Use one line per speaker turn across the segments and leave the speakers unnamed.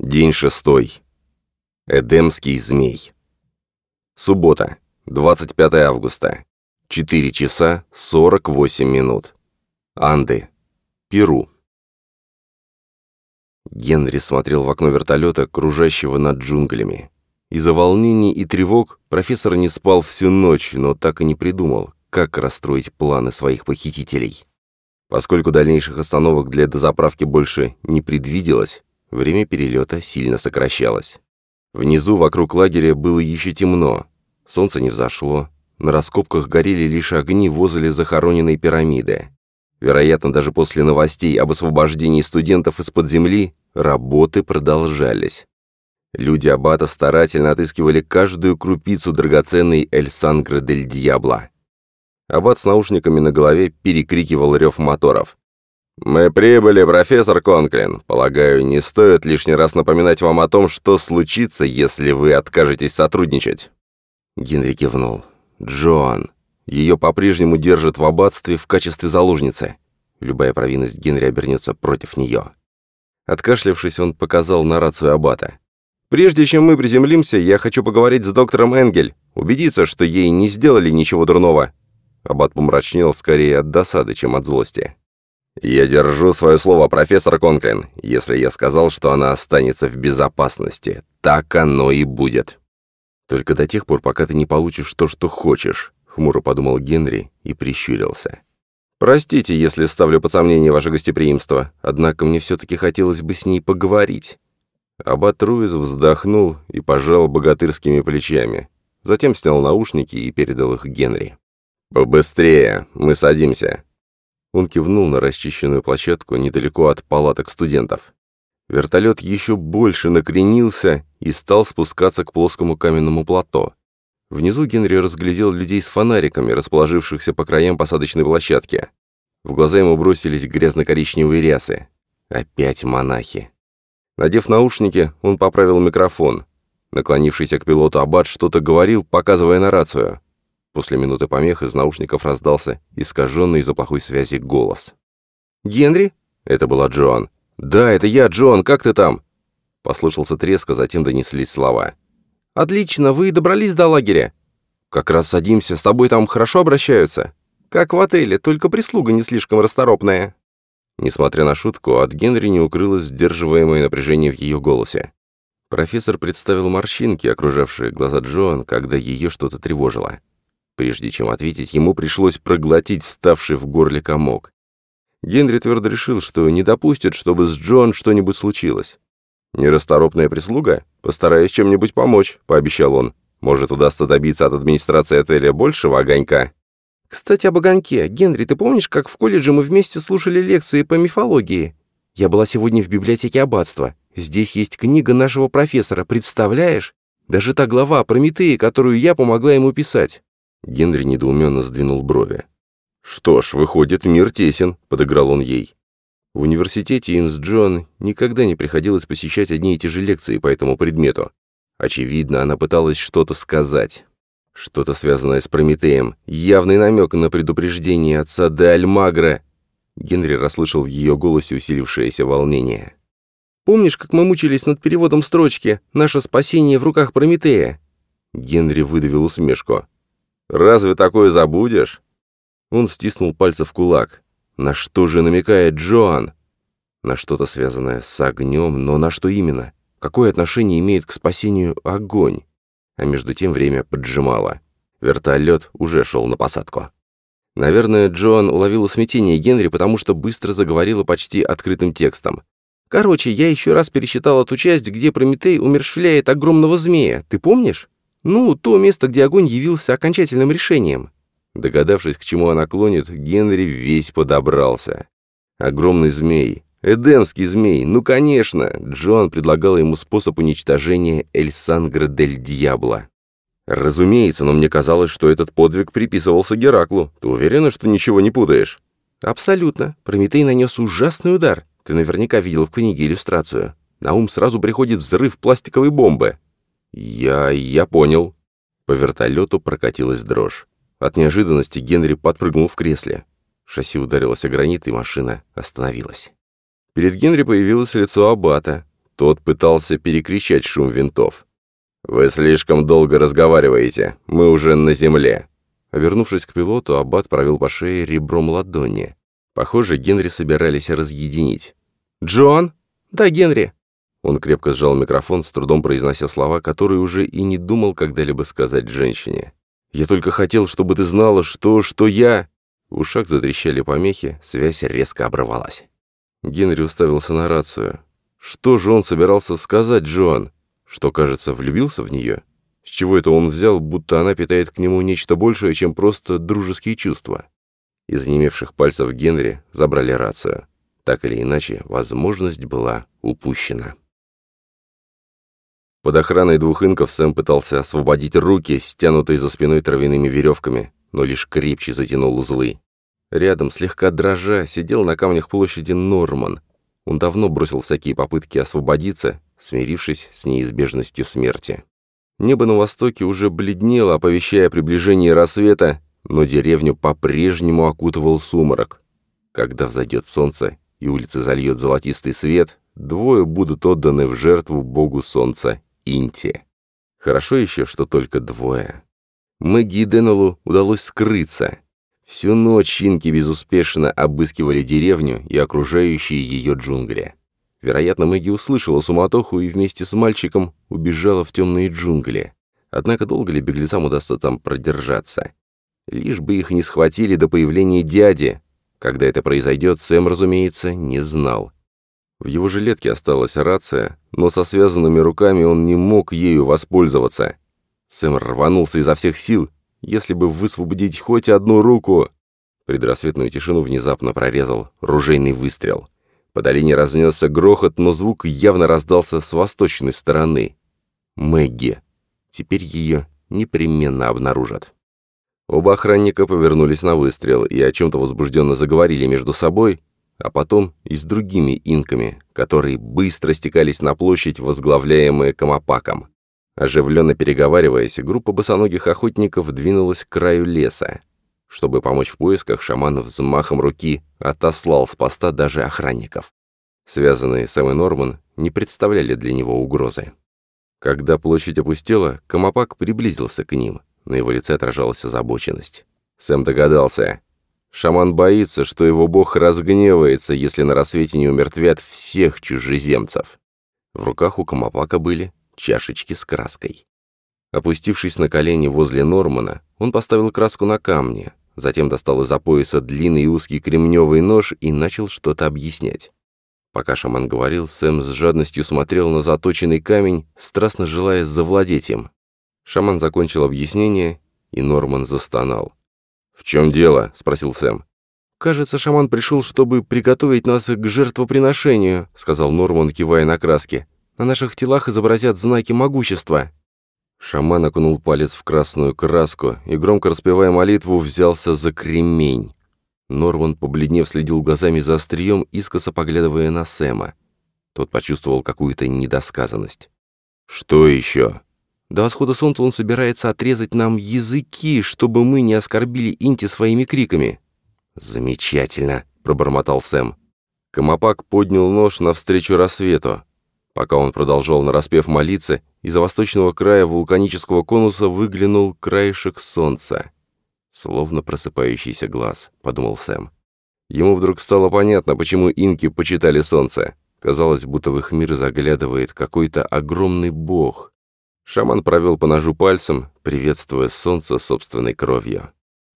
День шестой. Эдемский змей. Суббота, 25 августа. 4 часа 48 минут. Анды. Перу. Генри смотрел в окно вертолета, кружащего над джунглями. Из-за волнений и тревог профессор не спал всю ночь, но так и не придумал, как расстроить планы своих похитителей. Поскольку дальнейших остановок для дозаправки больше не предвиделось, время перелета сильно сокращалось. Внизу, вокруг лагеря, было еще темно. Солнце не взошло. На раскопках горели лишь огни возле захороненной пирамиды. Вероятно, даже после новостей об освобождении студентов из-под земли работы продолжались. Люди Аббата старательно отыскивали каждую крупицу драгоценной «Эль Сангре дель Дьябло». Аббат с наушниками на голове перекрикивал рев моторов. «Мы прибыли, профессор Конклин. Полагаю, не стоит лишний раз напоминать вам о том, что случится, если вы откажетесь сотрудничать». Генри кивнул. «Джоан. Ее по-прежнему держат в аббатстве в качестве заложницы. Любая провинность Генри обернется против нее». Откашлявшись, он показал на рацию аббата. «Прежде чем мы приземлимся, я хочу поговорить с доктором Энгель, убедиться, что ей не сделали ничего дурного. Аббат помрачнел скорее от досады, чем от злости. «Я держу свое слово, профессор Конклин, если я сказал, что она останется в безопасности. Так оно и будет». «Только до тех пор, пока ты не получишь то, что хочешь», — хмуро подумал Генри и прищурился. «Простите, если ставлю под сомнение ваше гостеприимство, однако мне все-таки хотелось бы с ней поговорить». Аббат Руиз вздохнул и пожал богатырскими плечами. Затем снял наушники и передал их Генри. «Побыстрее, мы садимся». Он кивнул на расчищенную площадку недалеко от палаток студентов. Вертолет еще больше накренился и стал спускаться к плоскому каменному плато. Внизу Генри разглядел людей с фонариками, расположившихся по краям посадочной площадки. В глаза ему бросились грязно-коричневые рясы. Опять монахи. Надев наушники, он поправил микрофон. Наклонившийся к пилоту Аббат что-то говорил, показывая на рацию. После минуты помех из наушников раздался искаженный из-за плохой связи голос. «Генри?» — это была Джоан. «Да, это я, Джоан, как ты там?» Послышался треск, а затем донеслись слова. «Отлично, вы добрались до лагеря?» «Как раз садимся, с тобой там хорошо обращаются?» «Как в отеле, только прислуга не слишком расторопная». Несмотря на шутку, от Генри не укрылось сдерживаемое напряжение в ее голосе. Профессор представил морщинки, окружавшие глаза Джоан, когда ее что-то тревожило. Прежде чем ответить, ему пришлось проглотить вставший в горле комок. Генри твердо решил, что не допустит, чтобы с Джон что-нибудь случилось. «Нерасторопная прислуга? Постараюсь чем-нибудь помочь», — пообещал он. «Может, удастся добиться от администрации отеля большего огонька?» «Кстати, об огоньке. Генри, ты помнишь, как в колледже мы вместе слушали лекции по мифологии? Я была сегодня в библиотеке аббатства. Здесь есть книга нашего профессора, представляешь? Даже та глава про Прометея, которую я помогла ему писать. Генри недоуменно сдвинул брови. «Что ж, выходит, мир тесен», — подыграл он ей. В университете Инс Джон никогда не приходилось посещать одни и те же лекции по этому предмету. Очевидно, она пыталась что-то сказать. Что-то связанное с Прометеем. Явный намек на предупреждение отца де Альмагра. Генри расслышал в ее голосе усилившееся волнение. «Помнишь, как мы мучились над переводом строчки «Наше спасение в руках Прометея»?» Генри выдавил усмешку. Разве такое забудешь?» Он стиснул пальцы в кулак. На что же намекает Джоан? На что-то связанное с огнем, но на что именно? Какое отношение имеет к спасению огонь? А между тем время поджимало. Вертолет уже шел на посадку. Наверное, Джоан уловила смятение Генри, потому что быстро заговорила почти открытым текстом. «Короче, я еще раз пересчитала ту часть, где Прометей умершвляет огромного змея. Ты помнишь?» Ну, то место, где огонь явился окончательным решением. Догадавшись, к чему она клонит, Генри весь подобрался. Огромный змей. Эдемский змей. Ну, конечно. Джон предлагал ему способ уничтожения Эль Сангре дель Дьябло. Разумеется, но мне казалось, что этот подвиг приписывался Гераклу. Ты уверена, что ничего не путаешь? Абсолютно. Прометей нанес ужасный удар. Ты наверняка видел в книге иллюстрацию. На ум сразу приходит взрыв пластиковой бомбы. «Я... я понял». По вертолету прокатилась дрожь. От неожиданности Генри подпрыгнул в кресле. Шасси ударилось о гранит, и машина остановилась. Перед Генри появилось лицо Аббата. Тот пытался перекричать шум винтов. «Вы слишком долго разговариваете. Мы уже на земле». Вернувшись к пилоту, Аббат провел по шее ребром ладони. Похоже, Генри собирались разъединить. «Джон? Да, Генри!» Он крепко сжал микрофон, с трудом произнося слова, которые уже и не думал когда-либо сказать женщине. «Я только хотел, чтобы ты знала, что... что я...» В ушах затрещали помехи, связь резко оборвалась. Генри уставился на рацию. Что же он собирался сказать Джоан? Что, кажется, влюбился в нее? С чего это он взял, будто она питает к нему нечто большее, чем просто дружеские чувства? Из немевших пальцев Генри забрали рацию. Так или иначе, возможность была упущена. Под охраной двух инков Сэм пытался освободить руки, стянутые за спиной травяными веревками, но лишь крепче затянул узлы. Рядом, слегка дрожа, сидел на камнях площади Норман. Он давно бросил всякие попытки освободиться, смирившись с неизбежностью смерти. Небо на востоке уже бледнело, оповещая приближение рассвета, но деревню по-прежнему окутывал сумрак. Когда взойдет солнце и улицы зальет золотистый свет, двое будут отданы в жертву богу солнца Инти. Хорошо еще, что только двое. Мэгги и Деннеллу удалось скрыться. Всю ночь инки безуспешно обыскивали деревню и окружающие ее джунгли. Вероятно, Мэгги услышала суматоху и вместе с мальчиком убежала в темные джунгли. Однако долго ли беглецам удастся там продержаться? Лишь бы их не схватили до появления дяди. Когда это произойдет, Сэм, разумеется, не знал. В его жилетке осталась рация, но со связанными руками он не мог ею воспользоваться. Сэм рванулся изо всех сил. Если бы высвободить хоть одну руку... Предрассветную тишину внезапно прорезал ружейный выстрел. По долине разнесся грохот, но звук явно раздался с восточной стороны. Мэгги. Теперь ее непременно обнаружат. Оба охранника повернулись на выстрел и о чем-то возбужденно заговорили между собой, а потом и с другими инками, которые быстро стекались на площадь, возглавляемые Камапаком. Оживленно переговариваясь, группа босоногих охотников двинулась к краю леса. Чтобы помочь в поисках, шаман взмахом руки отослал с поста даже охранников. Связанные Сэм и Норман не представляли для него угрозы. Когда площадь опустела, Камапак приблизился к ним. На его лице отражалась озабоченность. Сэм догадался. Шаман боится, что его бог разгневается, если на рассвете не умертвят всех чужеземцев. В руках у Камапака были чашечки с краской. Опустившись на колени возле Нормана, он поставил краску на камни, затем достал из-за пояса длинный узкий кремневый нож и начал что-то объяснять. Пока шаман говорил, Сэм с жадностью смотрел на заточенный камень, страстно желая завладеть им. Шаман закончил объяснение, и Норман застонал. «В чем дело?» — спросил Сэм. «Кажется, шаман пришел, чтобы приготовить нас к жертвоприношению», — сказал Норман, кивая на краски. «На наших телах изобразят знаки могущества». Шаман окунул палец в красную краску и, громко распевая молитву, взялся за кремень. Норман, побледнев, следил глазами за острием, искоса поглядывая на Сэма. Тот почувствовал какую-то недосказанность. «Что еще?» До восхода солнца он собирается отрезать нам языки, чтобы мы не оскорбили Инти своими криками». «Замечательно», — пробормотал Сэм. Камапак поднял нож навстречу рассвету. Пока он продолжал нараспев молиться, из-за восточного края вулканического конуса выглянул краешек солнца. «Словно просыпающийся глаз», — подумал Сэм. Ему вдруг стало понятно, почему инки почитали солнце. Казалось, будто в их мир заглядывает какой-то огромный бог. Шаман провел по ножу пальцем, приветствуя солнце собственной кровью.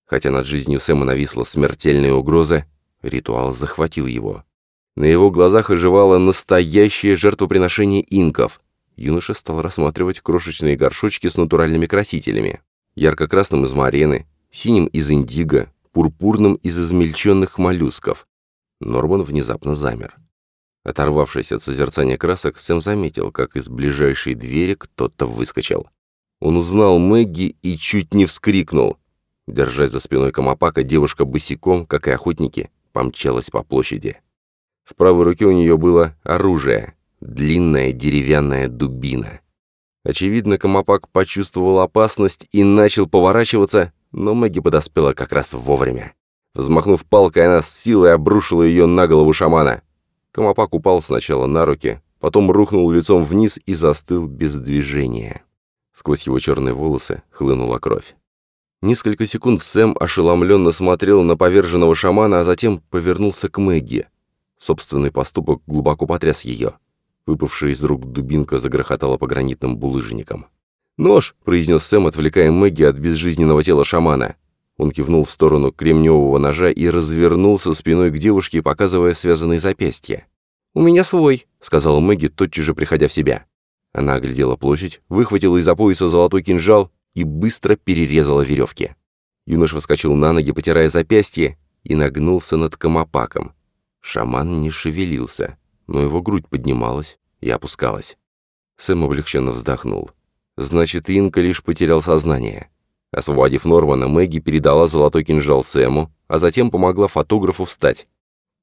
Хотя над жизнью Сэма нависла смертельная угроза, ритуал захватил его. На его глазах оживало настоящее жертвоприношение инков. Юноша стал рассматривать крошечные горшочки с натуральными красителями. Ярко-красным из марены, синим из индиго, пурпурным из измельченных моллюсков. Норман внезапно замер. Оторвавшись от созерцания красок, Сэм заметил, как из ближайшей двери кто-то выскочил. Он узнал Мэгги и чуть не вскрикнул. Держась за спиной Камапака, девушка босиком, как и охотники, помчалась по площади. В правой руке у нее было оружие — длинная деревянная дубина. Очевидно, Камапак почувствовал опасность и начал поворачиваться, но Мэгги подоспела как раз вовремя. Взмахнув палкой, она с силой обрушила ее на голову шамана. Камапак упал сначала на руки, потом рухнул лицом вниз и застыл без движения. Сквозь его черные волосы хлынула кровь. Несколько секунд Сэм ошеломленно смотрел на поверженного шамана, а затем повернулся к Мэгги. Собственный поступок глубоко потряс ее. Выпавшая из рук дубинка загрохотала по гранитным булыжникам. «Нож!» — произнес Сэм, отвлекая Мэгги от безжизненного тела шамана. Он кивнул в сторону кремневого ножа и развернулся спиной к девушке, показывая связанные запястья. «У меня свой», — сказала Мэгги, тотчас же приходя в себя. Она оглядела площадь, выхватила из-за пояса золотой кинжал и быстро перерезала веревки. Юнош выскочил на ноги, потирая запястье, и нагнулся над комопаком. Шаман не шевелился, но его грудь поднималась и опускалась. Сэм облегченно вздохнул. Значит, Инка лишь потерял сознание. Освободив Нормана, Мэгги передала золотой кинжал Сэму, а затем помогла фотографу встать.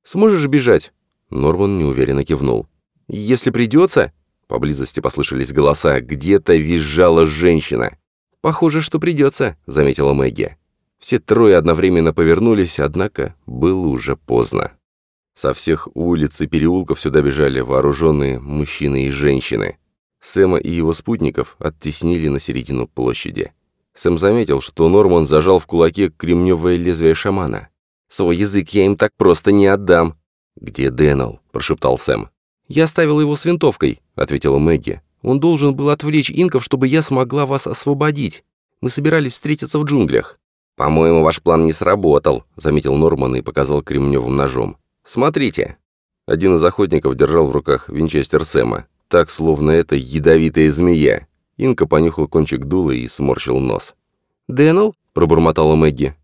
«Сможешь бежать?» Норман неуверенно кивнул. «Если придется?» Поблизости послышались голоса. Где-то визжала женщина. «Похоже, что придется», — заметила Мэгги. Все трое одновременно повернулись, однако было уже поздно. Со всех улиц и переулков сюда бежали вооруженные мужчины и женщины. Сэма и его спутников оттеснили на середину площади. Сэм заметил, что Норман зажал в кулаке кремневое лезвие шамана. «Свой язык я им так просто не отдам!» «Где Дэннел?» – прошептал Сэм. «Я оставил его с винтовкой», – ответила Мэгги. Он должен был отвлечь инков, чтобы я смогла вас освободить. Мы собирались встретиться в джунглях». «По-моему, ваш план не сработал», — заметил Норман и показал кремневым ножом. «Смотрите». Один из охотников держал в руках винчестер Сэма, так, словно это ядовитая змея. Инка понюхал кончик дула и сморщил нос. «Дэннел?» — пробормотала Мэгги.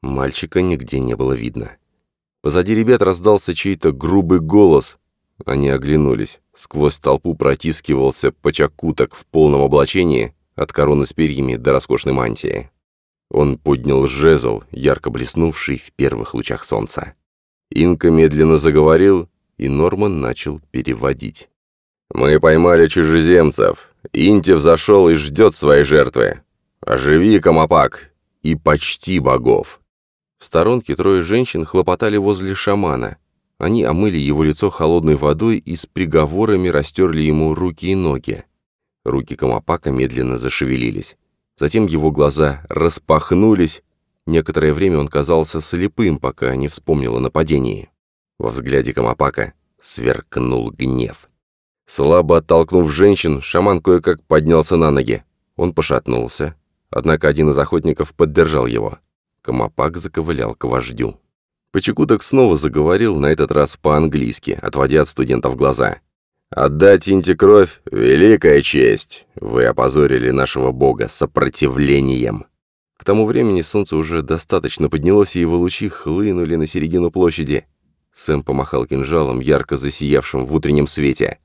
Мальчика нигде не было видно. Позади ребят раздался чей-то грубый голос. Они оглянулись. Сквозь толпу протискивался почакуток в полном облачении, от короны с перьями до роскошной мантии. Он поднял жезл, ярко блеснувший в первых лучах солнца. Инка медленно заговорил, и Норман начал переводить. «Мы поймали чужеземцев. Интив зашел и ждет своей жертвы. Оживи, Камапак, и почти богов». В сторонке трое женщин хлопотали возле шамана, они омыли его лицо холодной водой и с приговорами растерли ему руки и ноги. Руки Камапака медленно зашевелились. Затем его глаза распахнулись. Некоторое время он казался слепым, пока не вспомнил о нападении. Во взгляде Камапака сверкнул гнев. Слабо оттолкнув женщин, шаман кое-как поднялся на ноги. Он пошатнулся, однако один из охотников поддержал его. Камапак заковылял к вождю. Почекуток снова заговорил, на этот раз по-английски, отводя от студентов глаза. «Отдать Инте кровь — великая честь. Вы опозорили нашего бога сопротивлением». К тому времени солнце уже достаточно поднялось, и его лучи хлынули на середину площади. Сэм помахал кинжалом, ярко засиявшим в утреннем свете.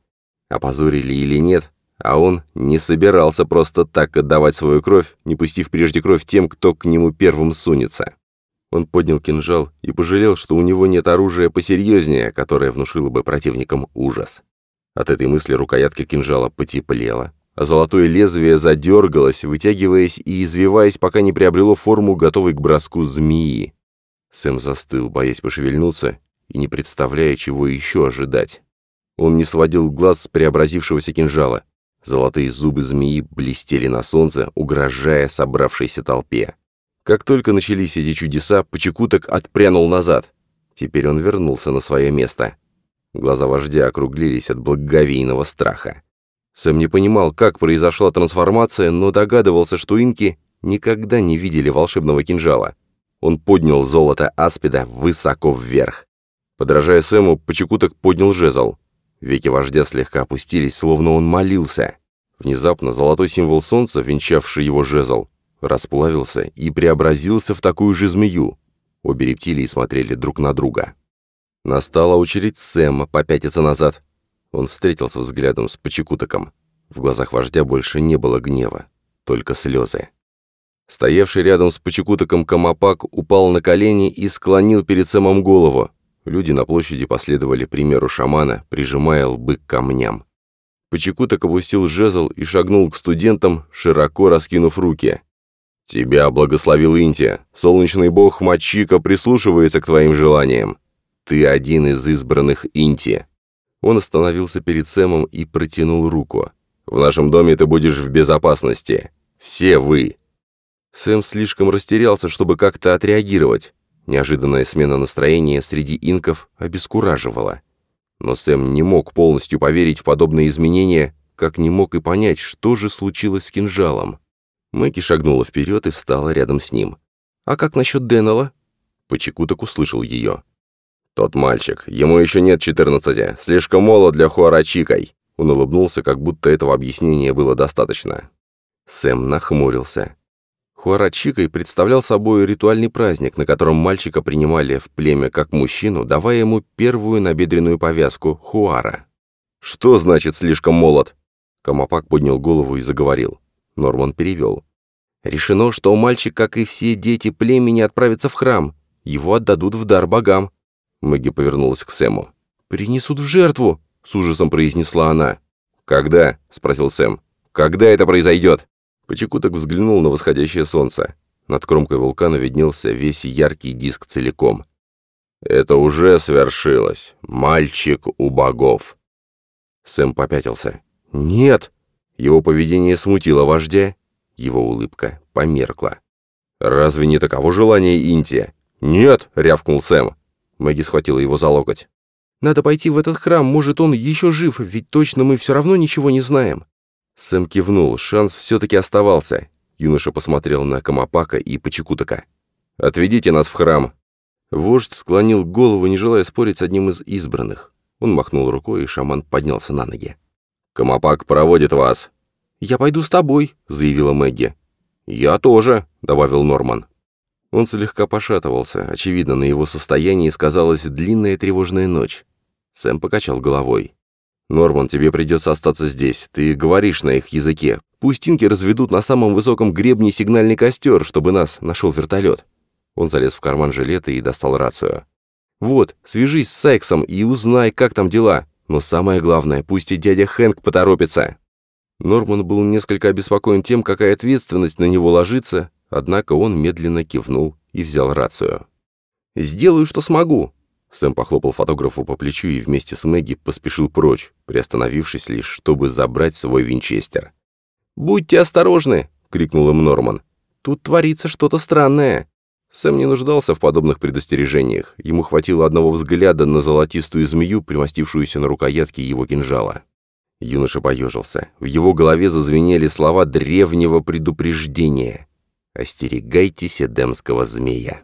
Опозорили или нет, а он не собирался просто так отдавать свою кровь, не пустив прежде кровь тем, кто к нему первым сунется. Он поднял кинжал и пожалел, что у него нет оружия посерьезнее, которое внушило бы противникам ужас. От этой мысли рукоятка кинжала потеплела, а золотое лезвие задергалось, вытягиваясь и извиваясь, пока не приобрело форму, готовой к броску змеи. Сэм застыл, боясь пошевельнуться и не представляя, чего еще ожидать. Он не сводил глаз с преобразившегося кинжала. Золотые зубы змеи блестели на солнце, угрожая собравшейся толпе. Как только начались эти чудеса, Почекуток отпрянул назад. Теперь он вернулся на свое место. Глаза вождя округлились от благоговейного страха. Сэм не понимал, как произошла трансформация, но догадывался, что инки никогда не видели волшебного кинжала. Он поднял золото аспида высоко вверх. Подражая Сэму, Почекуток поднял жезл. Веки вождя слегка опустились, словно он молился. Внезапно золотой символ солнца, венчавший его жезл, расплавился и преобразился в такую же змею. Обе рептилии смотрели друг на друга. Настала очередь Сэма попятиться назад. Он встретился взглядом с Почекутоком. В глазах вождя больше не было гнева, только слезы. Стоявший рядом с Почекутоком Камапак упал на колени и склонил перед Сэмом голову. Люди на площади последовали примеру шамана, прижимая лбы к камням. Почекуток опустил жезл и шагнул к студентам, широко раскинув руки. «Тебя благословил Интия. Солнечный бог Мачика прислушивается к твоим желаниям. Ты один из избранных Инти». Он остановился перед Сэмом и протянул руку. «В нашем доме ты будешь в безопасности. Все вы!» Сэм слишком растерялся, чтобы как-то отреагировать. Неожиданная смена настроения среди инков обескураживала. Но Сэм не мог полностью поверить в подобные изменения, как не мог и понять, что же случилось с кинжалом. Мэгги шагнула вперед и встала рядом с ним. «А как насчет Деннелла?» Почекуток услышал ее. «Тот мальчик, ему еще нет четырнадцати, слишком молод для Хуарачикой». Он улыбнулся, как будто этого объяснения было достаточно. Сэм нахмурился. Хуарачикой представлял собой ритуальный праздник, на котором мальчика принимали в племя как мужчину, давая ему первую набедренную повязку хуара. «Что значит слишком молод?» Камапак поднял голову и заговорил. Норман перевел. «Решено, что мальчик, как и все дети племени, отправится в храм. Его отдадут в дар богам». Мэгги повернулась к Сэму. «Принесут в жертву», — с ужасом произнесла она. «Когда?» — спросил Сэм. «Когда это произойдет?» Почекуток взглянул на восходящее солнце. Над кромкой вулкана виднелся весь яркий диск целиком. «Это уже свершилось. Мальчик у богов». Сэм попятился. «Нет!» Его поведение смутило вождя, его улыбка померкла. «Разве не таково желание Интия?» «Нет!» — рявкнул Сэм. Мэгги схватила его за локоть. «Надо пойти в этот храм, может, он еще жив, ведь точно мы все равно ничего не знаем». Сэм кивнул, шанс все-таки оставался. Юноша посмотрел на Камапака и Почекутака. «Отведите нас в храм». Вождь склонил голову, не желая спорить с одним из избранных. Он махнул рукой, и шаман поднялся на ноги. «Камапак проводит вас». «Я пойду с тобой», — заявила Мэгги. «Я тоже», — добавил Норман. Он слегка пошатывался. Очевидно, на его состоянии сказалась длинная тревожная ночь. Сэм покачал головой. «Норман, тебе придется остаться здесь. Ты говоришь на их языке. Пусть инки разведут на самом высоком гребне сигнальный костер, чтобы нас нашел вертолет». Он залез в карман жилета и достал рацию. «Вот, свяжись с Сайксом и узнай, как там дела. Но самое главное, пусть и дядя Хэнк поторопится». Норман был несколько обеспокоен тем, какая ответственность на него ложится, однако он медленно кивнул и взял рацию. «Сделаю, что смогу», Сэм похлопал фотографу по плечу и вместе с Мэгги поспешил прочь, приостановившись лишь, чтобы забрать свой винчестер. «Будьте осторожны!» — крикнул им Норман. «Тут творится что-то странное!» Сэм не нуждался в подобных предостережениях. Ему хватило одного взгляда на золотистую змею, примостившуюся на рукоятке его кинжала. Юноша поежился. В его голове зазвенели слова древнего предупреждения. «Остерегайтесь эдемского змея».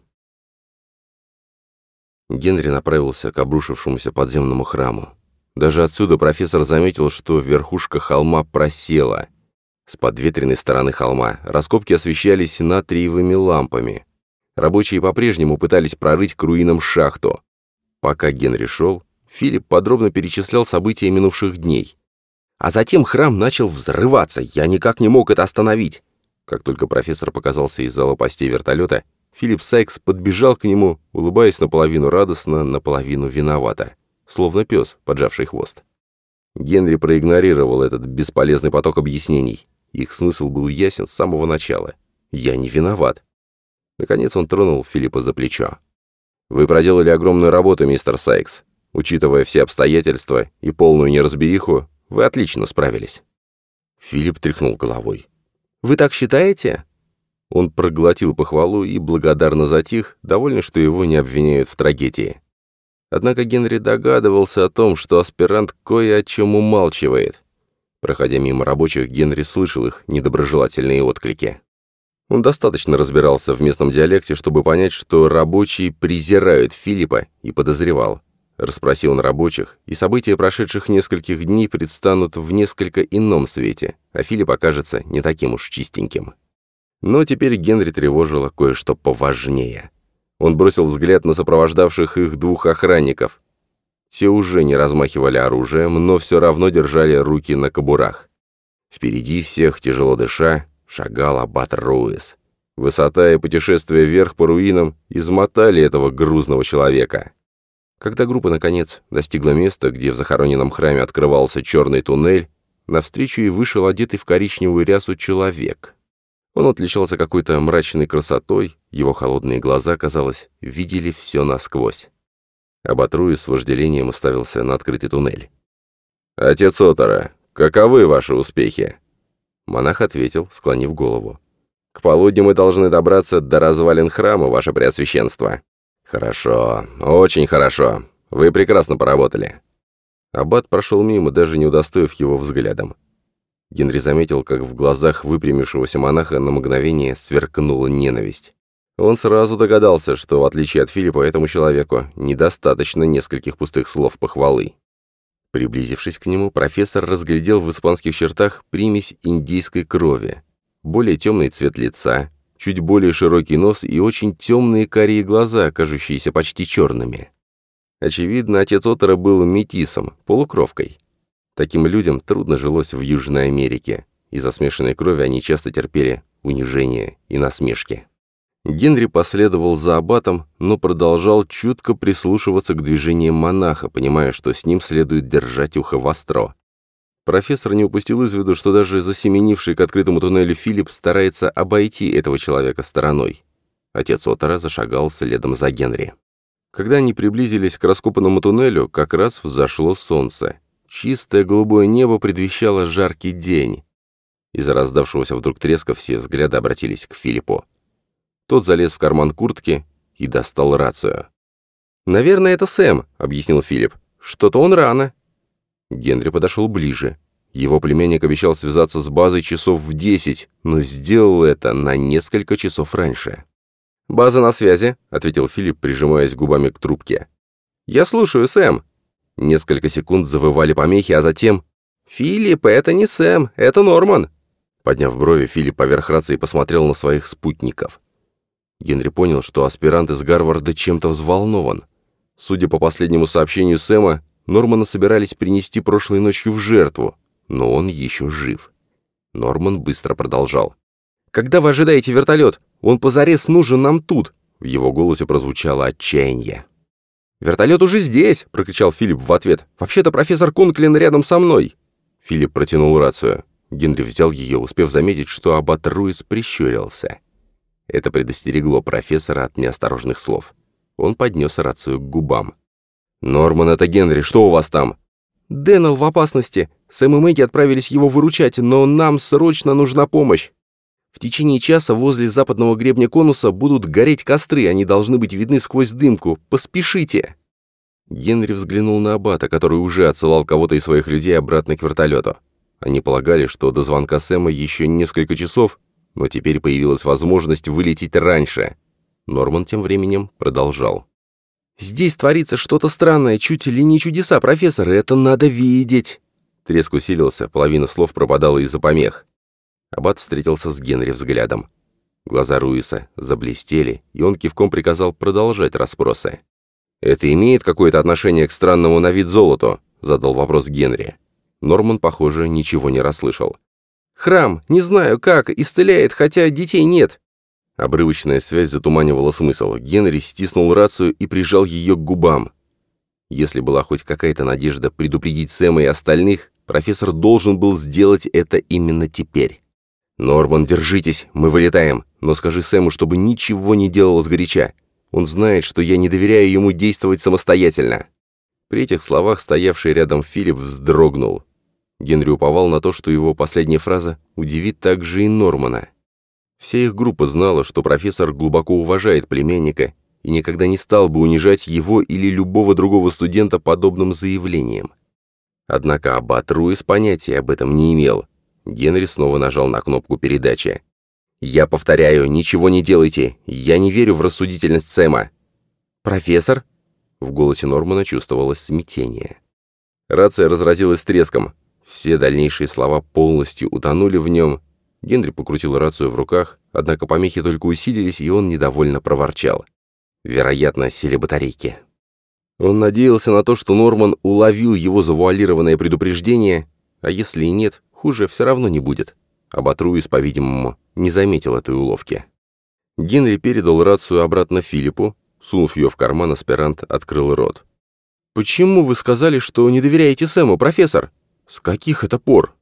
Генри направился к обрушившемуся подземному храму. Даже отсюда профессор заметил, что верхушка холма просела. С подветренной стороны холма раскопки освещались натриевыми лампами. Рабочие по-прежнему пытались прорыть к руинам шахту. Пока Генри шел, Филипп подробно перечислял события минувших дней. А затем храм начал взрываться, я никак не мог это остановить. Как только профессор показался из зала постей вертолета, Филипп Сайкс подбежал к нему, улыбаясь наполовину радостно, наполовину виновато, словно пес, поджавший хвост. Генри проигнорировал этот бесполезный поток объяснений. Их смысл был ясен с самого начала. «Я не виноват». Наконец он тронул Филиппа за плечо. «Вы проделали огромную работу, мистер Сайкс. Учитывая все обстоятельства и полную неразбериху, вы отлично справились». Филипп тряхнул головой. «Вы так считаете?» Он проглотил похвалу и благодарно затих, довольный, что его не обвиняют в трагедии. Однако Генри догадывался о том, что аспирант кое о чем умалчивает. Проходя мимо рабочих, Генри слышал их недоброжелательные отклики. Он достаточно разбирался в местном диалекте, чтобы понять, что рабочие презирают Филиппа и подозревал. Расспросил он рабочих, и события прошедших нескольких дней предстанут в несколько ином свете, а Филипп окажется не таким уж чистеньким. Но теперь Генри тревожило кое-что поважнее. Он бросил взгляд на сопровождавших их двух охранников. Все уже не размахивали оружием, но все равно держали руки на кобурах. Впереди всех, тяжело дыша, шагал аббат Руис. Высота и путешествие вверх по руинам измотали этого грузного человека. Когда группа, наконец, достигла места, где в захороненном храме открывался черный туннель, навстречу и вышел одетый в коричневую рясу человек. Он отличался какой-то мрачной красотой, его холодные глаза, казалось, видели все насквозь. Абатруис с вожделением уставился на открытый туннель. «Отец Отора, каковы ваши успехи?» Монах ответил, склонив голову. «К полудню мы должны добраться до развалин храма, ваше преосвященство». «Хорошо, очень хорошо. Вы прекрасно поработали». Аббат прошел мимо, даже не удостоив его взглядом. Генри заметил, как в глазах выпрямившегося монаха на мгновение сверкнула ненависть. Он сразу догадался, что, в отличие от Филиппа, этому человеку недостаточно нескольких пустых слов похвалы. Приблизившись к нему, профессор разглядел в испанских чертах примесь индийской крови. Более темный цвет лица, чуть более широкий нос и очень темные карие глаза, кажущиеся почти черными. Очевидно, отец Отора был метисом, полукровкой. Таким людям трудно жилось в Южной Америке. Из-за смешанной крови они часто терпели унижение и насмешки. Генри последовал за аббатом, но продолжал чутко прислушиваться к движениям монаха, понимая, что с ним следует держать ухо востро. Профессор не упустил из виду, что даже засеменивший к открытому туннелю Филипп старается обойти этого человека стороной. Отец Отора зашагал следом за Генри. Когда они приблизились к раскопанному туннелю, как раз взошло солнце. Чистое голубое небо предвещало жаркий день. Из-за раздавшегося вдруг треска все взгляды обратились к Филиппу. Тот залез в карман куртки и достал рацию. «Наверное, это Сэм», — объяснил Филипп. «Что-то он рано». Генри подошел ближе. Его племянник обещал связаться с базой часов в десять, но сделал это на несколько часов раньше. «База на связи», — ответил Филипп, прижимаясь губами к трубке. «Я слушаю, Сэм». Несколько секунд завывали помехи, а затем... «Филипп, это не Сэм, это Норман!» Подняв брови, Филипп поверх рации посмотрел на своих спутников. Генри понял, что аспирант из Гарварда чем-то взволнован. Судя по последнему сообщению Сэма, Нормана собирались принести прошлой ночью в жертву, но он еще жив. Норман быстро продолжал. «Когда вы ожидаете вертолет? Он позарез нужен нам тут!» В его голосе прозвучало отчаяние. «Вертолет уже здесь!» — прокричал Филипп в ответ. «Вообще-то профессор Кунклин рядом со мной!» Филипп протянул рацию. Генри взял ее, успев заметить, что Аббат Руис прищурился. Это предостерегло профессора от неосторожных слов. Он поднес рацию к губам. «Норман, это Генри, что у вас там?» «Дэннел в опасности. Сэм и Мэгги отправились его выручать, но нам срочно нужна помощь. В течение часа возле западного гребня конуса будут гореть костры, они должны быть видны сквозь дымку. Поспешите!» Генри взглянул на Аббата, который уже отсылал кого-то из своих людей обратно к вертолету. Они полагали, что до звонка Сэма еще несколько часов, но теперь появилась возможность вылететь раньше. Норман тем временем продолжал. «Здесь творится что-то странное, чуть ли не чудеса, профессор, это надо видеть!» Треск усилился, половина слов пропадала из-за помех. Аббат встретился с Генри взглядом. Глаза Руиса заблестели, и он кивком приказал продолжать расспросы. «Это имеет какое-то отношение к странному на вид золоту?» — задал вопрос Генри. Норман, похоже, ничего не расслышал. «Храм, не знаю как, исцеляет, хотя детей нет». Обрывочная связь затуманивала смысл. Генри стиснул рацию и прижал ее к губам. Если была хоть какая-то надежда предупредить Сэма и остальных, профессор должен был сделать это именно теперь. «Норман, держитесь, мы вылетаем, но скажи Сэму, чтобы ничего не делал сгоряча. Он знает, что я не доверяю ему действовать самостоятельно». При этих словах стоявший рядом Филипп вздрогнул. Генри уповал на то, что его последняя фраза удивит также и Нормана. Вся их группа знала, что профессор глубоко уважает племянника и никогда не стал бы унижать его или любого другого студента подобным заявлением. Однако Аббат Руис понятия об этом не имел, Генри снова нажал на кнопку передачи. «Я повторяю, ничего не делайте. Я не верю в рассудительность Сэма». «Профессор?» В голосе Нормана чувствовалось смятение. Рация разразилась треском. Все дальнейшие слова полностью утонули в нем. Генри покрутил рацию в руках, однако помехи только усилились, и он недовольно проворчал. Вероятно, сели батарейки. Он надеялся на то, что Норман уловил его завуалированное предупреждение, а если и нет, Хуже все равно не будет. А Батруис, по-видимому, не заметил этой уловки. Генри передал рацию обратно Филиппу, сунув ее в карман, аспирант открыл рот. «Почему вы сказали, что не доверяете Сэму, профессор? С каких это пор?»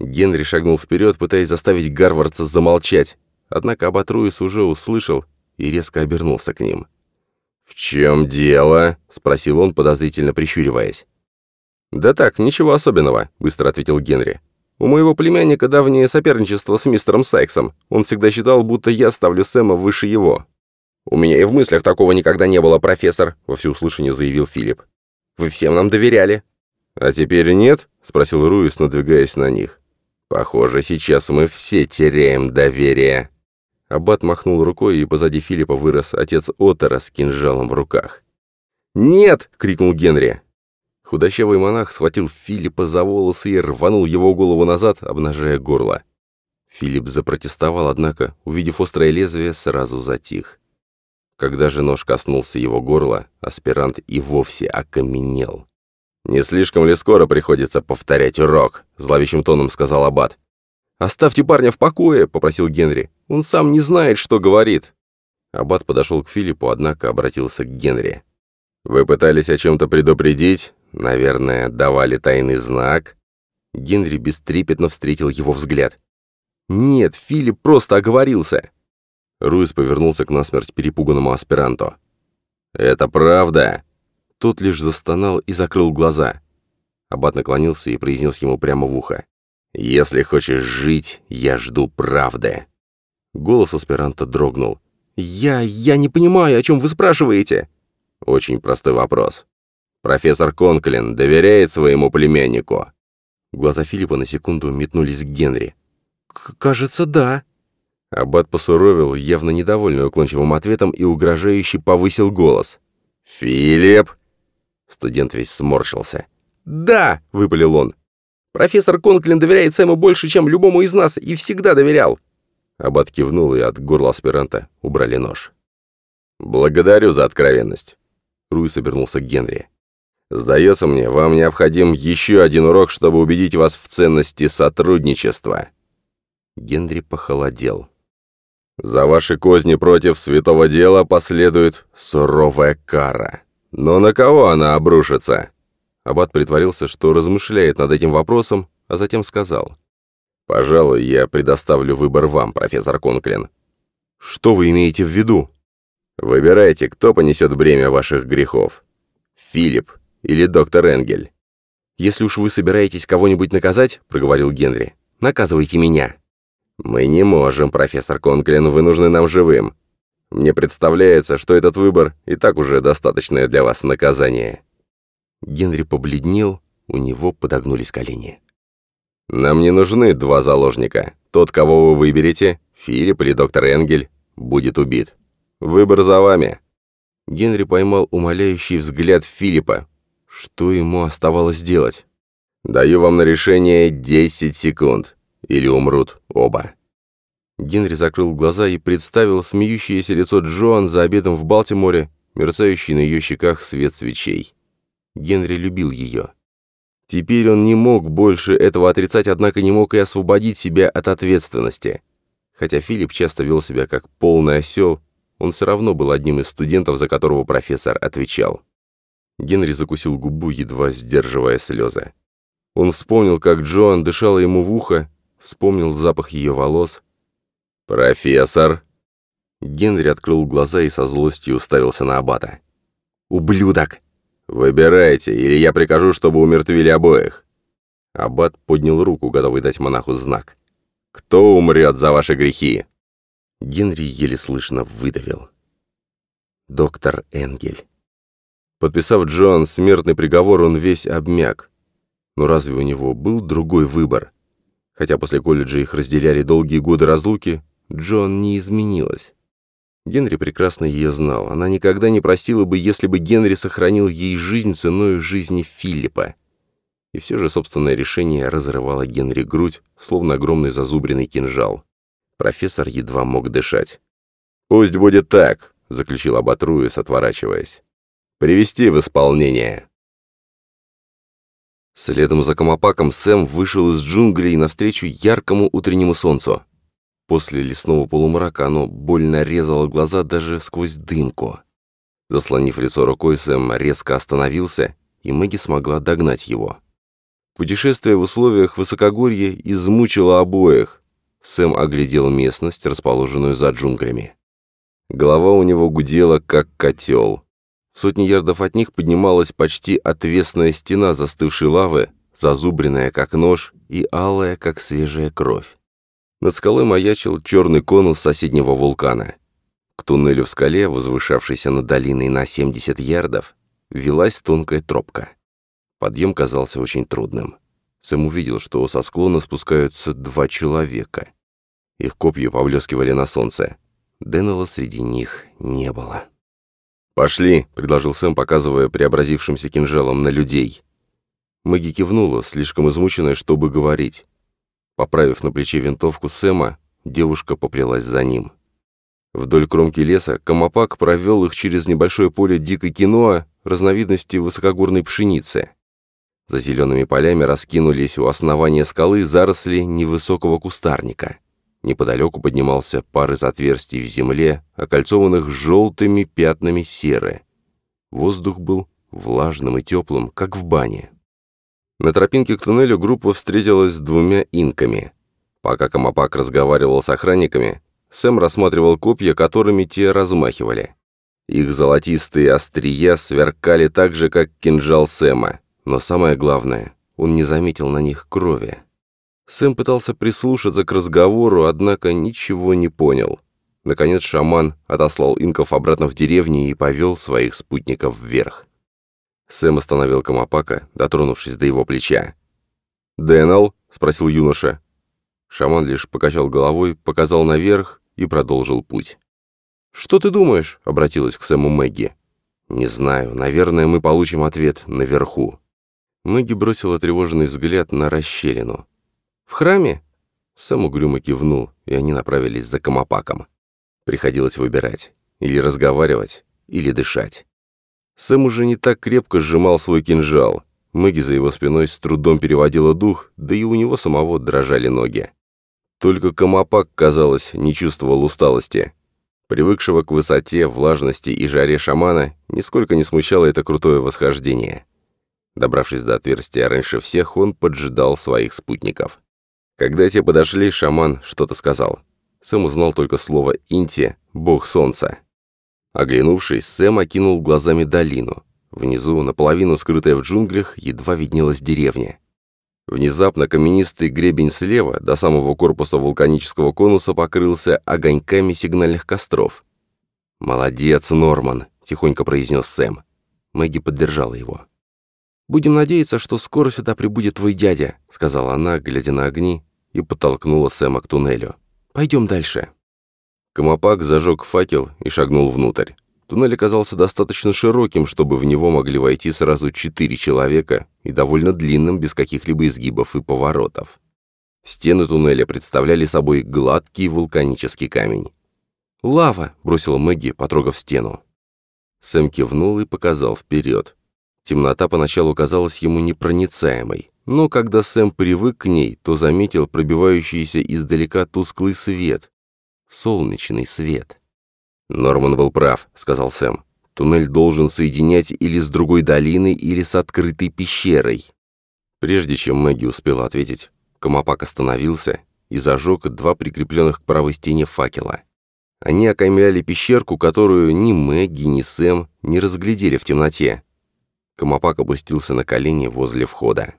Генри шагнул вперед, пытаясь заставить Гарвардца замолчать, однако Абатруис уже услышал и резко обернулся к ним. «В чем дело?» — спросил он, подозрительно прищуриваясь. «Да так, ничего особенного», — быстро ответил Генри. «У моего племянника давнее соперничество с мистером Сайксом. Он всегда считал, будто я ставлю Сэма выше его». «У меня и в мыслях такого никогда не было, профессор», — во всеуслышание заявил Филипп. «Вы всем нам доверяли». «А теперь нет?» — спросил Руис, надвигаясь на них. «Похоже, сейчас мы все теряем доверие». Аббат махнул рукой, и позади Филиппа вырос отец Отера с кинжалом в руках. «Нет!» — крикнул Генри. Худощавый монах схватил Филиппа за волосы и рванул его голову назад, обнажая горло. Филипп запротестовал, однако, увидев острое лезвие, сразу затих. Когда же нож коснулся его горла, аспирант и вовсе окаменел. «Не слишком ли скоро приходится повторять урок?» — зловещим тоном сказал Аббат. «Оставьте парня в покое», — попросил Генри. «Он сам не знает, что говорит». Аббат подошел к Филиппу, однако обратился к Генри. «Вы пытались о чем-то предупредить? Наверное, давали тайный знак?» Генри бестрепетно встретил его взгляд. «Нет, Филипп просто оговорился». Руис повернулся к насмерть перепуганному аспиранту. «Это правда?» Тот лишь застонал и закрыл глаза. Аббат наклонился и произнес ему прямо в ухо. «Если хочешь жить, я жду правды». Голос аспиранта дрогнул. «Я... я не понимаю, о чем вы спрашиваете?» Очень простой вопрос. Профессор Конклин доверяет своему племяннику?» Глаза Филиппа на секунду метнулись к Генри. «Кажется, да». Аббат посуровил, явно недовольный уклончивым ответом, и угрожающе повысил голос. «Филипп!» Студент весь сморщился. «Да!» — выпалил он. «Профессор Конклин доверяет Сэму больше, чем любому из нас, и всегда доверял!» Аббат кивнул, и от горла аспиранта убрали нож. «Благодарю за откровенность. Руис обернулся к Генри. «Сдается мне, вам необходим еще один урок, чтобы убедить вас в ценности сотрудничества». Генри похолодел. «За ваши козни против святого дела последует суровая кара. Но на кого она обрушится?» Аббат притворился, что размышляет над этим вопросом, а затем сказал. «Пожалуй, я предоставлю выбор вам, профессор Конклин». «Что вы имеете в виду?» Выбирайте, кто понесет бремя ваших грехов. Филипп или доктор Энгель. «Если уж вы собираетесь кого-нибудь наказать, — проговорил Генри, — наказывайте меня». «Мы не можем, профессор Конклин, вы нужны нам живым. Мне представляется, что этот выбор и так уже достаточное для вас наказание». Генри побледнел, у него подогнулись колени. «Нам не нужны два заложника. Тот, кого вы выберете, Филипп или доктор Энгель, будет убит. Выбор за вами». Генри поймал умоляющий взгляд Филиппа. Что ему оставалось делать? «Даю вам на решение 10 секунд. Или умрут оба». Генри закрыл глаза и представил смеющееся лицо Джоан за обедом в Балтиморе, мерцающий на ее щеках свет свечей. Генри любил ее. Теперь он не мог больше этого отрицать, однако не мог и освободить себя от ответственности. Хотя Филипп часто вел себя как полный осел, он все равно был одним из студентов, за которого профессор отвечал. Генри закусил губу, едва сдерживая слезы. Он вспомнил, как Джоан дышала ему в ухо, вспомнил запах ее волос. «Профессор!» Генри открыл глаза и со злостью уставился на Аббата. «Ублюдок!» «Выбирайте, или я прикажу, чтобы умертвили обоих!» Аббат поднял руку, готовый дать монаху знак. «Кто умрет за ваши грехи?» Генри еле слышно выдавил. «Доктор Энгель». Подписав Джоан смертный приговор, он весь обмяк. Но разве у него был другой выбор? Хотя после колледжа их разделяли долгие годы разлуки, Джоан не изменилась. Генри прекрасно ее знал. Она никогда не простила бы, если бы Генри сохранил ей жизнь ценой жизни Филиппа. И все же собственное решение разрывало Генри грудь, словно огромный зазубренный кинжал. Профессор едва мог дышать. «Пусть будет так», — заключил Абатруис, отворачиваясь. «Привести в исполнение». Следом за Камапаком Сэм вышел из джунглей навстречу яркому утреннему солнцу. После лесного полумрака оно больно резало глаза даже сквозь дымку. Заслонив лицо рукой, Сэм резко остановился, и Мэгги смогла догнать его. Путешествие в условиях высокогорья измучило обоих, Сэм оглядел местность, расположенную за джунглями. Голова у него гудела, как котел. Сотни ярдов от них поднималась почти отвесная стена застывшей лавы, зазубренная как нож и алая как свежая кровь. Над скалой маячил черный конус соседнего вулкана. К туннелю в скале, возвышавшейся над долиной на 70 ярдов, велась тонкая тропка. Подъем казался очень трудным. Сэм увидел, что со склона спускаются два человека. Их копья поблескивали на солнце. Деннелла среди них не было. «Пошли», — предложил Сэм, показывая преобразившимся кинжалом на людей. Мэгги кивнула, слишком измученная, чтобы говорить. Поправив на плече винтовку Сэма, девушка поплелась за ним. Вдоль кромки леса Камапак провел их через небольшое поле дикой киноа, разновидности высокогорной пшеницы. За зелеными полями раскинулись у основания скалы заросли невысокого кустарника. Неподалеку поднимался пар из отверстий в земле, окольцованных желтыми пятнами серы. Воздух был влажным и теплым, как в бане. На тропинке к туннелю группа встретилась с двумя инками. Пока Камапак разговаривал с охранниками, Сэм рассматривал копья, которыми те размахивали. Их золотистые острия сверкали так же, как кинжал Сэма, но самое главное, он не заметил на них крови. Сэм пытался прислушаться к разговору, однако ничего не понял. Наконец шаман отослал инков обратно в деревню и повел своих спутников вверх. Сэм остановил Камапака, дотронувшись до его плеча. «Дэннел?» — спросил юноша. Шаман лишь покачал головой, показал наверх и продолжил путь. «Что ты думаешь?» — обратилась к Сэму Мэгги. «Не знаю. Наверное, мы получим ответ наверху». Мэгги бросила тревожный взгляд на расщелину. «В храме?» Сэм угрюмо кивнул, и они направились за Камапаком. Приходилось выбирать. Или разговаривать, или дышать. Сэм уже не так крепко сжимал свой кинжал. Мэгги за его спиной с трудом переводила дух, да и у него самого дрожали ноги. Только Камапак, казалось, не чувствовал усталости. Привыкшего к высоте, влажности и жаре шамана, нисколько не смущало это крутое восхождение. Добравшись до отверстия раньше всех, он поджидал своих спутников. Когда те подошли, шаман что-то сказал. Сэм узнал только слово «Инти» — «бог солнца». Оглянувшись, Сэм окинул глазами долину. Внизу, наполовину скрытая в джунглях, едва виднелась деревня. Внезапно каменистый гребень слева до самого корпуса вулканического конуса покрылся огоньками сигнальных костров. «Молодец, Норман», — тихонько произнес Сэм. Мэгги поддержала его. «Будем надеяться, что скоро сюда прибудет твой дядя», — сказала она, глядя на огни, и подтолкнула Сэма к туннелю. «Пойдем дальше». Камапак зажег факел и шагнул внутрь. Туннель оказался достаточно широким, чтобы в него могли войти сразу четыре человека, и довольно длинным, без каких-либо изгибов и поворотов. Стены туннеля представляли собой гладкий вулканический камень. «Лава!» — бросила Мэгги, потрогав стену. Сэм кивнул и показал вперед. Темнота поначалу казалась ему непроницаемой, но когда Сэм привык к ней, то заметил пробивающийся издалека тусклый свет, солнечный свет. «Норман был прав», — сказал Сэм. «Туннель должен соединять или с другой долиной, или с открытой пещерой». Прежде чем Мэгги успела ответить, Камапак остановился и зажег два прикрепленных к правой стене факела. Они окаймляли пещерку, которую ни Мэгги, ни Сэм не разглядели в темноте. Камапак опустился на колени возле входа.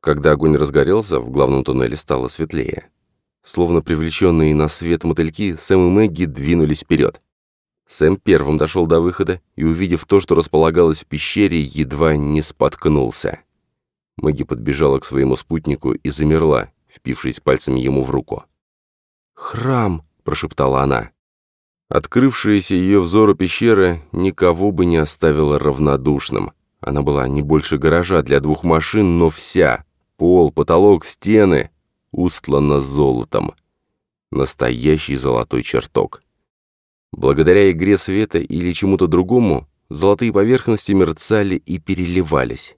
Когда огонь разгорелся, в главном туннеле стало светлее. Словно привлеченные на свет мотыльки, Сэм и Мэгги двинулись вперед. Сэм первым дошел до выхода и, увидев то, что располагалось в пещере, едва не споткнулся. Мэгги подбежала к своему спутнику и замерла, впившись пальцами ему в руку. «Храм!» — прошептала она. Открывшаяся ее взору пещера никого бы не оставила равнодушным. Она была не больше гаража для двух машин, но вся — пол, потолок, стены — устлана золотом. Настоящий золотой чертог. Благодаря игре света или чему-то другому, золотые поверхности мерцали и переливались.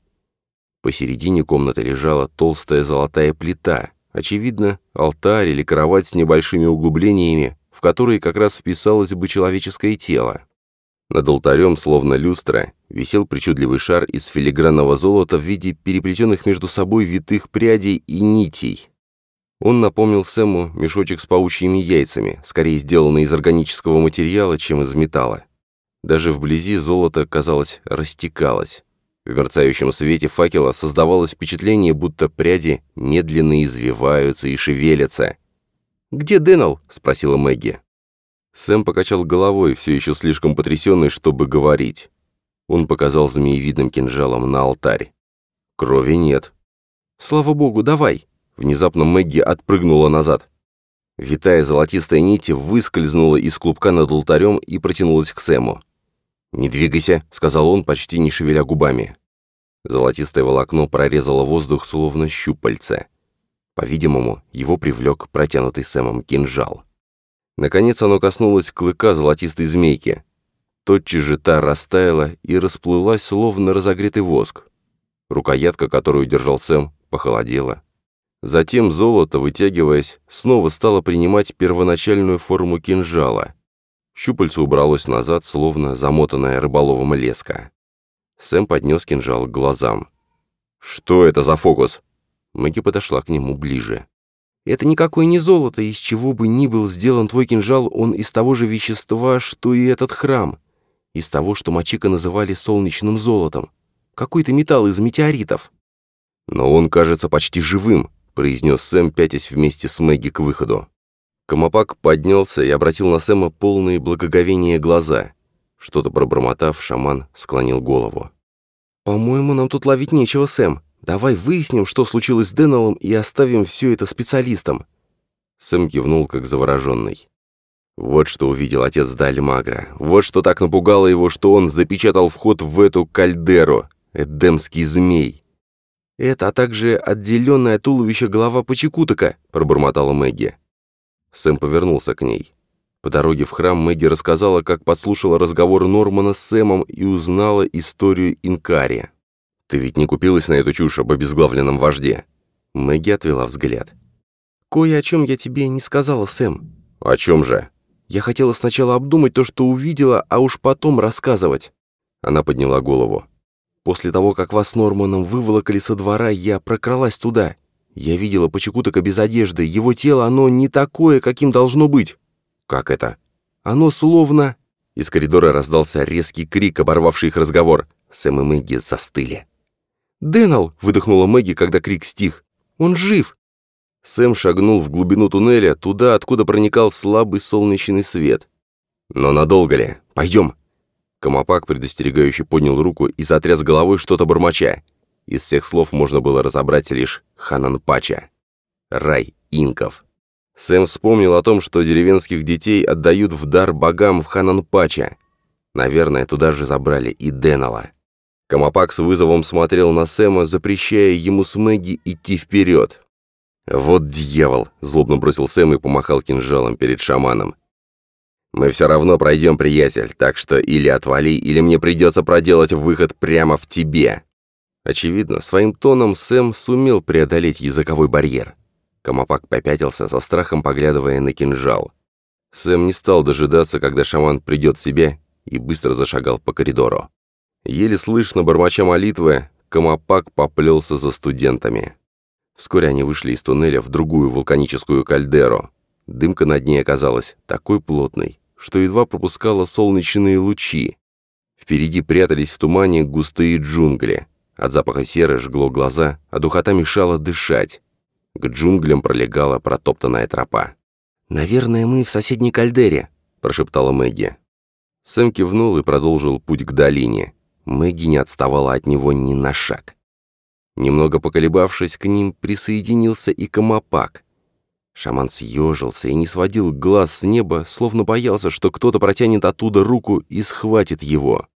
Посередине комнаты лежала толстая золотая плита, очевидно, алтарь или кровать с небольшими углублениями, в которые как раз вписалось бы человеческое тело. Над алтарем, словно люстра, висел причудливый шар из филигранного золота в виде переплетенных между собой витых прядей и нитей, он напомнил Сэму мешочек с паучьими яйцами, скорее сделанный из органического материала, чем из металла. Даже вблизи золото, казалось, растекалось. В мерцающем свете факела создавалось впечатление, будто пряди медленно извиваются и шевелятся. «Где Дэннел?» — спросила Мэгги. Сэм покачал головой, все еще слишком потрясенный, чтобы говорить. Он показал змеевидным кинжалом на алтарь. Крови нет. «Слава богу, давай!» Внезапно Мэгги отпрыгнула назад. Витая золотистая нить выскользнула из клубка над алтарем и протянулась к Сэму. «Не двигайся», — сказал он, почти не шевеля губами. Золотистое волокно прорезало воздух, словно щупальце. По-видимому, его привлек протянутый Сэмом кинжал. Наконец оно коснулось клыка золотистой змейки. Тотчас же та растаяла и расплылась, словно разогретый воск. Рукоятка, которую держал Сэм, похолодела. Затем золото, вытягиваясь, снова стало принимать первоначальную форму кинжала — Щупальце убралось назад, словно замотанная рыболовом леска. Сэм поднес кинжал к глазам. «Что это за фокус?» Мэгги подошла к нему ближе. «Это никакое не золото, из чего бы ни был сделан твой кинжал, он из того же вещества, что и этот храм. Из того, что Мачика называли солнечным золотом. Какой-то металл из метеоритов». «Но он кажется почти живым», — произнес Сэм, пятясь вместе с Мэгги к выходу. Комопак поднялся и обратил на Сэма полные благоговения глаза. Что-то пробормотав, шаман склонил голову.
«По-моему, нам тут ловить нечего, Сэм. Давай выясним, что случилось с Деннеллом, и оставим все это специалистам».
Сэм кивнул, как завороженный. Вот что увидел отец Дальмагра. Вот что так напугало его, что он запечатал вход в эту кальдеру. Эдемский змей.
«Это, а также отделенное туловище голова Почекутака», — пробормотала Мэгги.
Сэм повернулся к ней. По дороге в храм Мэгги рассказала, как подслушала разговор Нормана с Сэмом и узнала историю Инкари. «Ты ведь не купилась на эту чушь об обезглавленном вожде?» Мэгги отвела взгляд.
«Кое о чем я тебе не сказала, Сэм».
«О чем же?»
«Я хотела сначала обдумать то, что увидела, а уж потом рассказывать».
Она подняла голову.
«После того, как вас с Норманом выволокали со двора, я прокралась туда я видела Почекутака без одежды. Его тело, оно не такое, каким должно быть.
Как это?
Оно словно...
Из коридора раздался резкий крик, оборвавший их разговор. Сэм и Мэгги застыли.
«Дэннел!» — выдохнула Мэгги, когда крик стих. «Он жив!»
Сэм шагнул в глубину туннеля, туда, откуда проникал слабый солнечный свет. «Но надолго ли? Пойдем!» Комопак предостерегающе поднял руку и затряс головой что-то бормоча. Из всех слов можно было разобрать лишь Хананпача. Рай инков. Сэм вспомнил о том, что деревенских детей отдают в дар богам в Хананпача. Наверное, туда же забрали и Деннелла. Камапак с вызовом смотрел на Сэма, запрещая ему с Мэгги идти вперед. «Вот дьявол!» — злобно бросил Сэм и помахал кинжалом перед шаманом. «Мы все равно пройдем, приятель, так что или отвали, или мне придется проделать выход прямо в тебе!» Очевидно, своим тоном Сэм сумел преодолеть языковой барьер. Камапак попятился, со страхом поглядывая на кинжал. Сэм не стал дожидаться, когда шаман придет в себя, и быстро зашагал по коридору. Еле слышно, бормоча молитвы, Камапак поплелся за студентами. Вскоре они вышли из туннеля в другую вулканическую кальдеру. Дымка над ней оказалась такой плотной, что едва пропускала солнечные лучи. Впереди прятались в тумане густые джунгли. От запаха серы жгло глаза, а духота мешала дышать. К джунглям пролегала протоптанная тропа.
«Наверное, мы в соседней кальдере», — прошептала Мэгги.
Сэм кивнул и продолжил путь к долине. Мэгги не отставала от него ни на шаг. Немного поколебавшись, к ним присоединился и Камапак. Шаман съежился и не сводил глаз с неба, словно боялся, что кто-то протянет оттуда руку и схватит его.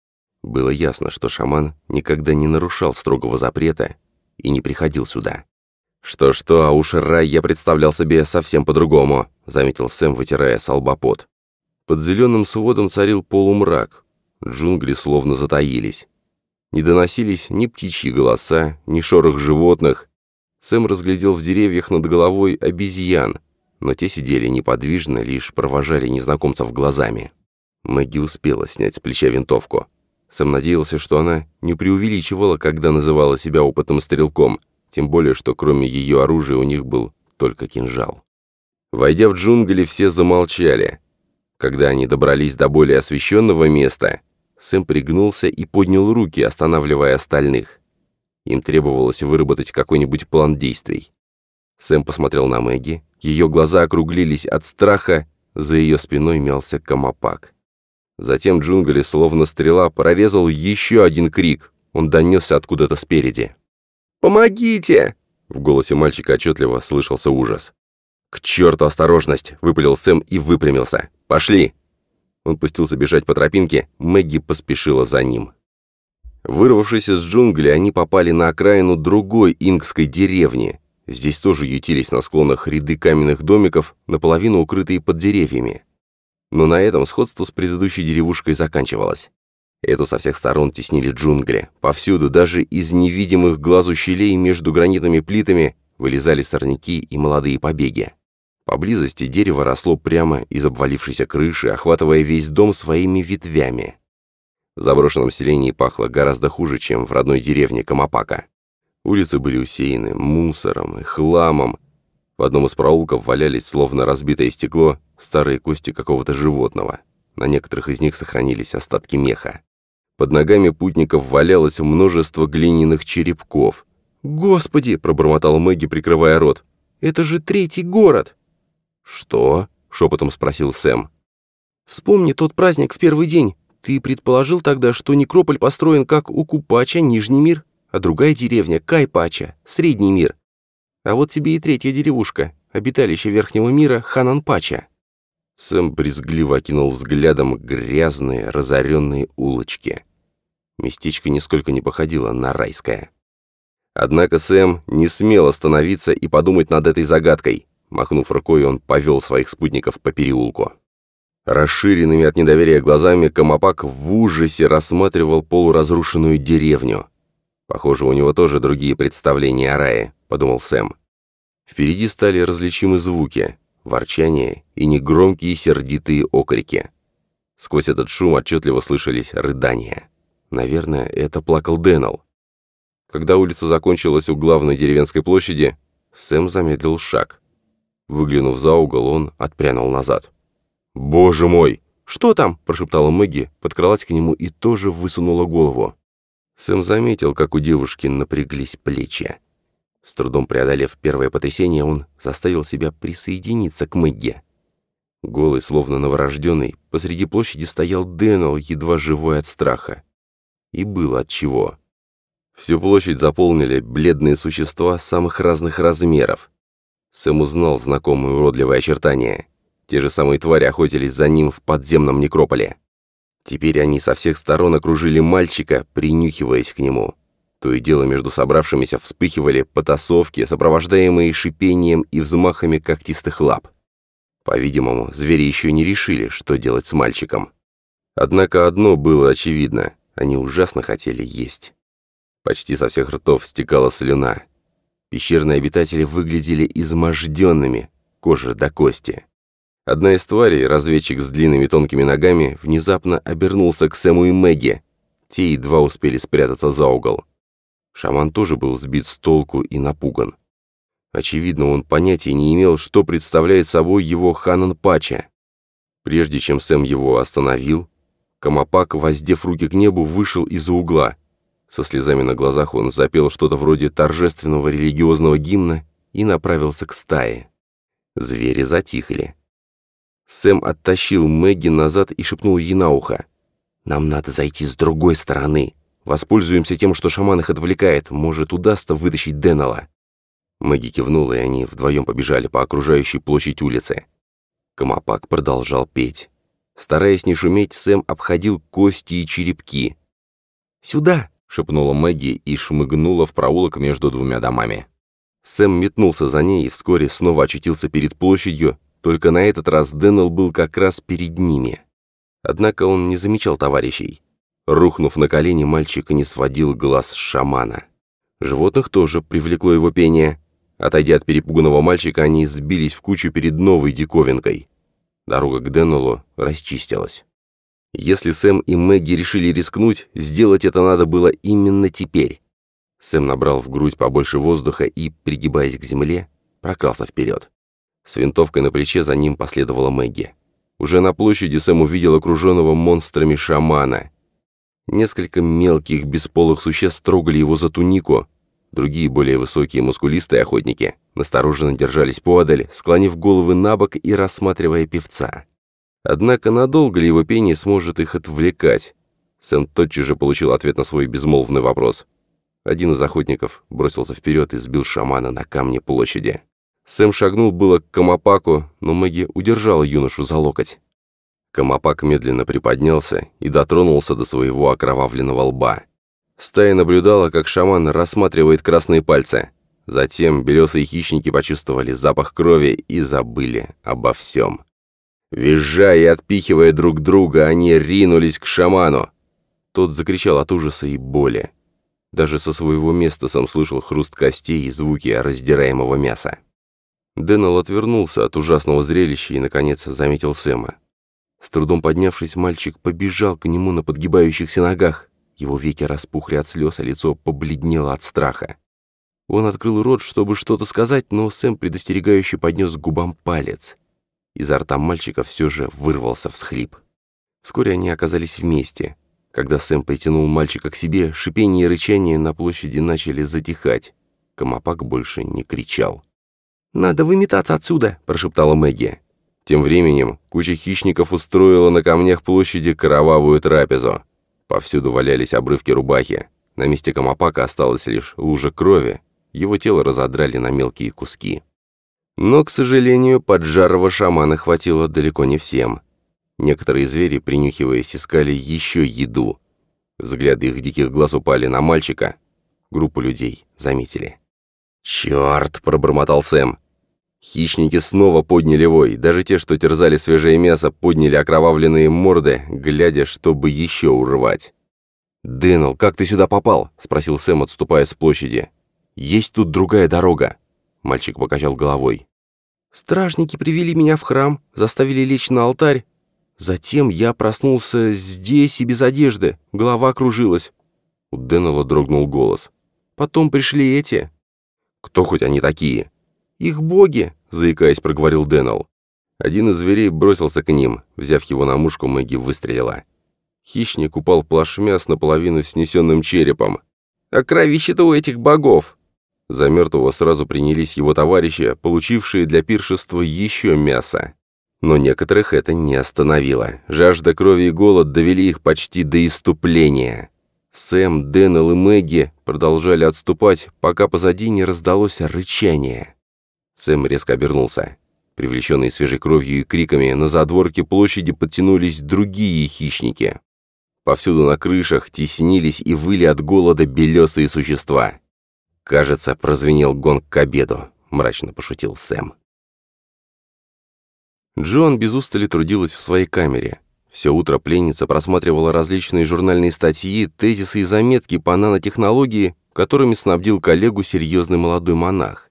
Было ясно, что шаман никогда не нарушал строгого запрета и не приходил сюда. «Что-что, а уж рай я представлял себе совсем по-другому», заметил Сэм, вытирая салбопот. Под зеленым сводом царил полумрак. Джунгли словно затаились. Не доносились ни птичьи голоса, ни шорох животных. Сэм разглядел в деревьях над головой обезьян, но те сидели неподвижно, лишь провожали незнакомцев глазами. Мэгги успела снять с плеча винтовку. Сэм надеялся, что она не преувеличивала, когда называла себя опытным стрелком, тем более, что кроме ее оружия у них был только кинжал. Войдя в джунгли, все замолчали. Когда они добрались до более освещенного места, Сэм пригнулся и поднял руки, останавливая остальных. Им требовалось выработать какой-нибудь план действий. Сэм посмотрел на Мэгги. Ее глаза округлились от страха, за ее спиной мялся комопак. Затем джунгли, словно стрела, прорезал еще один крик. Он донесся откуда-то спереди. «Помогите!» В голосе мальчика отчетливо слышался ужас. «К черту осторожность!» — выпалил Сэм и выпрямился. «Пошли!» Он пустился бежать по тропинке, Мэгги поспешила за ним. Вырвавшись из джунглей, они попали на окраину другой ингской деревни. Здесь тоже ютились на склонах ряды каменных домиков, наполовину укрытые под деревьями. Но на этом сходство с предыдущей деревушкой заканчивалось. Эту со всех сторон теснили джунгли. Повсюду, даже из невидимых глазу щелей между гранитными плитами, вылезали сорняки и молодые побеги. Поблизости дерево росло прямо из обвалившейся крыши, охватывая весь дом своими ветвями. В заброшенном селении пахло гораздо хуже, чем в родной деревне Камапака. Улицы были усеяны мусором и хламом. В одном из проулков валялись, словно разбитое стекло, старые кости какого-то животного. На некоторых из них сохранились остатки меха. Под ногами путников валялось множество глиняных черепков. «Господи!» — пробормотал Мэгги, прикрывая рот. «Это же третий город!» «Что?» — шепотом спросил Сэм. «Вспомни тот праздник в первый день. Ты предположил тогда, что некрополь построен как у Купача, Нижний мир, а другая деревня, Кайпача, Средний мир. А вот тебе и третья деревушка, обиталище Верхнего мира, Хананпача». Сэм брезгливо окинул взглядом грязные, разоренные улочки. Местечко нисколько не походило на райское. Однако Сэм не смел остановиться и подумать над этой загадкой. Махнув рукой, он повел своих спутников по переулку. Расширенными от недоверия глазами Камапак в ужасе рассматривал полуразрушенную деревню. «Похоже, у него тоже другие представления о рае», — подумал Сэм. Впереди стали различимы звуки, ворчание и негромкие сердитые окрики. Сквозь этот шум отчетливо слышались рыдания. Наверное, это плакал Дэннел. Когда улица закончилась у главной деревенской площади, Сэм замедлил шаг. Выглянув за угол, он отпрянул назад. «Боже мой! Что там?» – прошептала Мэгги, подкралась к нему и тоже высунула голову. Сэм заметил, как у девушки напряглись плечи. С трудом преодолев первое потрясение, он заставил себя присоединиться к Мэгги. Голый, словно новорожденный, посреди площади стоял Дэннел, едва живой от страха. И было от чего. Всю площадь заполнили бледные существа самых разных размеров. Сэм узнал знакомые уродливые очертания. Те же самые твари охотились за ним в подземном некрополе. Теперь они со всех сторон окружили мальчика, принюхиваясь к нему. То и дело между собравшимися вспыхивали потасовки, сопровождаемые шипением и взмахами когтистых лап. По-видимому, звери еще не решили, что делать с мальчиком. Однако одно было очевидно – они ужасно хотели есть. Почти со всех ртов стекала слюна. Пещерные обитатели выглядели изможденными, кожа до кости. Одна из тварей, разведчик с длинными тонкими ногами, внезапно обернулся к Сэму и Мэгги. Те едва успели спрятаться за угол. Шаман тоже был сбит с толку и напуган. Очевидно, он понятия не имел, что представляет собой его Ханан Пача. Прежде чем Сэм его остановил, Камапак, воздев руки к небу, вышел из-за угла. Со слезами на глазах он запел что-то вроде торжественного религиозного гимна и направился к стае. Звери затихли. Сэм оттащил Мэгги назад и шепнул ей на ухо. «Нам надо зайти с другой стороны. Воспользуемся тем, что шаман их отвлекает. Может, удастся вытащить Деннелла». Мэгги кивнула, и они вдвоем побежали по окружающей площадь улицы. Камапак продолжал петь. Стараясь не шуметь, Сэм обходил кости и черепки. «Сюда!» — шепнула Мэгги и шмыгнула в проулок между двумя домами. Сэм метнулся за ней и вскоре снова очутился перед площадью, только на этот раз Дэннел был как раз перед ними. Однако он не замечал товарищей. Рухнув на колени, мальчик не сводил глаз с шамана. Животных тоже привлекло его пение. Отойдя от перепуганного мальчика, они сбились в кучу перед новой диковинкой. Дорога к Деннеллу расчистилась. Если Сэм и Мэгги решили рискнуть, сделать это надо было именно теперь. Сэм набрал в грудь побольше воздуха и, пригибаясь к земле, прокрался вперед. С винтовкой на плече за ним последовала Мэгги. Уже на площади Сэм увидел окруженного монстрами шамана. Несколько мелких бесполых существ трогали его за тунику. Другие, более высокие мускулистые охотники, настороженно держались поодаль, склонив головы на бок и рассматривая певца. Однако надолго ли его пение сможет их отвлекать? Сэм тотчас же получил ответ на свой безмолвный вопрос. Один из охотников бросился вперед и сбил шамана на камне площади. Сэм шагнул было к Камапаку, но Мэгги удержала юношу за локоть. Камапак медленно приподнялся и дотронулся до своего окровавленного лба. Стая наблюдала, как шаман рассматривает красные пальцы. Затем белесые хищники почувствовали запах крови и забыли обо всем. Визжая и отпихивая друг друга, они ринулись к шаману. Тот закричал от ужаса и боли. Даже со своего места сам слышал хруст костей и звуки раздираемого мяса. Дэннел отвернулся от ужасного зрелища и, наконец, заметил Сэма. С трудом поднявшись, мальчик побежал к нему на подгибающихся ногах. Его веки распухли от слез, а лицо побледнело от страха. Он открыл рот, чтобы что-то сказать, но Сэм предостерегающе поднес к губам палец. Изо рта мальчика все же вырвался всхлип. Вскоре они оказались вместе. Когда Сэм притянул мальчика к себе, шипение и рычание на площади начали затихать. Камапак больше не кричал. «Надо выметаться отсюда!» – прошептала Мэгги. Тем временем куча хищников устроила на камнях площади кровавую трапезу. Повсюду валялись обрывки рубахи. На месте Камапака осталась лишь лужа крови. Его тело разодрали на мелкие куски. Но, к сожалению, поджарого шамана хватило далеко не всем. Некоторые звери, принюхиваясь, искали еще еду. Взгляды их диких глаз упали на мальчика. Группу людей заметили. «Черт!» — пробормотал Сэм. Хищники снова подняли вой, даже те, что терзали свежее мясо, подняли окровавленные морды, глядя, чтобы еще урвать. «Дэннел, как ты сюда попал?» — спросил Сэм, отступая с площади. «Есть тут другая дорога». Мальчик покачал головой. «Стражники привели меня в храм, заставили лечь на алтарь. Затем я проснулся здесь и без одежды, голова кружилась». У Дэннела дрогнул голос. «Потом пришли эти». «Кто хоть они такие?» «Их боги!» — заикаясь, проговорил Дэннел. Один из зверей бросился к ним. Взяв его на мушку, Мэгги выстрелила. Хищник упал плашмя с наполовину снесенным черепом. «А кровище-то у этих богов!» За мертвого сразу принялись его товарищи, получившие для пиршества еще мясо. Но некоторых это не остановило. Жажда крови и голод довели их почти до иступления. Сэм, Дэннел и Мэгги продолжали отступать, пока позади не раздалось рычание. Сэм резко обернулся. Привлеченные свежей кровью и криками, на задворке площади подтянулись другие хищники. Повсюду на крышах теснились и выли от голода белесые существа. «Кажется, прозвенел гонг к обеду», — мрачно пошутил Сэм. Джон без устали трудилась в своей камере. Все утро пленница просматривала различные журнальные статьи, тезисы и заметки по нанотехнологии, которыми снабдил коллегу серьезный молодой монах.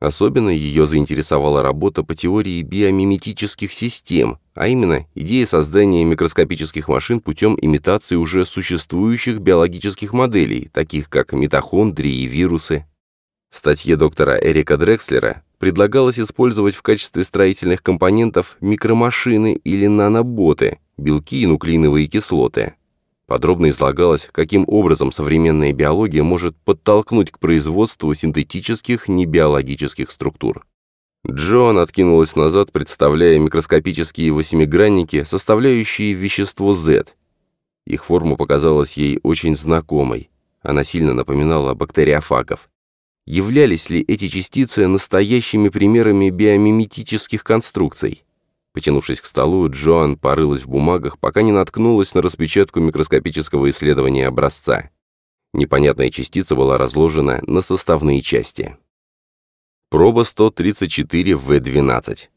Особенно ее заинтересовала работа по теории биомиметических систем, а именно идея создания микроскопических машин путем имитации уже существующих биологических моделей, таких как митохондрии и вирусы. В статье доктора Эрика Дрекслера предлагалось использовать в качестве строительных компонентов микромашины или наноботы, белки и нуклеиновые кислоты. Подробно излагалось, каким образом современная биология может подтолкнуть к производству синтетических небиологических структур. Джон откинулась назад, представляя микроскопические восьмигранники, составляющие вещество Z. Их форма показалась ей очень знакомой. Она сильно напоминала бактериофагов. Являлись ли эти частицы настоящими примерами биомиметических конструкций? Потянувшись к столу, Джоан порылась в бумагах, пока не наткнулась на распечатку микроскопического исследования образца. Непонятная частица была разложена на составные части. Проба 134В12.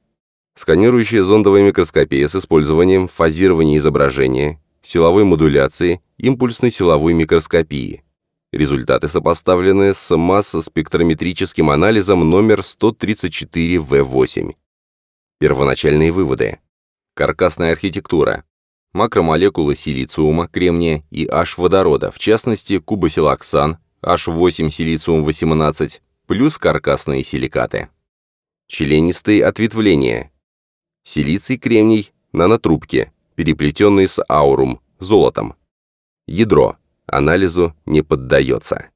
Сканирующая зондовая микроскопия с использованием фазирования изображения, силовой модуляции, импульсной силовой микроскопии. Результаты сопоставлены с массоспектрометрическим анализом номер 134В8. Первоначальные выводы. Каркасная архитектура. Макромолекулы силициума, кремния и H-водорода, в частности кубосилоксан, H8 силициум-18, плюс каркасные силикаты. Членистые ответвления. Силиций, кремний, нанотрубки, переплетенные с аурум, золотом. Ядро. Анализу не поддается.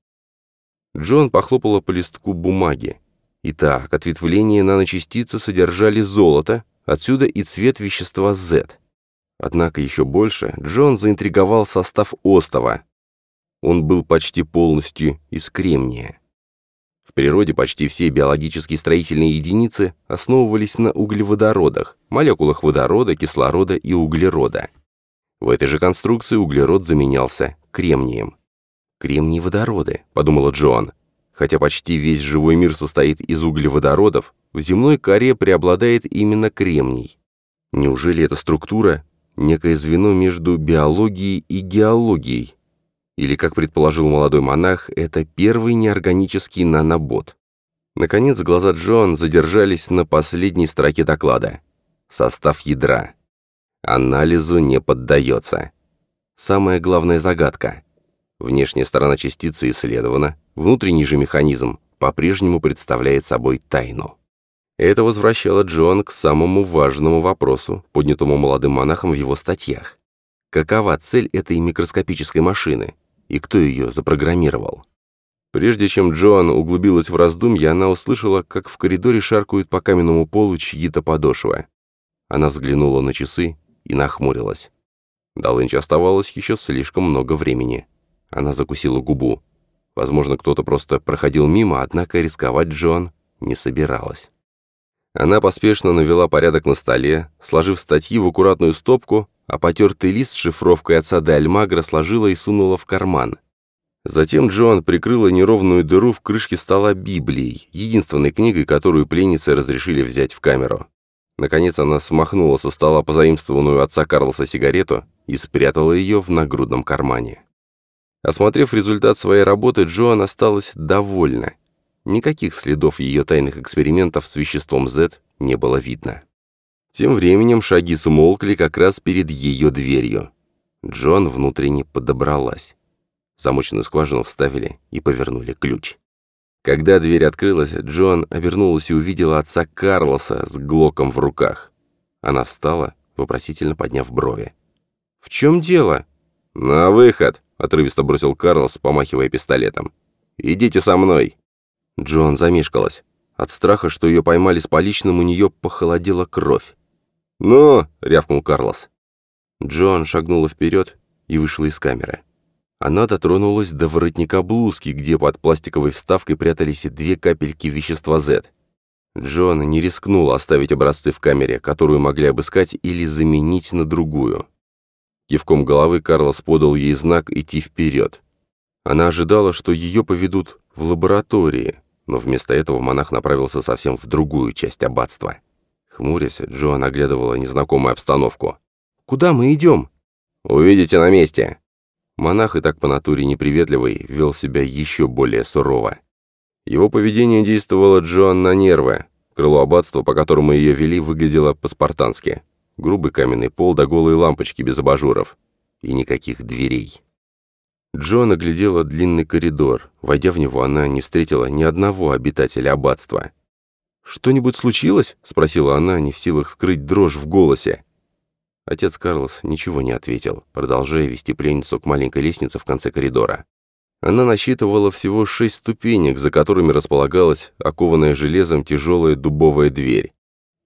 Джон похлопала по листку бумаги. Итак, ответвления наночастицы содержали золото, отсюда и цвет вещества Z. Однако еще больше Джон заинтриговал состав остова. Он был почти полностью из кремния. В природе почти все биологические строительные единицы основывались на углеводородах, молекулах водорода, кислорода и углерода. В этой же конструкции углерод заменялся кремнием. «Кремний-водороды», — подумала Джоан. Хотя почти весь живой мир состоит из углеводородов, в земной коре преобладает именно кремний. Неужели эта структура – некое звено между биологией и геологией? Или, как предположил молодой монах, это первый неорганический нанобот? Наконец, глаза Джоан задержались на последней строке доклада. Состав ядра. Анализу не поддается. Самая главная загадка. Внешняя сторона частицы исследована, внутренний же механизм по-прежнему представляет собой тайну. Это возвращало Джоан к самому важному вопросу, поднятому молодым монахом в его статьях. Какова цель этой микроскопической машины, и кто ее запрограммировал? Прежде чем Джоан углубилась в раздумья, она услышала, как в коридоре шаркают по каменному полу чьи-то подошвы. Она взглянула на часы и нахмурилась. До лынча оставалось еще слишком много времени. Она закусила губу. Возможно, кто-то просто проходил мимо, однако рисковать Джон не собиралась. Она поспешно навела порядок на столе, сложив статьи в аккуратную стопку, а потертый лист с шифровкой отца де Альмагра сложила и сунула в карман. Затем Джоан прикрыла неровную дыру в крышке стола Библией, единственной книгой, которую пленницы разрешили взять в камеру. Наконец она смахнула со стола позаимствованную отца Карлоса сигарету и спрятала ее в нагрудном кармане. Осмотрев результат своей работы, Джоан осталась довольна. Никаких следов ее тайных экспериментов с веществом Z не было видно. Тем временем шаги смолкли как раз перед ее дверью. Джоан внутренне подобралась. Замоченную скважину вставили и повернули ключ. Когда дверь открылась, Джоан обернулась и увидела отца Карлоса с глоком в руках. Она встала, вопросительно подняв брови. «В чем дело?» «На выход!» — отрывисто бросил Карлос, помахивая пистолетом. «Идите со мной!» Джон замешкалась. От страха, что ее поймали с поличным, у нее похолодела кровь. «Ну!» — рявкнул Карлос. Джон шагнула вперед и вышла из камеры. Она дотронулась до воротника блузки, где под пластиковой вставкой прятались две капельки вещества Z. Джон не рискнул оставить образцы в камере, которую могли обыскать или заменить на другую. Кивком головы Карлос подал ей знак идти вперед. Она ожидала, что ее поведут в лаборатории, но вместо этого монах направился совсем в другую часть аббатства. Хмурясь, Джоан оглядывала незнакомую обстановку. «Куда мы идем?» «Увидите на месте!» Монах, и так по натуре неприветливый, вел себя еще более сурово. Его поведение действовало Джоан на нервы. Крыло аббатства, по которому ее вели, выглядело по-спартански грубый каменный пол да голые лампочки без абажуров. И никаких дверей. Джон оглядела длинный коридор. Войдя в него, она не встретила ни одного обитателя аббатства. «Что-нибудь случилось?» — спросила она, не в силах скрыть дрожь в голосе. Отец Карлос ничего не ответил, продолжая вести пленницу к маленькой лестнице в конце коридора. Она насчитывала всего шесть ступенек, за которыми располагалась окованная железом тяжелая дубовая дверь.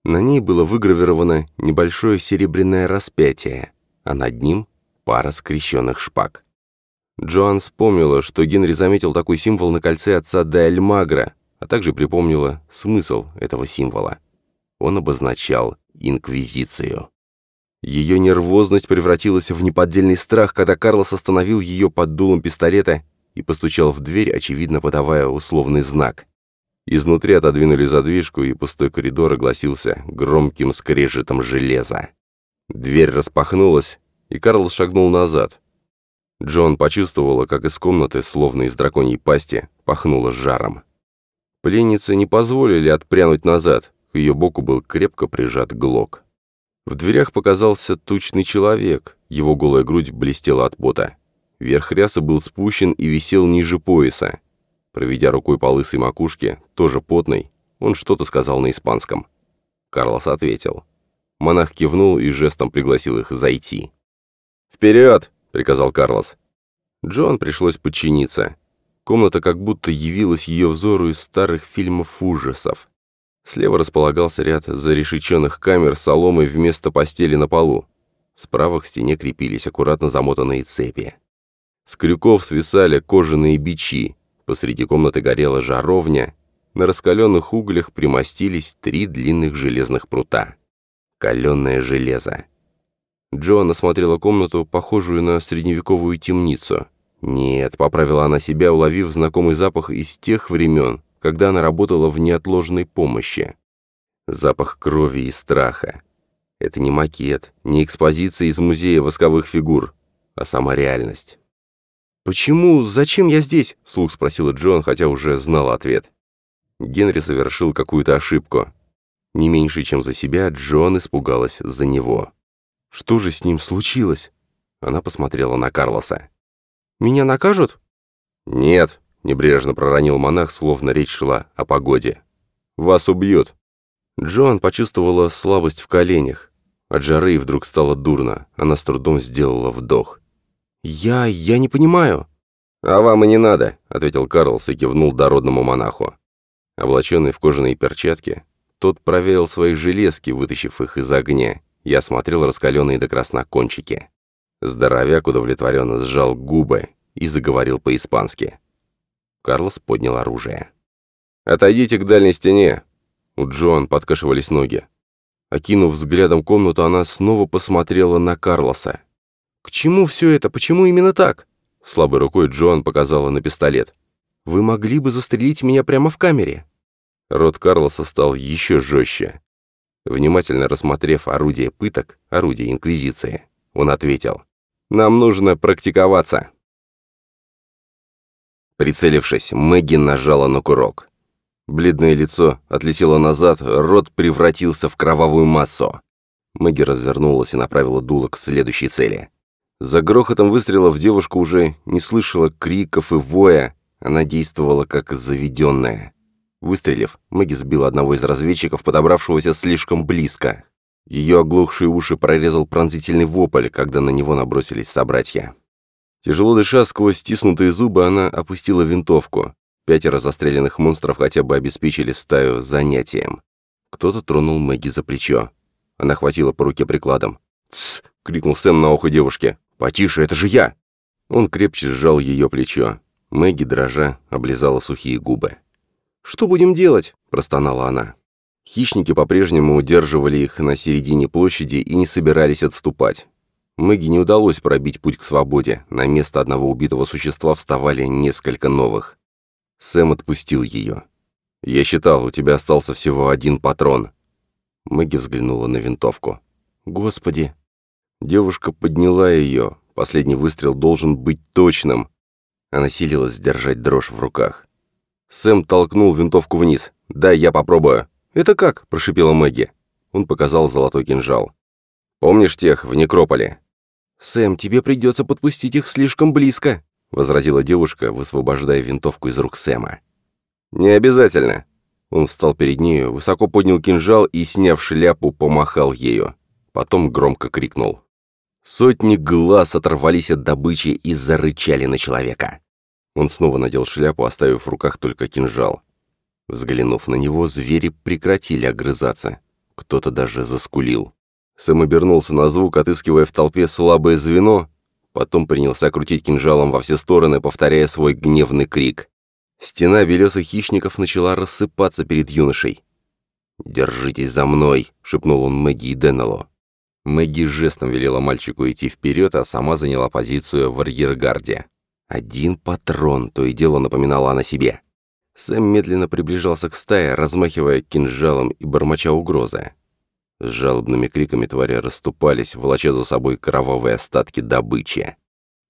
На ней было выгравировано небольшое серебряное распятие, а над ним пара скрещенных шпаг. Джоан вспомнила, что Генри заметил такой символ на кольце отца де Альмагра, а также припомнила смысл этого символа. Он обозначал инквизицию. Ее нервозность превратилась в неподдельный страх, когда Карлос остановил ее под дулом пистолета и постучал в дверь, очевидно подавая условный знак. Изнутри отодвинули задвижку, и пустой коридор огласился громким скрежетом железа. Дверь распахнулась, и Карл шагнул назад. Джон почувствовала, как из комнаты, словно из драконьей пасти, пахнуло жаром. Пленницы не позволили отпрянуть назад, к ее боку был крепко прижат глок. В дверях показался тучный человек, его голая грудь блестела от пота. Верх ряса был спущен и висел ниже пояса. Проведя рукой по лысой макушке, тоже потной, он что-то сказал на испанском. Карлос ответил. Монах кивнул и жестом пригласил их зайти. «Вперед!» — приказал Карлос. Джоан пришлось подчиниться. Комната как будто явилась ее взору из старых фильмов ужасов. Слева располагался ряд зарешеченных камер с соломой вместо постели на полу. Справа к стене крепились аккуратно замотанные цепи. С крюков свисали кожаные бичи. Посреди комнаты горела жаровня. На раскаленных углях примостились три длинных железных прута. Каленное железо. Джоан осмотрела комнату, похожую на средневековую темницу. Нет, поправила она себя, уловив знакомый запах из тех времен, когда она работала в неотложной помощи. Запах крови и страха. Это не макет, не экспозиция из музея восковых фигур, а сама реальность. «Почему? Зачем я здесь?» — вслух спросила Джон, хотя уже знала ответ. Генри совершил какую-то ошибку. Не меньше, чем за себя, Джон испугалась за него. «Что же с ним случилось?» Она посмотрела на Карлоса. «Меня накажут?» «Нет», — небрежно проронил монах, словно речь шла о погоде. «Вас убьют». Джоан почувствовала слабость в коленях. От жары вдруг стало дурно. Она с трудом сделала вдох. «Я... я не понимаю». «А вам и не надо», — ответил Карлс и кивнул дородному монаху. Облаченный в кожаные перчатки, тот проверил свои железки, вытащив их из огня, я осмотрел раскаленные до красна кончики. Здоровяк удовлетворенно сжал губы и заговорил по-испански. Карлос поднял оружие. «Отойдите к дальней стене!» У Джоан подкашивались ноги. Окинув взглядом комнату, она снова посмотрела на Карлоса. «К чему все это? Почему именно так?» Слабой рукой Джоан показала на пистолет. «Вы могли бы застрелить меня прямо в камере». Рот Карлоса стал еще жестче. Внимательно рассмотрев орудие пыток, орудие Инквизиции, он ответил, «Нам нужно практиковаться». Прицелившись, Мэгги нажала на курок. Бледное лицо отлетело назад, рот превратился в кровавую массу. Мэгги развернулась и направила дуло к следующей цели. За грохотом выстрелов девушка уже не слышала криков и воя, она действовала как заведенная. Выстрелив, Мэгги сбила одного из разведчиков, подобравшегося слишком близко. Ее оглохшие уши прорезал пронзительный вопль, когда на него набросились собратья. Тяжело дыша сквозь стиснутые зубы, она опустила винтовку. Пятеро застреленных монстров хотя бы обеспечили стаю занятием. Кто-то тронул Мэгги за плечо. Она хватила по руке прикладом. «Тсс!» — крикнул Сэм на ухо девушке. «Потише, это же я!» Он крепче сжал ее плечо. Мэгги, дрожа, облизала сухие губы. «Что будем делать?» – простонала она. Хищники по-прежнему удерживали их на середине площади и не собирались отступать. Мэгги не удалось пробить путь к свободе. На место одного убитого существа вставали несколько новых. Сэм отпустил ее. «Я считал, у тебя остался всего один патрон». Мэгги взглянула на винтовку. «Господи!» Девушка подняла ее. Последний выстрел должен быть точным. Она силилась сдержать дрожь в руках. Сэм толкнул винтовку вниз. «Дай я попробую». «Это как?» – прошипела Мэгги. Он показал золотой кинжал. «Помнишь тех в некрополе?» «Сэм, тебе придется подпустить их слишком близко», – возразила девушка, высвобождая винтовку из рук Сэма. «Не обязательно». Он встал перед нею, высоко поднял кинжал и, сняв шляпу, помахал ею. Потом громко крикнул. Сотни глаз оторвались от добычи и зарычали на человека. Он снова надел шляпу, оставив в руках только кинжал. Взглянув на него, звери прекратили огрызаться. Кто-то даже заскулил. Сэм обернулся на звук, отыскивая в толпе слабое звено, потом принялся крутить кинжалом во все стороны, повторяя свой гневный крик. Стена белесых хищников начала рассыпаться перед юношей. «Держитесь за мной!» — шепнул он Мэгги и Деннеллу. Мэгги жестом велела мальчику идти вперед, а сама заняла позицию в арьергарде. Один патрон, то и дело напоминала она себе. Сэм медленно приближался к стае, размахивая кинжалом и бормоча угрозы. С жалобными криками твари расступались, волоча за собой кровавые остатки добычи.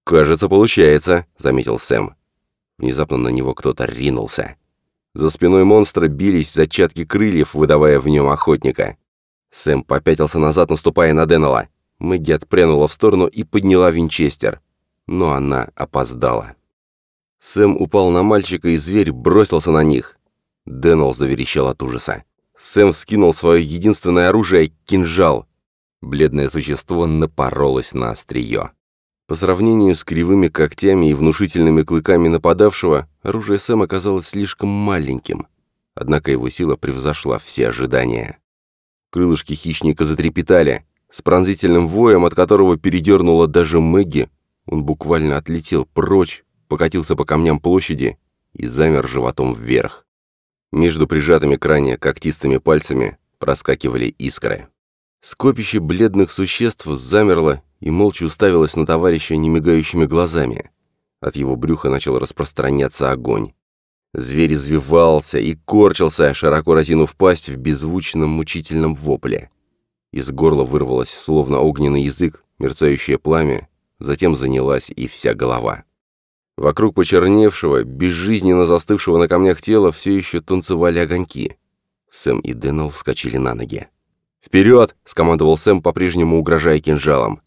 «Кажется, получается», — заметил Сэм. Внезапно на него кто-то ринулся. За спиной монстра бились зачатки крыльев, выдавая в нем охотника. Сэм попятился назад, наступая на Деннелла. Мэгги отпрянула в сторону и подняла винчестер но она опоздала. Сэм упал на мальчика, и зверь бросился на них. Дэннел заверещал от ужаса. Сэм вскинул свое единственное оружие — кинжал. Бледное существо напоролось на острие. По сравнению с кривыми когтями и внушительными клыками нападавшего, оружие Сэм оказалось слишком маленьким. Однако его сила превзошла все ожидания. Крылышки хищника затрепетали. С пронзительным воем, от которого передернула даже Мэгги, он буквально отлетел прочь, покатился по камням площади и замер животом вверх. Между прижатыми к когтистыми пальцами проскакивали искры. Скопище бледных существ замерло и молча уставилось на товарища немигающими глазами. От его брюха начал распространяться огонь. Зверь извивался и корчился, широко разинув пасть в беззвучном мучительном вопле. Из горла вырвалось, словно огненный язык, мерцающее пламя, затем занялась и вся голова. Вокруг почерневшего, безжизненно застывшего на камнях тела все еще танцевали огоньки. Сэм и Дэннел вскочили на ноги. «Вперед!» — скомандовал Сэм, по-прежнему угрожая кинжалом.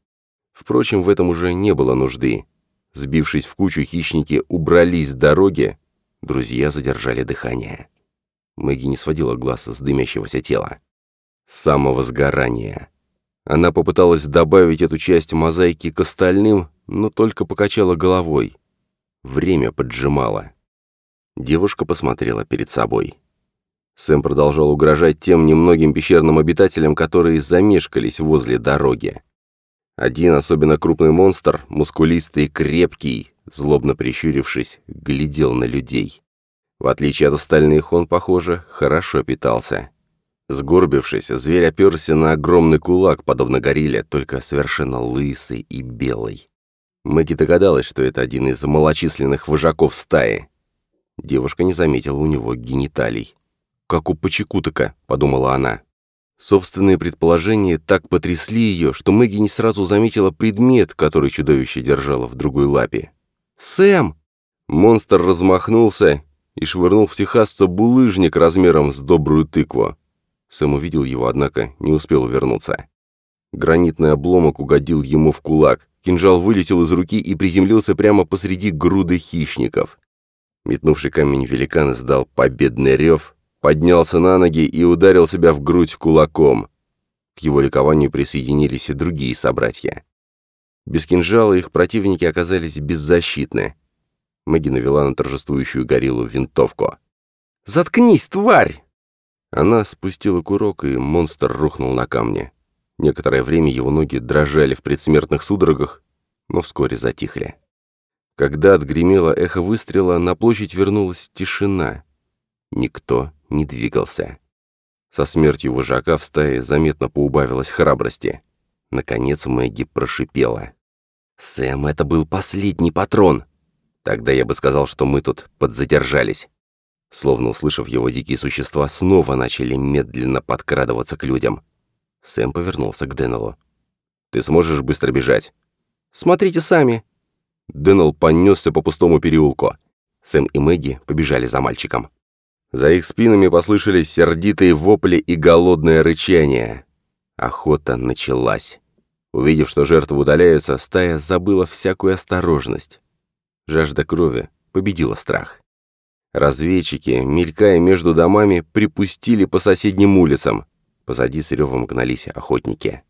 Впрочем, в этом уже не было нужды. Сбившись в кучу, хищники убрались с дороги, друзья задержали дыхание. Мэгги не сводила глаз с дымящегося тела. Самого сгорания. Она попыталась добавить эту часть мозаики к остальным, но только покачала головой. Время поджимало. Девушка посмотрела перед собой. Сэм продолжал угрожать тем немногим пещерным обитателям, которые замешкались возле дороги. Один особенно крупный монстр, мускулистый и крепкий, злобно прищурившись, глядел на людей. В отличие от остальных, он, похоже, хорошо питался. Сгорбившись, зверь оперся на огромный кулак, подобно горилле, только совершенно лысый и белый. Мэгги догадалась, что это один из малочисленных вожаков стаи. Девушка не заметила у него гениталий. «Как у Почекутака», — подумала она. Собственные предположения так потрясли ее, что Мэгги не сразу заметила предмет, который чудовище держало в другой лапе. «Сэм!» Монстр размахнулся и швырнул в техасца булыжник размером с добрую тыкву. Сэм увидел его, однако не успел вернуться. Гранитный обломок угодил ему в кулак, кинжал вылетел из руки и приземлился прямо посреди груды хищников. Метнувший камень великан издал победный рев, поднялся на ноги и ударил себя в грудь кулаком. К его ликованию присоединились и другие собратья. Без кинжала их противники оказались беззащитны. Мэгги навела на торжествующую гориллу винтовку. «Заткнись, тварь!» Она спустила курок, и монстр рухнул на камне. Некоторое время его ноги дрожали в предсмертных судорогах, но вскоре затихли. Когда отгремело эхо выстрела, на площадь вернулась тишина. Никто не двигался. Со смертью вожака в стае заметно поубавилось храбрости. Наконец Мэгги прошипела. «Сэм, это был последний патрон!» Тогда я бы сказал, что мы тут подзадержались. Словно услышав его, дикие существа снова начали медленно подкрадываться к людям. Сэм повернулся к Деннеллу. «Ты сможешь быстро бежать?» «Смотрите сами!» Деннелл понесся по пустому переулку. Сэм и Мэгги побежали за мальчиком. За их спинами послышались сердитые вопли и голодное рычание. Охота началась. Увидев, что жертвы удаляются, стая забыла всякую осторожность. Жажда крови победила страх. Разведчики, мелькая между домами, припустили по соседним улицам. Позади с ревом гнались охотники.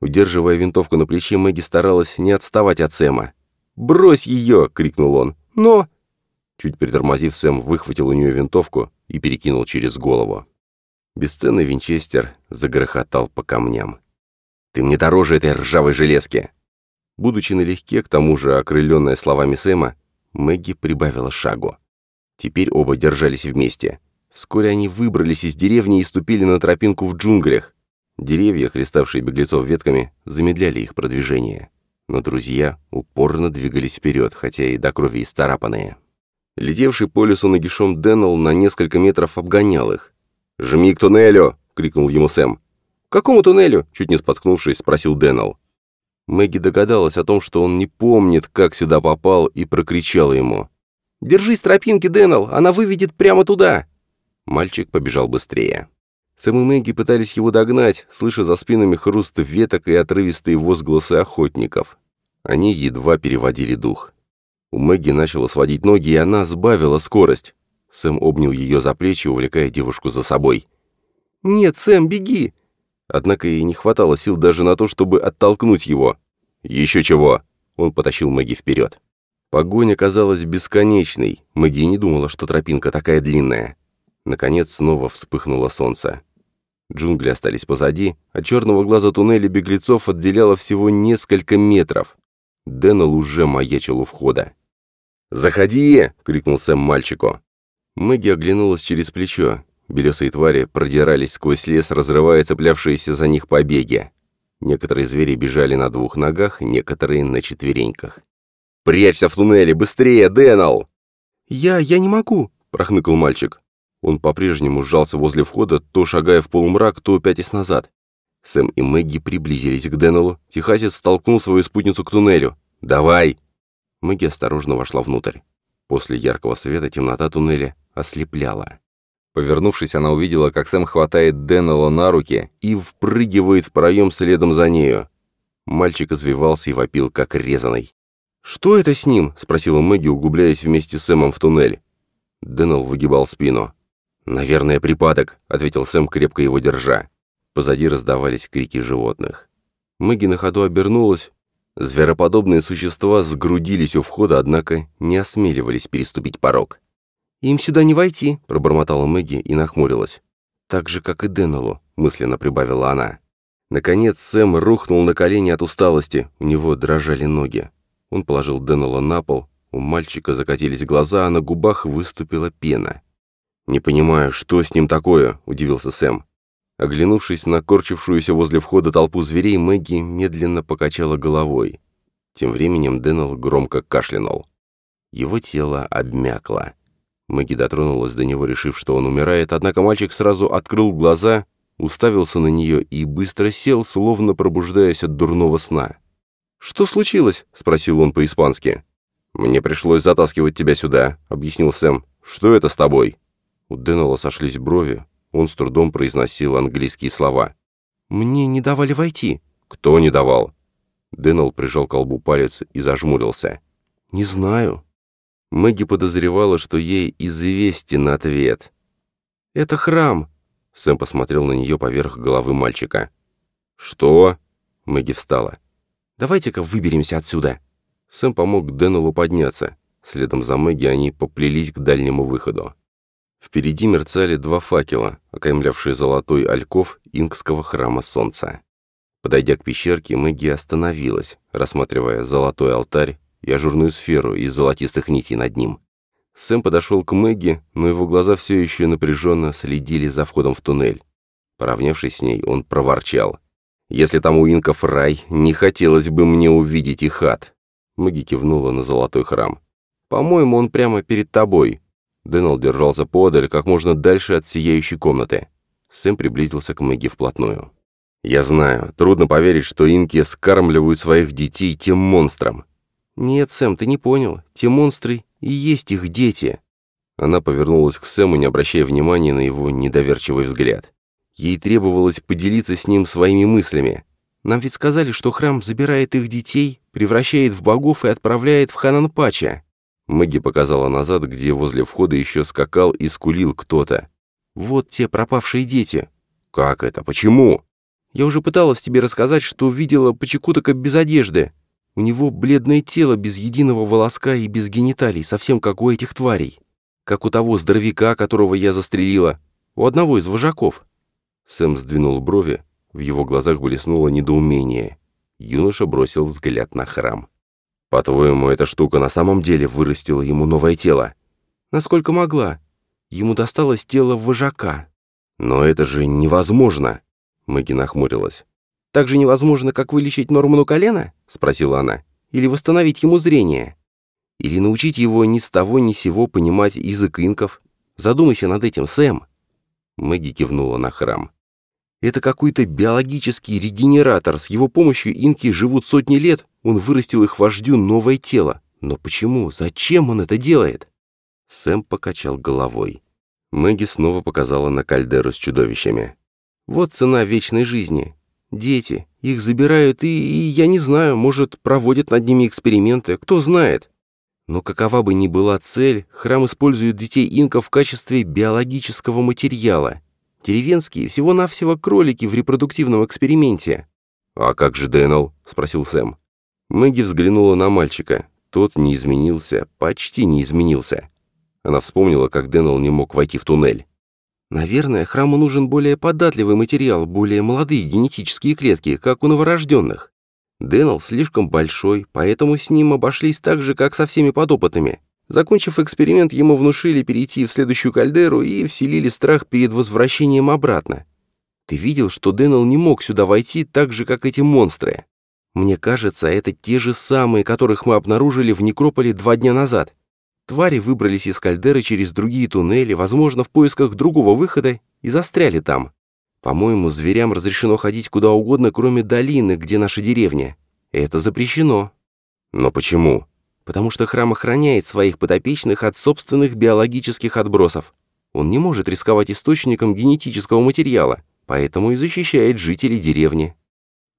Удерживая винтовку на плече, Мэгги старалась не отставать от Сэма. «Брось ее!» — крикнул он. «Но...» Чуть притормозив, Сэм выхватил у нее винтовку и перекинул через голову. Бесценный винчестер загрохотал по камням. «Ты мне дороже этой ржавой железки!» Будучи налегке, к тому же окрыленная словами Сэма, Мэгги прибавила шагу. Теперь оба держались вместе. Вскоре они выбрались из деревни и ступили на тропинку в джунглях. Деревья, хлеставшие беглецов ветками, замедляли их продвижение. Но друзья упорно двигались вперед, хотя и до крови исцарапанные. Летевший по лесу нагишом Дэннел на несколько метров обгонял их. «Жми к туннелю!» — крикнул ему Сэм. «К какому туннелю?» — чуть не споткнувшись, спросил Дэннел. Мэгги догадалась о том, что он не помнит, как сюда попал, и прокричала ему. «Держись тропинки, Дэннел, она выведет прямо туда!» Мальчик побежал быстрее. Сэм и Мэгги пытались его догнать, слыша за спинами хруст веток и отрывистые возгласы охотников. Они едва переводили дух. У Мэгги начало сводить ноги, и она сбавила скорость. Сэм обнял ее за плечи, увлекая девушку за собой. «Нет, Сэм, беги!» Однако ей не хватало сил даже на то, чтобы оттолкнуть его. «Еще чего!» Он потащил Мэгги вперед. Погоня казалась бесконечной. Мэгги не думала, что тропинка такая длинная. Наконец снова вспыхнуло солнце. Джунгли остались позади, а черного глаза туннеля беглецов отделяло всего несколько метров. Дэннел уже маячил у входа. «Заходи!» — крикнул Сэм мальчику. Мэгги оглянулась через плечо. Белесые твари продирались сквозь лес, разрывая цеплявшиеся за них побеги. Некоторые звери бежали на двух ногах, некоторые на четвереньках. «Прячься в туннеле! Быстрее, Дэннел!»
«Я... я не могу!» — прохныкал мальчик. Он по-прежнему сжался возле входа, то шагая в полумрак, то пятясь назад. Сэм и Мэгги приблизились к Деннеллу. Техасец столкнул свою спутницу к туннелю. «Давай!» Мэгги осторожно вошла внутрь. После яркого света темнота туннеля ослепляла. Повернувшись, она увидела, как Сэм хватает Деннелла на руки и впрыгивает в проем следом за нею. Мальчик извивался и вопил, как резаный.
«Что это с ним?» — спросила Мэгги, углубляясь вместе с Сэмом в туннель. Деннелл выгибал спину. «Наверное, припадок», — ответил Сэм, крепко его держа. Позади раздавались крики животных. Мэгги на ходу обернулась. Звероподобные существа сгрудились у входа, однако не осмеливались переступить порог.
«Им сюда не войти», — пробормотала Мэгги и нахмурилась. «Так же, как и Деннеллу», — мысленно прибавила она.
Наконец Сэм рухнул на колени от усталости, у него дрожали ноги. Он положил Деннелла на пол, у мальчика закатились глаза, а на губах выступила пена. «Не понимаю, что с ним такое?» – удивился Сэм. Оглянувшись на корчившуюся возле входа толпу зверей, Мэгги медленно покачала головой. Тем временем Деннелл громко кашлянул. Его тело обмякло. Мэгги дотронулась до него, решив, что он умирает, однако мальчик сразу открыл глаза, уставился на нее и быстро сел, словно пробуждаясь от дурного сна.
«Что случилось?» — спросил он по-испански.
«Мне пришлось затаскивать тебя сюда», — объяснил Сэм. «Что это с тобой?»
У Деннелла сошлись брови. Он с трудом произносил английские слова. «Мне не давали войти».
«Кто не давал?» Деннелл прижал к колбу палец и зажмурился.
«Не знаю».
Мэгги подозревала, что ей известен ответ.
«Это храм», —
Сэм посмотрел на нее поверх головы мальчика.
«Что?»
— Мэгги встала.
«Давайте-ка выберемся отсюда».
Сэм помог Деннеллу подняться. Следом за Мэгги они поплелись к дальнему выходу. Впереди мерцали два факела, окаймлявшие золотой альков инкского храма солнца. Подойдя к пещерке, Мэгги остановилась, рассматривая золотой алтарь и ажурную сферу из золотистых нитей над ним. Сэм подошел к Мэгги, но его глаза все еще напряженно следили за входом в туннель. Поравнявшись с ней, он проворчал. «Если там у инков рай, не хотелось бы мне увидеть их ад». Мэгги кивнула на золотой храм. «По-моему, он прямо перед тобой». Дэннел держался подаль, как можно дальше от сияющей комнаты. Сэм приблизился к Мэгги вплотную. «Я знаю, трудно поверить, что инки скармливают своих детей тем монстрам».
«Нет, Сэм, ты не понял. Те монстры и есть их дети».
Она повернулась к Сэму, не обращая внимания на его недоверчивый взгляд. Ей требовалось поделиться с ним своими мыслями.
Нам ведь сказали, что храм забирает их детей, превращает в богов и отправляет в Хананпача».
Мэгги показала назад, где возле входа еще скакал и скулил кто-то.
«Вот те пропавшие дети».
«Как это? Почему?»
«Я уже пыталась тебе рассказать, что видела Почекутака без одежды. У него бледное тело без единого волоска и без гениталий, совсем как у этих тварей. Как у того здоровяка, которого я застрелила. У одного из вожаков».
Сэм сдвинул брови, в его глазах блеснуло недоумение. Юноша бросил взгляд на храм. «По-твоему, эта штука на самом деле вырастила ему новое тело?»
«Насколько могла. Ему досталось тело вожака».
«Но это же невозможно!» Мэгги нахмурилась.
«Так же невозможно, как вылечить Норману колено?» Спросила она. «Или восстановить ему зрение? Или научить его ни с того ни сего понимать язык инков? Задумайся над этим, Сэм!»
Мэгги кивнула на храм.
Это какой-то биологический регенератор. С его помощью инки живут сотни лет. Он вырастил их вождю новое тело. Но почему? Зачем он это делает?
Сэм покачал головой. Мэгги снова показала на кальдеру с чудовищами.
Вот цена вечной жизни. Дети. Их забирают и, и, я не знаю, может, проводят над ними эксперименты. Кто знает. Но какова бы ни была цель, храм использует детей инков в качестве биологического материала. Деревенские всего-навсего кролики в репродуктивном эксперименте».
«А как же Дэннел?» — спросил Сэм.
Мэгги взглянула на мальчика. Тот не изменился, почти не изменился. Она вспомнила, как Дэннел не мог войти в туннель. «Наверное, храму нужен более податливый материал, более молодые генетические клетки, как у новорожденных. Дэннел слишком большой, поэтому с ним обошлись так же, как со всеми подопытными. Закончив эксперимент, ему внушили перейти в следующую кальдеру и вселили страх перед возвращением обратно. Ты видел, что Дэннел не мог сюда войти так же, как эти монстры? Мне кажется, это те же самые, которых мы обнаружили в некрополе два дня назад. Твари выбрались из кальдеры через другие туннели, возможно, в поисках другого выхода, и застряли там. По-моему, зверям разрешено ходить куда угодно, кроме долины, где наша деревня. Это запрещено. Но почему? Потому что храм охраняет своих подопечных от собственных биологических отбросов. Он не может рисковать источником генетического материала, поэтому и защищает жителей деревни.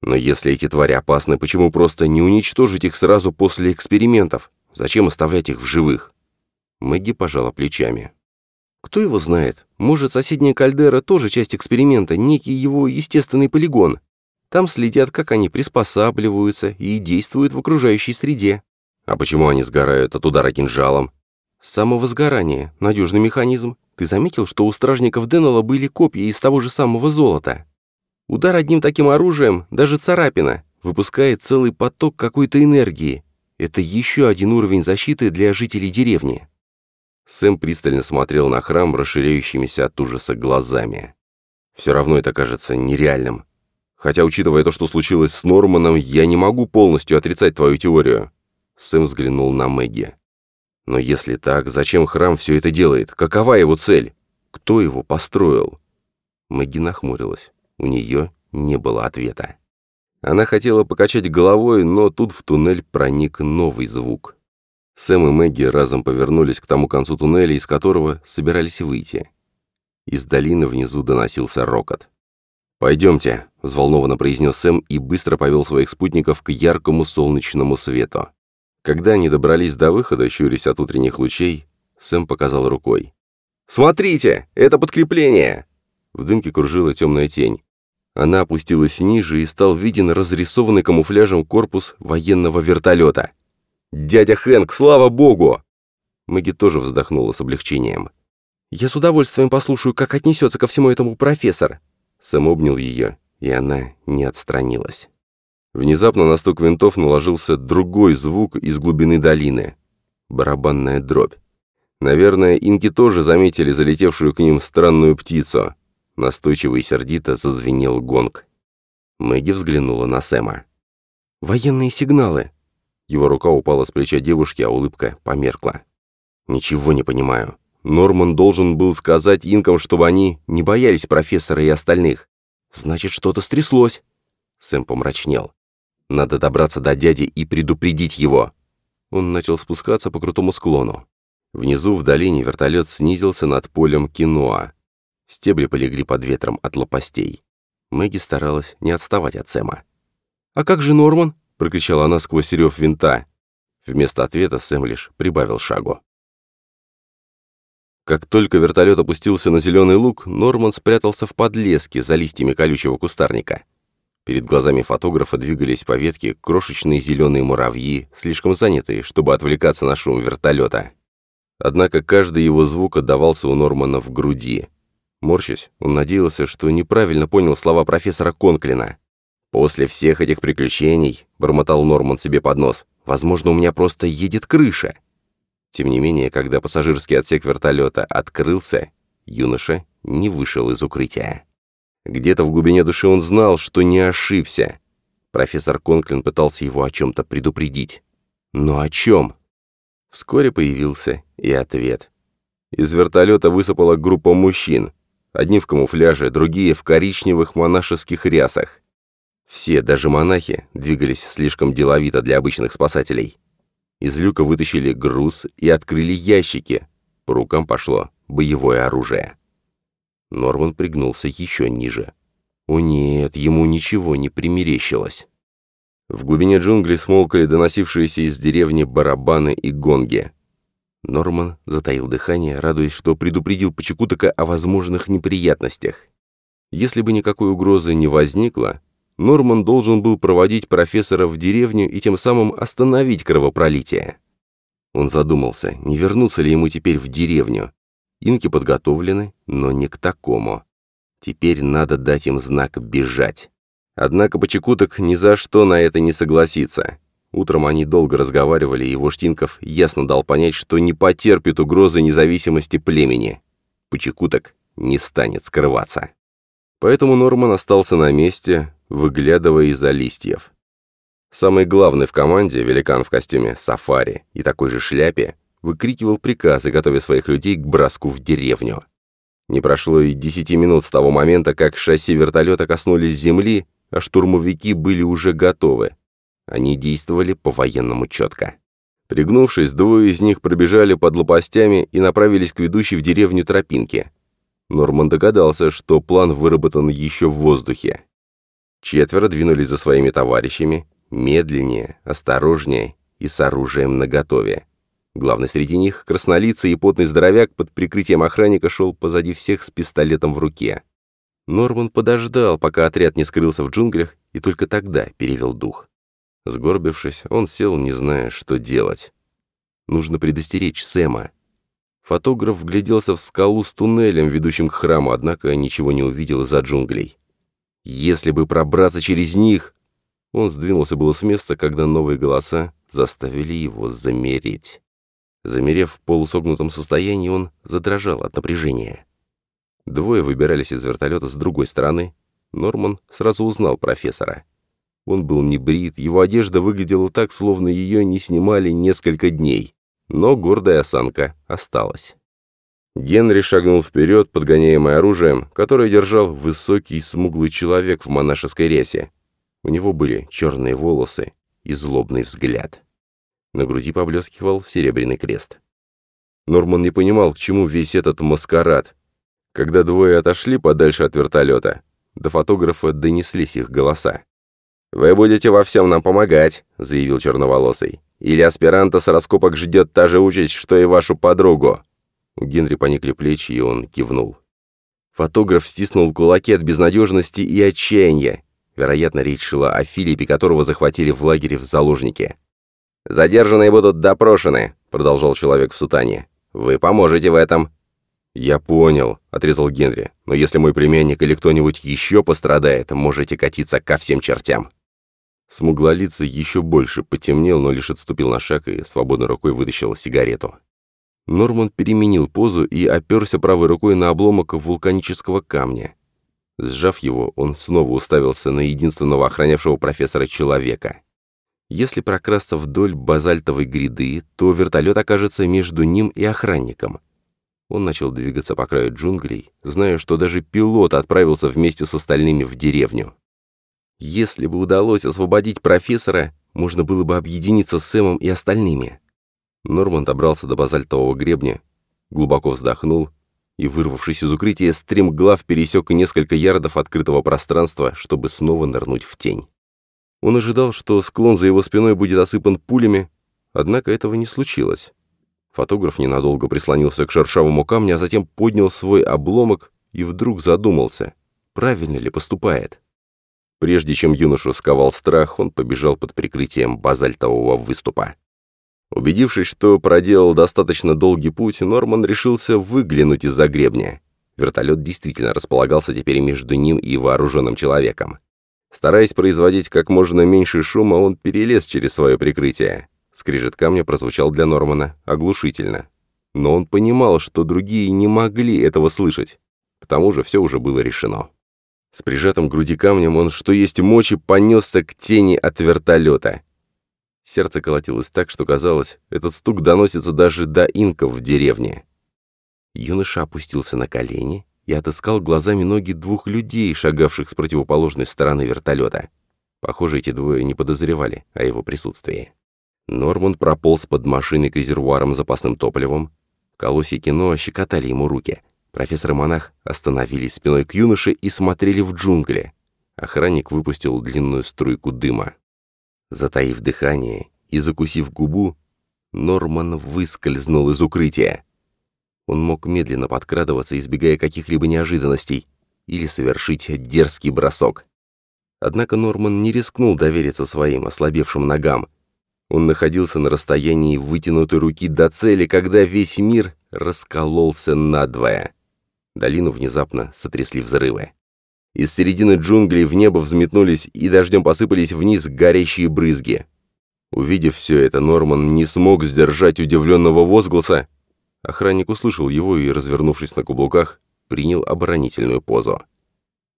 Но если эти твари опасны, почему просто не уничтожить их сразу после экспериментов? Зачем оставлять их в живых? Мэгги пожала плечами. Кто его знает? Может, соседняя кальдера тоже часть эксперимента, некий его естественный полигон. Там следят, как они приспосабливаются и действуют в окружающей среде. А почему они сгорают от удара кинжалом? Самовозгорание, надежный механизм. Ты заметил, что у стражников Деннелла были копья из того же самого золота? Удар одним таким оружием, даже царапина, выпускает целый поток какой-то энергии. Это еще один уровень защиты для жителей деревни. Сэм пристально смотрел на храм расширяющимися от ужаса глазами. «Все равно это кажется нереальным. Хотя, учитывая то, что случилось с Норманом, я не могу полностью отрицать твою теорию». Сэм взглянул на Мэгги. «Но если так, зачем храм все это делает? Какова его цель? Кто его построил?» Мэгги нахмурилась. У нее не было ответа. Она хотела покачать головой, но тут в туннель проник новый звук. Сэм и Мэгги разом повернулись к тому концу туннеля, из которого собирались выйти. Из долины внизу доносился рокот. «Пойдемте», — взволнованно произнес Сэм и быстро повел своих спутников к яркому солнечному свету. Когда они добрались до выхода, щурясь от утренних лучей, Сэм показал рукой. «Смотрите, это подкрепление!» В дымке кружила темная тень. Она опустилась ниже и стал виден разрисованный камуфляжем корпус военного вертолета. «Дядя Хэнк, слава богу!» Мэгги тоже вздохнула с облегчением. «Я с удовольствием послушаю, как отнесется ко всему этому профессор». Сэм обнял ее, и она не отстранилась. Внезапно на стук винтов наложился другой звук из глубины долины. Барабанная дробь. Наверное, инки тоже заметили залетевшую к ним странную птицу. Настойчиво и сердито зазвенел гонг. Мэгги взглянула на Сэма. «Военные сигналы», его рука упала с плеча девушки, а улыбка померкла. «Ничего не понимаю. Норман должен был сказать инкам, чтобы они не боялись профессора и остальных. Значит, что-то стряслось». Сэм помрачнел. «Надо добраться до дяди и предупредить его». Он начал спускаться по крутому склону. Внизу, в долине, вертолет снизился над полем киноа. Стебли полегли под ветром от лопастей. Мэгги старалась не отставать от Сэма. «А как же Норман?» — прокричала она сквозь рев винта. Вместо ответа Сэм лишь прибавил шагу. Как только вертолет опустился на зеленый луг, Норман спрятался в подлеске за листьями колючего кустарника. Перед глазами фотографа двигались по ветке крошечные зеленые муравьи, слишком занятые, чтобы отвлекаться на шум вертолета. Однако каждый его звук отдавался у Нормана в груди. Морщась, он надеялся, что неправильно понял слова профессора Конклина. «После всех этих приключений», — бормотал Норман себе под нос, «возможно, у меня просто едет крыша». Тем не менее, когда пассажирский отсек вертолета открылся, юноша не вышел из укрытия. Где-то в глубине души он знал, что не ошибся. Профессор Конклин пытался его о чем-то предупредить. Но о чем? Вскоре появился и ответ. Из вертолета высыпала группа мужчин. Одни в камуфляже, другие в коричневых монашеских рясах. Все, даже монахи, двигались слишком деловито для обычных спасателей. Из люка вытащили груз и открыли ящики. По рукам пошло боевое оружие. Норман пригнулся еще ниже. О нет, ему ничего не примерещилось. В глубине джунглей смолкали доносившиеся из деревни барабаны и гонги. Норман затаил дыхание, радуясь, что предупредил Почекутака о возможных неприятностях. Если бы никакой угрозы не возникло,
Норман должен был проводить профессора в деревню и тем самым остановить кровопролитие. Он задумался, не вернуться ли ему теперь в деревню. Инки подготовлены, но не к такому. Теперь надо дать им знак «бежать». Однако Почекуток ни за что на это не согласится. Утром они долго разговаривали, и Воштинков ясно дал понять, что не потерпит угрозы независимости племени. Почекуток не станет скрываться. Поэтому Норман остался на месте, выглядывая из-за листьев. Самый главный в команде, великан в костюме сафари и такой же шляпе, выкрикивал приказы, готовя своих людей к броску в деревню. Не прошло и десяти минут с того момента, как шасси вертолета коснулись земли, а штурмовики были уже готовы. Они действовали по-военному четко. Пригнувшись, двое из них пробежали под лопастями и направились к ведущей в деревню тропинке. Норман догадался, что план выработан еще в воздухе. Четверо двинулись за своими товарищами, медленнее, осторожнее и с оружием наготове. Главный среди них, краснолицый и потный здоровяк под прикрытием охранника шел позади всех с пистолетом в руке. Норман подождал, пока отряд не скрылся в джунглях, и только тогда перевел дух. Сгорбившись, он сел, не зная, что делать. Нужно предостеречь Сэма. Фотограф вгляделся в скалу с туннелем, ведущим к храму, однако ничего не увидел из-за джунглей. Если бы пробраться через них... Он сдвинулся было с места, когда новые голоса заставили его замереть. Замерев в полусогнутом состоянии, он задрожал от напряжения. Двое выбирались из вертолета с другой стороны. Норман сразу узнал профессора. Он был не брит, его одежда выглядела так, словно ее не снимали несколько дней. Но гордая осанка осталась. Генри шагнул вперед, подгоняемый оружием, которое держал высокий смуглый человек в монашеской рясе. У него были черные волосы и злобный взгляд. На груди поблескивал серебряный крест. Норман не понимал, к чему весь этот маскарад, когда двое отошли подальше от вертолета, до фотографа донеслись их голоса. «Вы будете во всем нам помогать», — заявил черноволосый. «Или аспиранта с раскопок ждет та же участь, что и вашу подругу». У Генри поникли плечи, и он кивнул. Фотограф стиснул кулаки от безнадежности и отчаяния. Вероятно, речь шла о Филиппе, которого захватили в лагере в заложники. «Задержанные будут допрошены», — продолжал человек в сутане. «Вы поможете в этом. «Я понял», — отрезал Генри. «Но если мой племянник или кто-нибудь еще пострадает, можете катиться ко всем чертям». Смуглолицый еще больше потемнел, но лишь отступил на шаг и свободной рукой вытащил сигарету. Норман переменил позу и оперся правой рукой на обломок вулканического камня. Сжав его, он снова уставился на единственного охранявшего профессора человека. Если прокрасться вдоль базальтовой гряды, то вертолет окажется между ним и охранником. Он начал двигаться по краю джунглей, зная, что даже пилот отправился вместе с остальными в деревню. Если бы удалось освободить профессора, можно было бы объединиться с Сэмом и остальными. Норман добрался до базальтового гребня, глубоко вздохнул и, вырвавшись из укрытия, стремглав пересек несколько ярдов открытого пространства, чтобы снова нырнуть в тень. Он ожидал, что склон за его спиной будет осыпан пулями, однако этого не случилось. Фотограф ненадолго прислонился к шершавому камню, а затем поднял свой обломок и вдруг задумался, правильно ли поступает. Прежде чем юношу сковал страх, он побежал под прикрытием базальтового выступа. Убедившись, что проделал достаточно долгий путь, Норман решился выглянуть из-за гребня. Вертолет действительно располагался теперь между ним и вооруженным человеком. Стараясь производить как можно меньше шума, он перелез через свое прикрытие. Скрежет камня прозвучал для Нормана оглушительно. Но он понимал, что другие не могли этого слышать. К тому же все уже было решено. С прижатым к груди камнем он, что есть мочи, понесся к тени от вертолета. Сердце колотилось так, что казалось, этот стук доносится даже до инков в деревне. Юноша опустился на колени и отыскал глазами ноги двух людей, шагавших с противоположной стороны вертолета. Похоже, эти двое не подозревали о его присутствии. Норман прополз под машиной к резервуарам с запасным топливом. Колосья кино щекотали ему руки. Профессор и монах остановились спиной к юноше и смотрели в джунгли. Охранник выпустил длинную струйку дыма. Затаив дыхание и закусив губу, Норман выскользнул из укрытия. Он мог медленно подкрадываться, избегая каких-либо неожиданностей, или совершить дерзкий бросок. Однако Норман не рискнул довериться своим ослабевшим ногам. Он находился на расстоянии вытянутой руки до цели, когда весь мир раскололся надвое. Долину внезапно сотрясли взрывы. Из середины джунглей в небо взметнулись и дождем посыпались вниз горящие брызги. Увидев все это, Норман не смог сдержать удивленного возгласа. Охранник услышал его и, развернувшись на каблуках, принял оборонительную позу.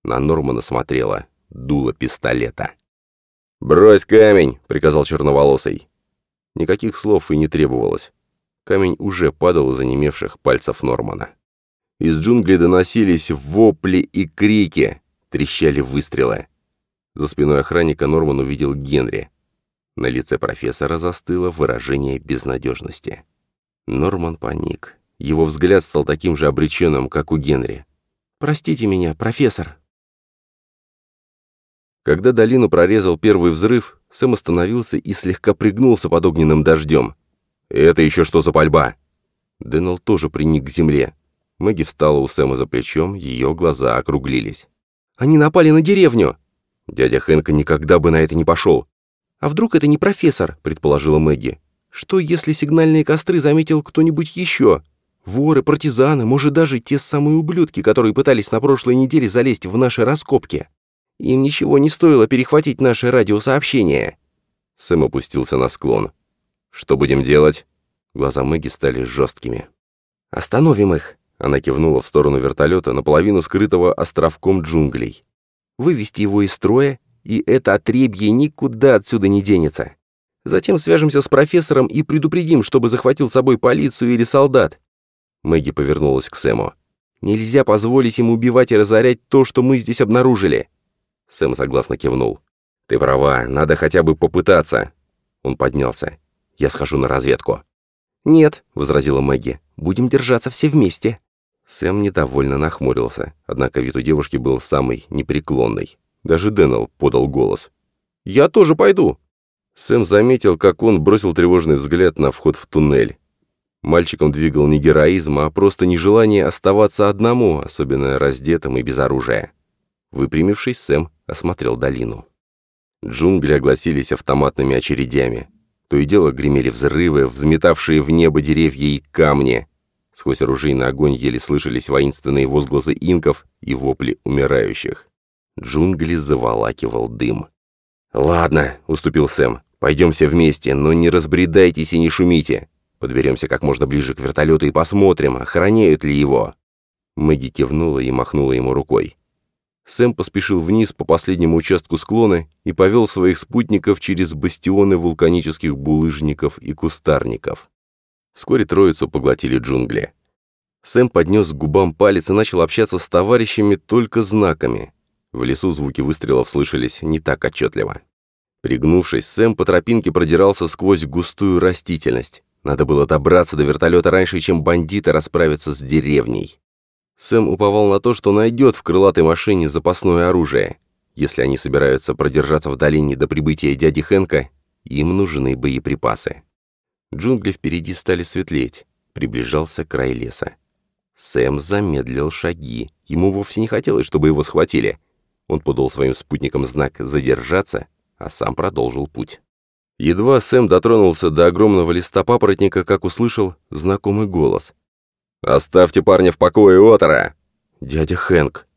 На Нормана смотрела дуло пистолета. «Брось камень!» — приказал черноволосый. Никаких слов и не требовалось. Камень уже падал из онемевших пальцев Нормана. Из джунглей доносились вопли и крики, трещали выстрелы. За спиной охранника Норман увидел Генри. На лице профессора застыло выражение безнадежности. Норман паник. Его взгляд стал таким же обреченным, как у Генри. «Простите меня, профессор!» Когда долину прорезал первый взрыв, Сэм остановился и слегка пригнулся под огненным дождем. «Это еще что за пальба?» Дэннел тоже приник к земле. Мэгги встала у Сэма за плечом, ее глаза округлились. «Они напали на деревню!» Дядя Хэнка никогда бы на это не пошел. «А вдруг это не профессор?» — предположила Мэгги. «Что, если сигнальные костры заметил кто-нибудь еще? Воры, партизаны, может, даже те самые ублюдки, которые пытались на прошлой неделе залезть в наши раскопки? Им ничего не стоило перехватить наши радиосообщения». Сэм опустился на склон. «Что будем делать?» Глаза Мэгги стали жесткими. «Остановим их!» Она кивнула в сторону вертолета, наполовину скрытого островком джунглей. «Вывести его из строя, и это отребье никуда отсюда не денется. Затем свяжемся с профессором и предупредим, чтобы захватил с собой полицию или солдат». Мэгги повернулась к Сэму. «Нельзя позволить им убивать и разорять то, что мы здесь обнаружили». Сэм согласно кивнул. «Ты права, надо хотя бы попытаться». Он поднялся. «Я схожу на разведку». «Нет», — возразила Мэгги, — «будем держаться все вместе». Сэм недовольно нахмурился, однако вид у девушки был самый непреклонный. Даже Дэннел подал голос. «Я тоже пойду!» Сэм заметил, как он бросил тревожный взгляд на вход в туннель. Мальчиком двигал не героизм, а просто нежелание оставаться одному, особенно раздетым и без оружия. Выпрямившись, Сэм осмотрел долину. Джунгли огласились автоматными очередями. То и дело гремели взрывы, взметавшие в небо деревья и камни. Сквозь оружейный огонь еле слышались воинственные возгласы инков и вопли умирающих. Джунгли заволакивал дым. «Ладно», — уступил Сэм, — «пойдем все вместе, но не разбредайтесь и не шумите. Подберемся как можно ближе к вертолету и посмотрим, охраняют ли его». Мэгги кивнула и махнула ему рукой. Сэм поспешил вниз по последнему участку склона и повел своих спутников через бастионы вулканических булыжников и кустарников. Вскоре троицу поглотили джунгли. Сэм поднес к губам палец и начал общаться с товарищами только знаками. В лесу звуки выстрелов слышались не так отчетливо. Пригнувшись, Сэм по тропинке продирался сквозь густую растительность. Надо было добраться до вертолета раньше, чем бандиты расправятся с деревней. Сэм уповал на то, что найдет в крылатой машине запасное оружие. Если они собираются продержаться в долине до прибытия дяди Хэнка, им нужны боеприпасы. Джунгли впереди стали светлеть. Приближался край леса. Сэм замедлил шаги. Ему вовсе не хотелось, чтобы его схватили. Он подал своим спутникам знак «задержаться», а сам продолжил путь. Едва Сэм дотронулся до огромного листа папоротника, как услышал знакомый голос. «Оставьте парня в покое, Отора!» «Дядя Хэнк!»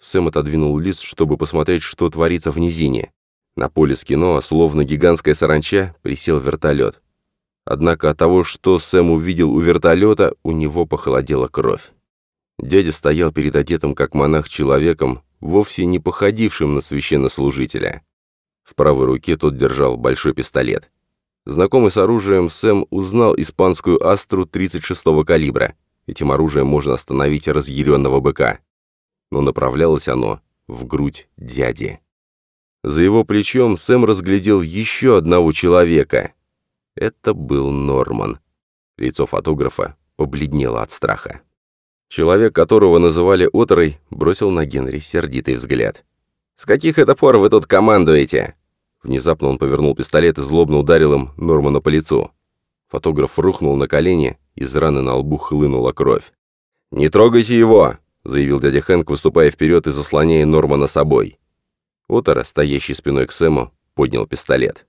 Сэм отодвинул лист, чтобы посмотреть, что творится в низине. На поле с кино, словно гигантская саранча, присел вертолет. Однако от того, что Сэм увидел у вертолета, у него похолодела кровь. Дядя стоял перед одетым как монах человеком, вовсе не походившим на священнослужителя. В правой руке тот держал большой пистолет. Знакомый с оружием, Сэм узнал испанскую астру 36-го калибра. Этим оружием можно остановить разъяренного быка. Но направлялось оно в грудь дяди. За его плечом Сэм разглядел еще одного человека. Это был Норман. Лицо фотографа побледнело от страха. Человек, которого называли Оторой, бросил на Генри сердитый взгляд. «С каких это пор вы тут командуете?» Внезапно он повернул пистолет и злобно ударил им Нормана по лицу. Фотограф рухнул на колени, из раны на лбу хлынула кровь. «Не трогайте его!» — заявил дядя Хэнк, выступая вперед и заслоняя Нормана собой. Отора, стоящий спиной к Сэму, поднял пистолет.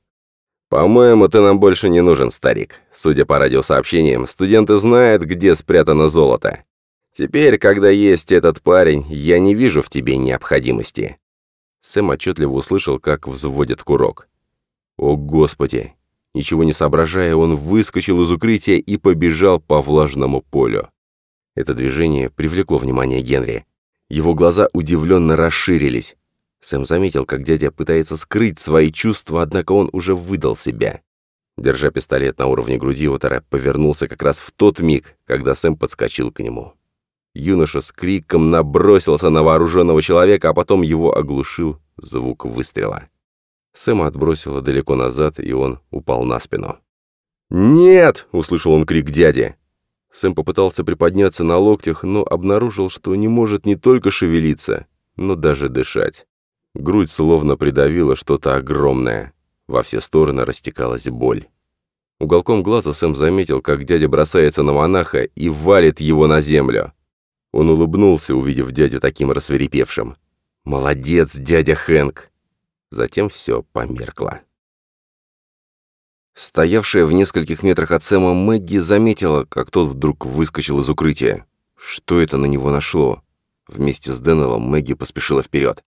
«По-моему, ты нам больше не нужен, старик. Судя по радиосообщениям, студенты знают, где спрятано золото. Теперь, когда есть этот парень, я не вижу в тебе необходимости». Сэм отчетливо услышал, как взводит курок. «О, Господи!» Ничего не соображая, он выскочил из укрытия и побежал по влажному полю. Это движение привлекло внимание Генри. Его глаза удивленно расширились. Сэм заметил, как дядя пытается скрыть свои чувства, однако он уже выдал себя. Держа пистолет на уровне груди, Отора повернулся как раз в тот миг, когда Сэм подскочил к нему. Юноша с криком набросился на вооруженного человека, а потом его оглушил звук выстрела. Сэма отбросило далеко назад, и он упал на спину. «Нет!» — услышал он крик дяди. Сэм попытался приподняться на локтях, но обнаружил, что не может не только шевелиться, но даже дышать. Грудь словно придавила что-то огромное. Во все стороны растекалась боль. Уголком глаза Сэм заметил, как дядя бросается на монаха и валит его на землю. Он улыбнулся, увидев дядю таким рассверепевшим. «Молодец, дядя Хэнк!» Затем все померкло. Стоявшая в нескольких метрах от Сэма Мэгги заметила, как тот вдруг выскочил из укрытия. Что это на него нашло? Вместе с Деннеллом Мэгги поспешила вперед.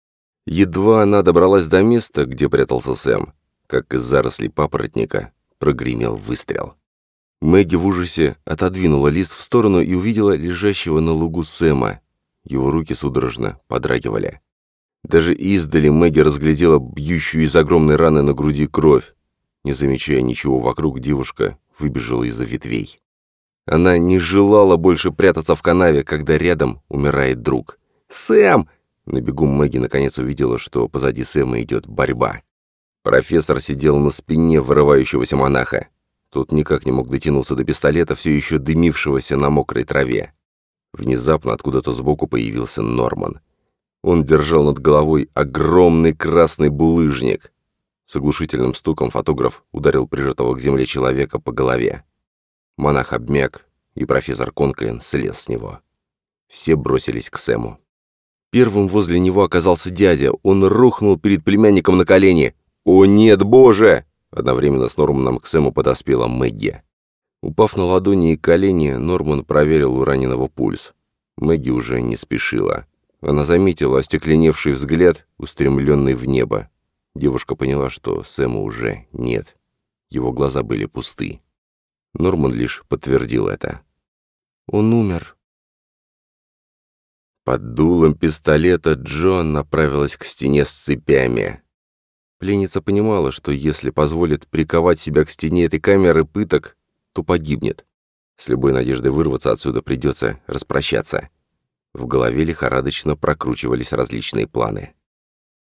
Едва она добралась до места, где прятался Сэм, как из зарослей папоротника прогремел выстрел. Мэгги в ужасе отодвинула лист в сторону и увидела лежащего на лугу Сэма. Его руки судорожно подрагивали. Даже издали Мэгги разглядела бьющую из огромной раны на груди кровь. Не замечая ничего вокруг, девушка выбежала из-за ветвей. Она не желала больше прятаться в канаве, когда рядом умирает друг. «Сэм!» На бегу Мэгги наконец увидела, что позади Сэма идет борьба. Профессор сидел на спине вырывающегося монаха. Тот никак не мог дотянуться до пистолета, все еще дымившегося на мокрой траве. Внезапно откуда-то сбоку появился Норман. Он держал над головой огромный красный булыжник. С оглушительным стуком фотограф ударил прижатого к земле человека по голове. Монах обмяк, и профессор Конклин слез с него. Все бросились к Сэму. Первым возле него оказался дядя. Он рухнул перед племянником на колени. «О нет, боже!» Одновременно с Норманом к Сэму подоспела Мэгги. Упав на ладони и колени, Норман проверил у раненого пульс. Мэгги уже не спешила. Она заметила остекленевший взгляд, устремленный в небо. Девушка поняла, что Сэма уже нет. Его глаза были пусты. Норман лишь подтвердил это. «Он умер». Под дулом пистолета Джон направилась к стене с цепями. Пленница понимала, что если позволит приковать себя к стене этой камеры пыток, то погибнет. С любой надеждой вырваться отсюда придется распрощаться. В голове лихорадочно прокручивались различные планы.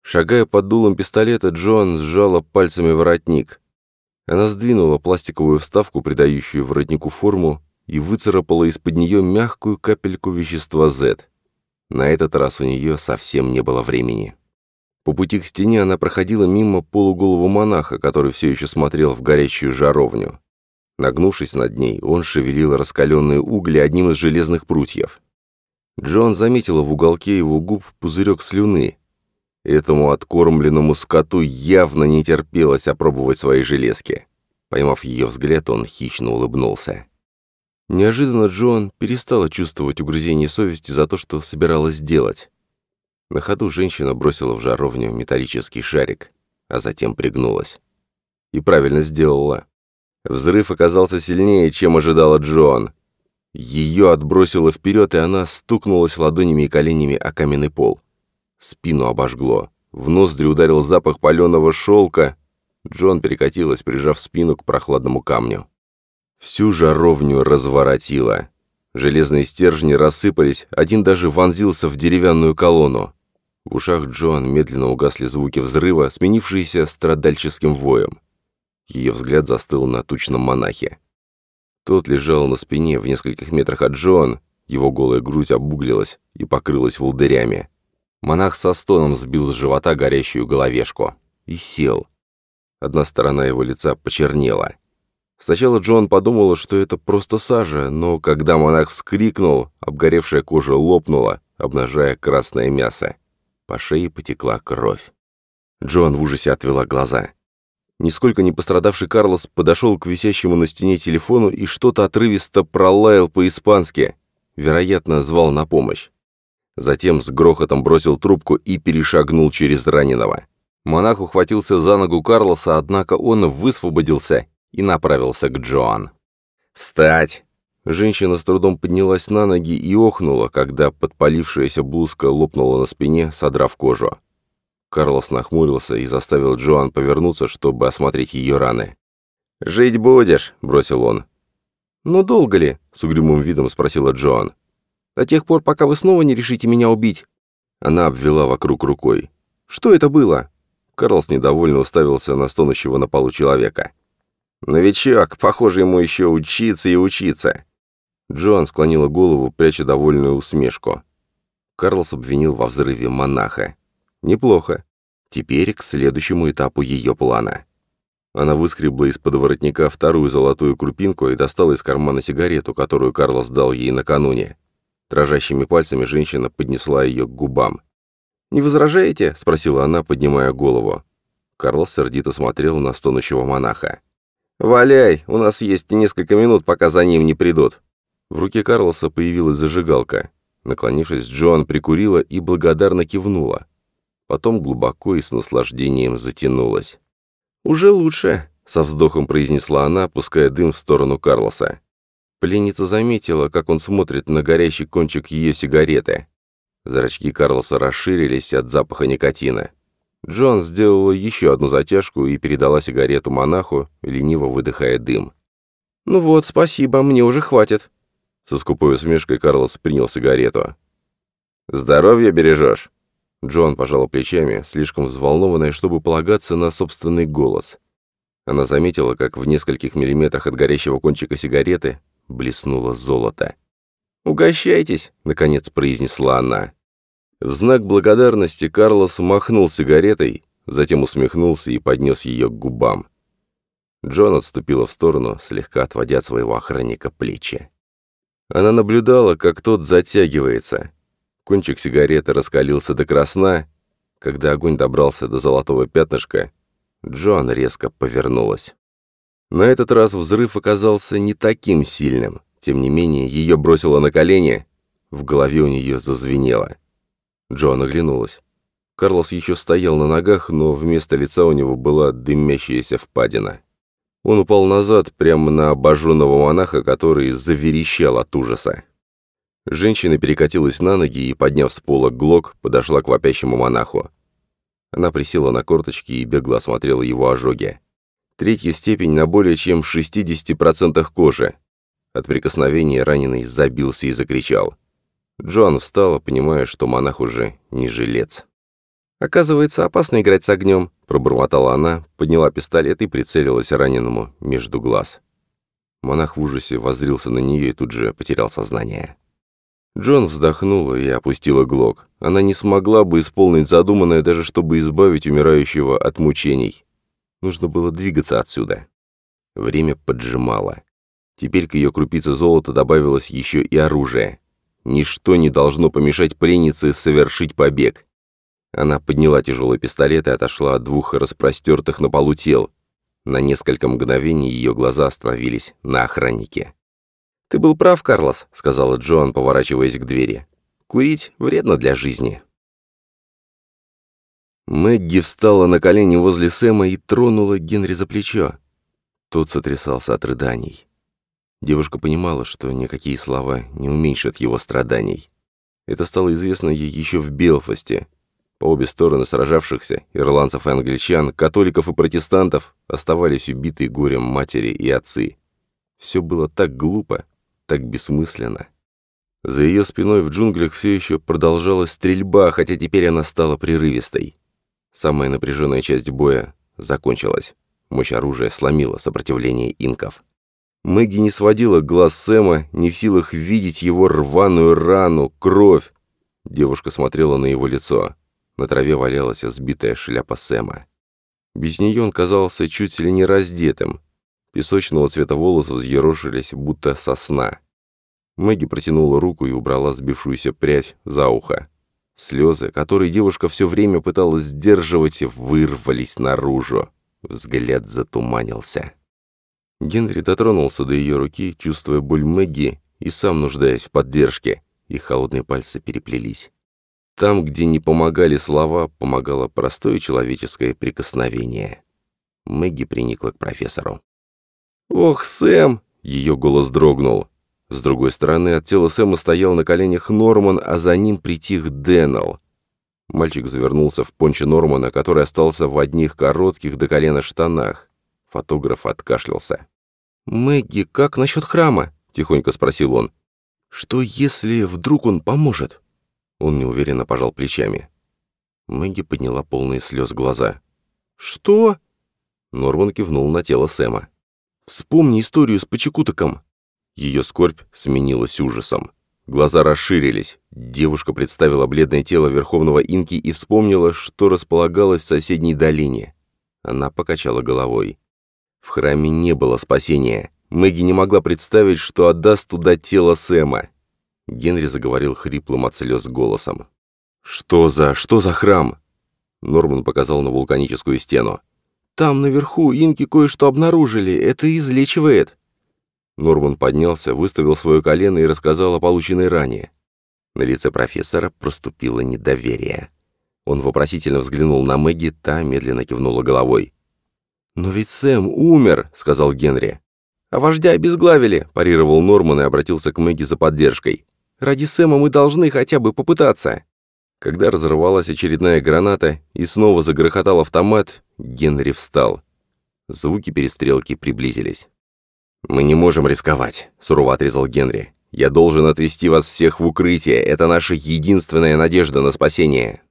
Шагая под дулом пистолета, Джоан сжала пальцами воротник. Она сдвинула пластиковую вставку, придающую воротнику форму, и выцарапала из-под нее мягкую капельку вещества Z. На этот раз у нее совсем не было времени. По пути к стене она проходила мимо полуголого монаха, который все еще смотрел в горящую жаровню. Нагнувшись над ней, он шевелил раскаленные угли одним из железных прутьев. Джон заметила в уголке его губ пузырек слюны. Этому откормленному скоту явно не терпелось опробовать свои железки. Поймав ее взгляд, он хищно улыбнулся. Неожиданно Джон перестала чувствовать угрызение совести за то, что собиралась сделать. На ходу женщина бросила в жаровню металлический шарик, а затем пригнулась. И правильно сделала. Взрыв оказался сильнее, чем ожидала Джон. Ее отбросило вперед, и она стукнулась ладонями и коленями о каменный пол. Спину обожгло. В ноздри ударил запах паленого шелка. Джон перекатилась, прижав спину к прохладному камню. Всю жаровню разворотило. Железные стержни рассыпались, один даже вонзился в деревянную колонну. В ушах Джон медленно угасли звуки взрыва, сменившиеся страдальческим воем. Ее взгляд застыл на тучном монахе. Тот лежал на спине в нескольких метрах от Джоан, его голая грудь обуглилась и покрылась волдырями. Монах со стоном сбил с живота горящую головешку и сел. Одна сторона его лица почернела. Сначала Джон подумала, что это просто сажа, но когда монах вскрикнул, обгоревшая кожа лопнула, обнажая красное мясо. По шее потекла кровь. Джоан в ужасе отвела глаза. Нисколько не пострадавший Карлос подошел к висящему на стене телефону и что-то отрывисто пролаял по-испански. Вероятно, звал на помощь. Затем с грохотом бросил трубку и перешагнул через раненого. Монах ухватился за ногу Карлоса, однако он высвободился и направился к Джоан. «Встать!» Женщина с трудом поднялась на ноги и охнула, когда подпалившаяся блузка лопнула на спине, содрав кожу. Карлос нахмурился и заставил Джоан повернуться, чтобы осмотреть ее раны. «Жить будешь», — бросил он. «Но долго ли?» — с угрюмым видом спросила Джоан. «До тех пор, пока вы снова не решите меня убить». Она обвела вокруг рукой. «Что это было?» Карлос недовольно уставился на стонущего на полу человека. «Новичок, похоже, ему еще учиться и учиться». Джоан склонила голову, пряча довольную усмешку. Карлос обвинил во взрыве монаха. Неплохо. Теперь к следующему этапу ее плана. Она выскребла из-под воротника вторую золотую крупинку и достала из кармана сигарету, которую Карлос дал ей накануне. Дрожащими пальцами женщина поднесла ее к губам. «Не возражаете?» — спросила она, поднимая голову. Карлос сердито смотрел на стонущего монаха. «Валяй, у нас есть несколько минут, пока за ним не придут». В руке Карлоса появилась зажигалка. Наклонившись, Джоан прикурила и благодарно кивнула потом глубоко и с наслаждением затянулась. «Уже лучше», — со вздохом произнесла она, пуская дым в сторону Карлоса. Пленница заметила, как он смотрит на горящий кончик ее сигареты. Зрачки Карлоса расширились от запаха никотина. Джон сделала еще одну затяжку и передала сигарету монаху, лениво выдыхая дым. «Ну вот, спасибо, мне уже хватит». Со скупой усмешкой Карлос принял сигарету. «Здоровье бережешь?» Джон пожала плечами, слишком взволнованная, чтобы полагаться на собственный голос. Она заметила, как в нескольких миллиметрах от горящего кончика сигареты блеснуло золото. «Угощайтесь!» — наконец произнесла она. В знак благодарности Карлос махнул сигаретой, затем усмехнулся и поднес ее к губам. Джон отступила в сторону, слегка отводя от своего охранника плечи. Она наблюдала, как тот затягивается, Кончик сигареты раскалился до красна. Когда огонь добрался до золотого пятнышка, Джоан резко повернулась. На этот раз взрыв оказался не таким сильным. Тем не менее, ее бросило на колени. В голове у нее зазвенело. Джоан оглянулась. Карлос еще стоял на ногах, но вместо лица у него была дымящаяся впадина. Он упал назад, прямо на обожженного монаха, который заверещал от ужаса. Женщина перекатилась на ноги и, подняв с пола глок, подошла к вопящему монаху. Она присела на корточки и бегло осмотрела его ожоги. Третья степень на более чем 60% кожи. От прикосновения раненый забился и закричал. Джоан встала, понимая, что монах уже не жилец. «Оказывается, опасно играть с огнем», — пробормотала она, подняла пистолет и прицелилась раненому между глаз. Монах в ужасе воззрился на нее и тут же потерял сознание. Джон вздохнула и опустила глок. Она не смогла бы исполнить задуманное, даже чтобы избавить умирающего от мучений. Нужно было двигаться отсюда. Время поджимало. Теперь к ее крупице золота добавилось еще и оружие. Ничто не должно помешать пленнице совершить побег. Она подняла тяжелый пистолет и отошла от двух распростертых на полу тел. На несколько мгновений ее глаза остановились на охраннике. «Ты был прав, Карлос», — сказала Джоан, поворачиваясь к двери. «Курить вредно для жизни». Мэгги встала на колени возле Сэма и тронула Генри за плечо. Тот сотрясался от рыданий. Девушка понимала, что никакие слова не уменьшат его страданий. Это стало известно ей еще в Белфасте. По обе стороны сражавшихся, ирландцев и англичан, католиков и протестантов, оставались убитые горем матери и отцы. Все было так глупо, так бессмысленно. За ее спиной в джунглях все еще продолжалась стрельба, хотя теперь она стала прерывистой. Самая напряженная часть боя закончилась. Мощь оружия сломила сопротивление инков. Мэгги не сводила глаз Сэма, не в силах видеть его рваную рану, кровь. Девушка смотрела на его лицо. На траве валялась сбитая шляпа Сэма. Без нее он казался чуть ли не раздетым. Песочного цвета волосы взъерошились, будто сосна. Мэгги протянула руку и убрала сбившуюся прядь за ухо. Слезы, которые девушка все время пыталась сдерживать, вырвались наружу. Взгляд затуманился. Генри дотронулся до ее руки, чувствуя боль Мэгги и сам нуждаясь в поддержке, и холодные пальцы переплелись. Там, где не помогали слова, помогало простое человеческое прикосновение. Мэгги приникла к профессору. «Ох, Сэм!» — ее голос дрогнул. С другой стороны, от тела Сэма стоял на коленях Норман, а за ним притих Дэннел. Мальчик завернулся в понче Нормана, который остался в одних коротких до колена штанах. Фотограф откашлялся. «Мэгги, как насчет храма?» — тихонько спросил он. «Что, если вдруг он поможет?» Он неуверенно пожал плечами. Мэгги подняла полные слез глаза. «Что?» Норман кивнул на тело Сэма. «Вспомни историю с Почекутоком. Ее скорбь сменилась ужасом. Глаза расширились. Девушка представила бледное тело Верховного Инки и вспомнила, что располагалось в соседней долине. Она покачала головой. В храме не было спасения. Мэгги не могла представить, что отдаст туда тело Сэма. Генри заговорил хриплым от слез голосом. «Что за... что за храм?» Норман показал на вулканическую стену. «Там наверху инки кое-что обнаружили. Это излечивает». Норман поднялся, выставил свое колено и рассказал о полученной ране. На лице профессора проступило недоверие. Он вопросительно взглянул на Мэгги, та медленно кивнула головой. «Но ведь Сэм умер», — сказал Генри. «А вождя обезглавили», — парировал Норман и обратился к Мэгги за поддержкой. «Ради Сэма мы должны хотя бы попытаться». Когда разорвалась очередная граната и снова загрохотал автомат, Генри встал. Звуки перестрелки приблизились. «Мы не можем рисковать», — сурово отрезал Генри. «Я должен отвезти вас всех в укрытие. Это наша единственная надежда на спасение».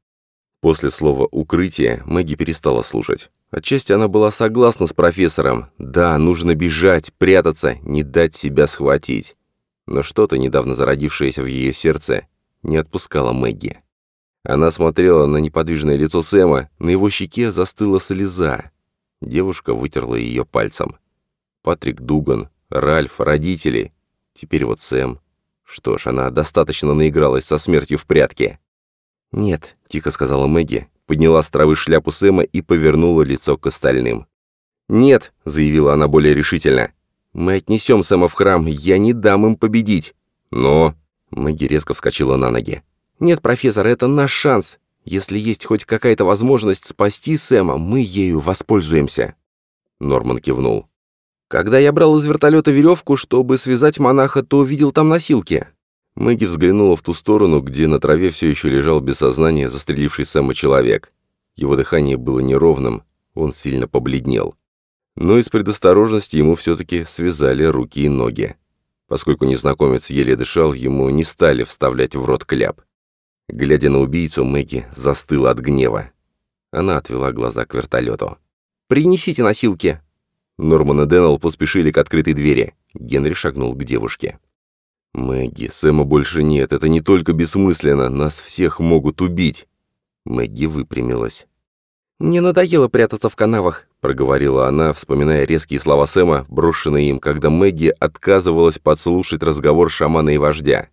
После слова «укрытие» Мэгги перестала слушать. Отчасти она была согласна с профессором. Да, нужно бежать, прятаться, не дать себя схватить. Но что-то, недавно зародившееся в ее сердце, не отпускало Мэгги. Она смотрела на неподвижное лицо Сэма, на его щеке застыла слеза. Девушка вытерла ее пальцем. Патрик Дуган, Ральф, родители. Теперь вот Сэм. Что ж, она достаточно наигралась со смертью в прятки. «Нет», — тихо сказала Мэгги, подняла с травы шляпу Сэма и повернула лицо к остальным. «Нет», — заявила она более решительно, — «мы отнесем Сэма в храм, я не дам им победить». «Но...» — Мэгги резко вскочила на ноги. «Нет, профессор, это наш шанс. Если есть хоть какая-то возможность спасти Сэма, мы ею воспользуемся». Норман кивнул. Когда я брал из вертолета веревку, чтобы связать монаха, то увидел там носилки. Мэгги взглянула в ту сторону, где на траве все еще лежал без сознания застреливший Сэма человек. Его дыхание было неровным, он сильно побледнел. Но из предосторожности ему все-таки связали руки и ноги. Поскольку незнакомец еле дышал, ему не стали вставлять в рот кляп. Глядя на убийцу, Мэгги застыла от гнева. Она отвела глаза к вертолету. «Принесите носилки!» Норман и Дэннел поспешили к открытой двери. Генри шагнул к девушке. «Мэгги, Сэма больше нет. Это не только бессмысленно. Нас всех могут убить». Мэгги выпрямилась. «Мне надоело прятаться в канавах», — проговорила она, вспоминая резкие слова Сэма, брошенные им, когда Мэгги отказывалась подслушать разговор шамана и вождя.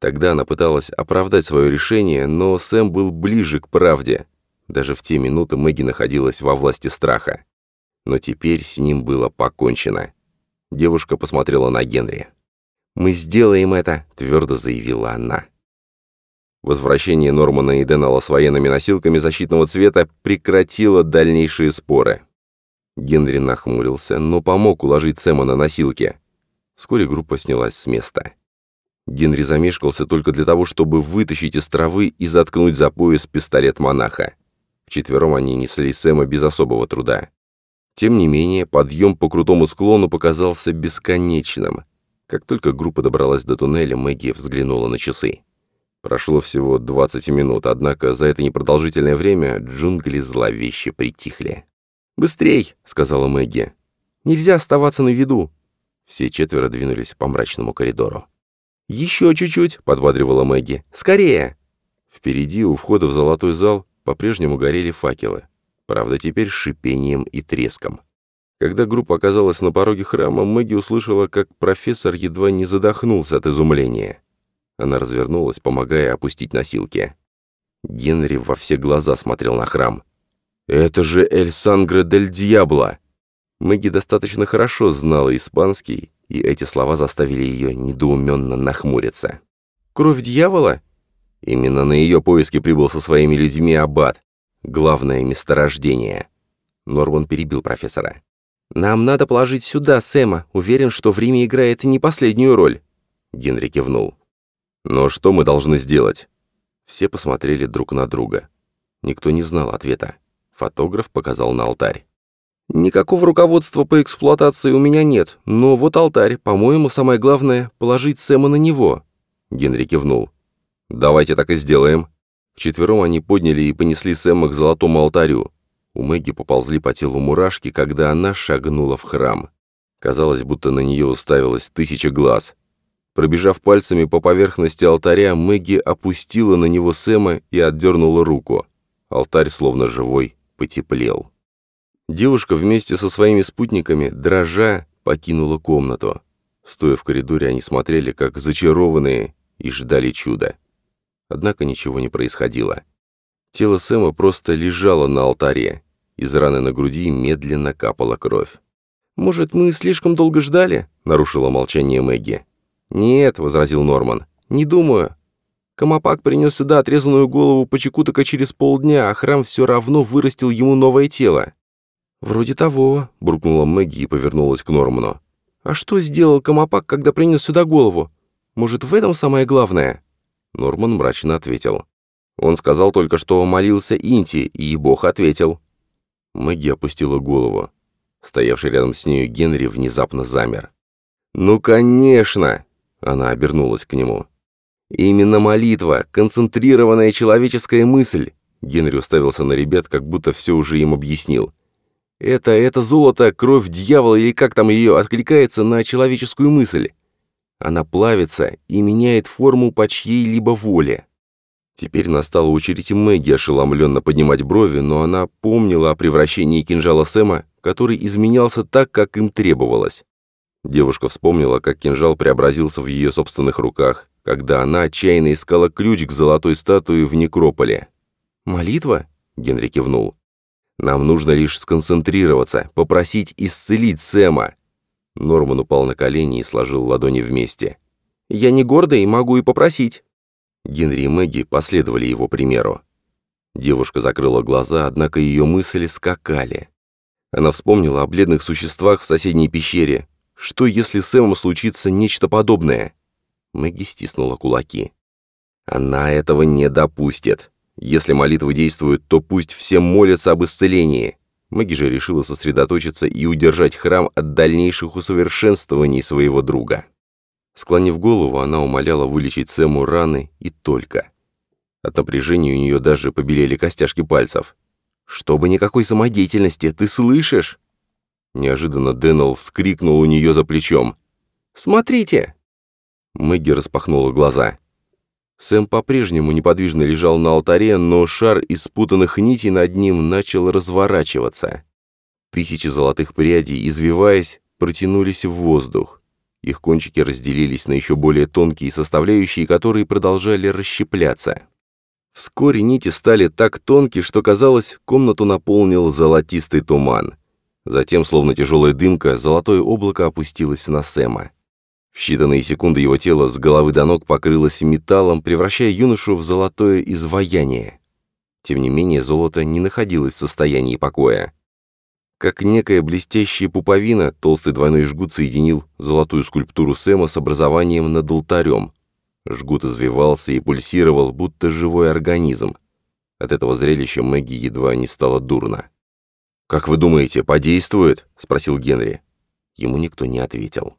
Тогда она пыталась оправдать свое решение, но Сэм был ближе к правде. Даже в те минуты Мэгги находилась во власти страха. Но теперь с ним было покончено. Девушка посмотрела на Генри. «Мы сделаем это», — твердо заявила она. Возвращение Нормана и Деннелла с военными носилками защитного цвета прекратило дальнейшие споры. Генри нахмурился, но помог уложить Сэма на носилки. Вскоре группа снялась с места. Генри замешкался только для того, чтобы вытащить из травы и заткнуть за пояс пистолет монаха. Вчетвером они несли Сэма без особого труда. Тем не менее, подъем по крутому склону показался бесконечным. Как только группа добралась до туннеля, Мэгги взглянула на часы. Прошло всего 20 минут, однако за это непродолжительное время джунгли зловеще притихли. «Быстрей!» — сказала Мэгги. «Нельзя оставаться на виду!» Все четверо двинулись по мрачному коридору. «Еще чуть-чуть!» — подбадривала Мэгги. «Скорее!» Впереди, у входа в золотой зал, по-прежнему горели факелы. Правда, теперь шипением и треском. Когда группа оказалась на пороге храма, Мэгги услышала, как профессор едва не задохнулся от изумления. Она развернулась, помогая опустить носилки. Генри во все глаза смотрел на храм. «Это же Эль Сангре дель Дьябло!» Мэгги достаточно хорошо знала испанский, и эти слова заставили ее недоуменно нахмуриться. «Кровь дьявола?» Именно на ее поиски прибыл со своими людьми Аббат, главное месторождение. Норман перебил профессора. «Нам надо положить сюда Сэма. Уверен, что время играет не последнюю роль». Генри кивнул. «Но что мы должны сделать?» Все посмотрели друг на друга. Никто не знал ответа. Фотограф показал на алтарь. «Никакого руководства по эксплуатации у меня нет, но вот алтарь, по-моему, самое главное — положить Сэма на него». Генри кивнул. «Давайте так и сделаем». Вчетвером они подняли и понесли Сэма к золотому алтарю. У Мэгги поползли по телу мурашки, когда она шагнула в храм. Казалось, будто на нее уставилось тысяча глаз. Пробежав пальцами по поверхности алтаря, Мэгги опустила на него Сэма и отдернула руку. Алтарь, словно живой, потеплел. Девушка вместе со своими спутниками, дрожа, покинула комнату. Стоя в коридоре, они смотрели, как зачарованные, и ждали чуда. Однако ничего не происходило. Тело Сэма просто лежало на алтаре. Из раны на груди медленно капала кровь. «Может, мы слишком долго ждали?» — нарушила молчание Мэгги. «Нет», — возразил Норман, — «не думаю. Камапак принес сюда отрезанную голову Почекутака через полдня, а храм все равно вырастил ему новое тело». «Вроде того», — буркнула Мэгги и повернулась к Норману. «А что сделал Камапак, когда принес сюда голову? Может, в этом самое главное?» Норман мрачно ответил. Он сказал только, что молился Инти, и Бог ответил. Мэгги опустила голову. Стоявший рядом с нею Генри внезапно замер. «Ну, конечно!» — она обернулась к нему. «Именно молитва, концентрированная человеческая мысль!» Генри уставился на ребят, как будто все уже им объяснил. «Это, это золото, кровь дьявола или как там ее, откликается на человеческую мысль. Она плавится и меняет форму по чьей-либо воле. Теперь настала очередь Мэгги ошеломленно поднимать брови, но она помнила о превращении кинжала Сэма, который изменялся так, как им требовалось. Девушка вспомнила, как кинжал преобразился в ее собственных руках, когда она отчаянно искала ключ к золотой статуе в некрополе. «Молитва?» — Генри кивнул. «Нам нужно лишь сконцентрироваться, попросить исцелить Сэма». Норман упал на колени и сложил ладони вместе. «Я не гордый, могу и попросить». Генри и Мэгги последовали его примеру. Девушка закрыла глаза, однако ее мысли скакали. Она вспомнила о бледных существах в соседней пещере. Что, если с Эмом случится нечто подобное? Мэгги стиснула кулаки. Она этого не допустит. Если молитвы действуют, то пусть все молятся об исцелении. Мэгги же решила сосредоточиться и удержать храм от дальнейших усовершенствований своего друга. Склонив голову, она умоляла вылечить Сэму раны и только. От напряжения у нее даже побелели костяшки пальцев. «Чтобы никакой самодеятельности, ты слышишь?» Неожиданно Дэннел вскрикнул у нее за плечом. «Смотрите!» Мэгги распахнула глаза. Сэм по-прежнему неподвижно лежал на алтаре, но шар из спутанных нитей над ним начал разворачиваться. Тысячи золотых прядей, извиваясь, протянулись в воздух. Их кончики разделились на еще более тонкие составляющие, которые продолжали расщепляться. Вскоре нити стали так тонкие, что, казалось, комнату наполнил золотистый туман. Затем, словно тяжелая дымка, золотое облако опустилось на Сэма. В считанные секунды его тело с головы до ног покрылось металлом, превращая юношу в золотое изваяние. Тем не менее, золото не находилось в состоянии покоя. Как некая блестящая пуповина, толстый двойной жгут соединил золотую скульптуру Сэма с образованием над алтарем. Жгут извивался и пульсировал, будто живой организм. От этого зрелища Мэгги едва не стало дурно. «Как вы думаете, подействует?» — спросил Генри. Ему никто не ответил.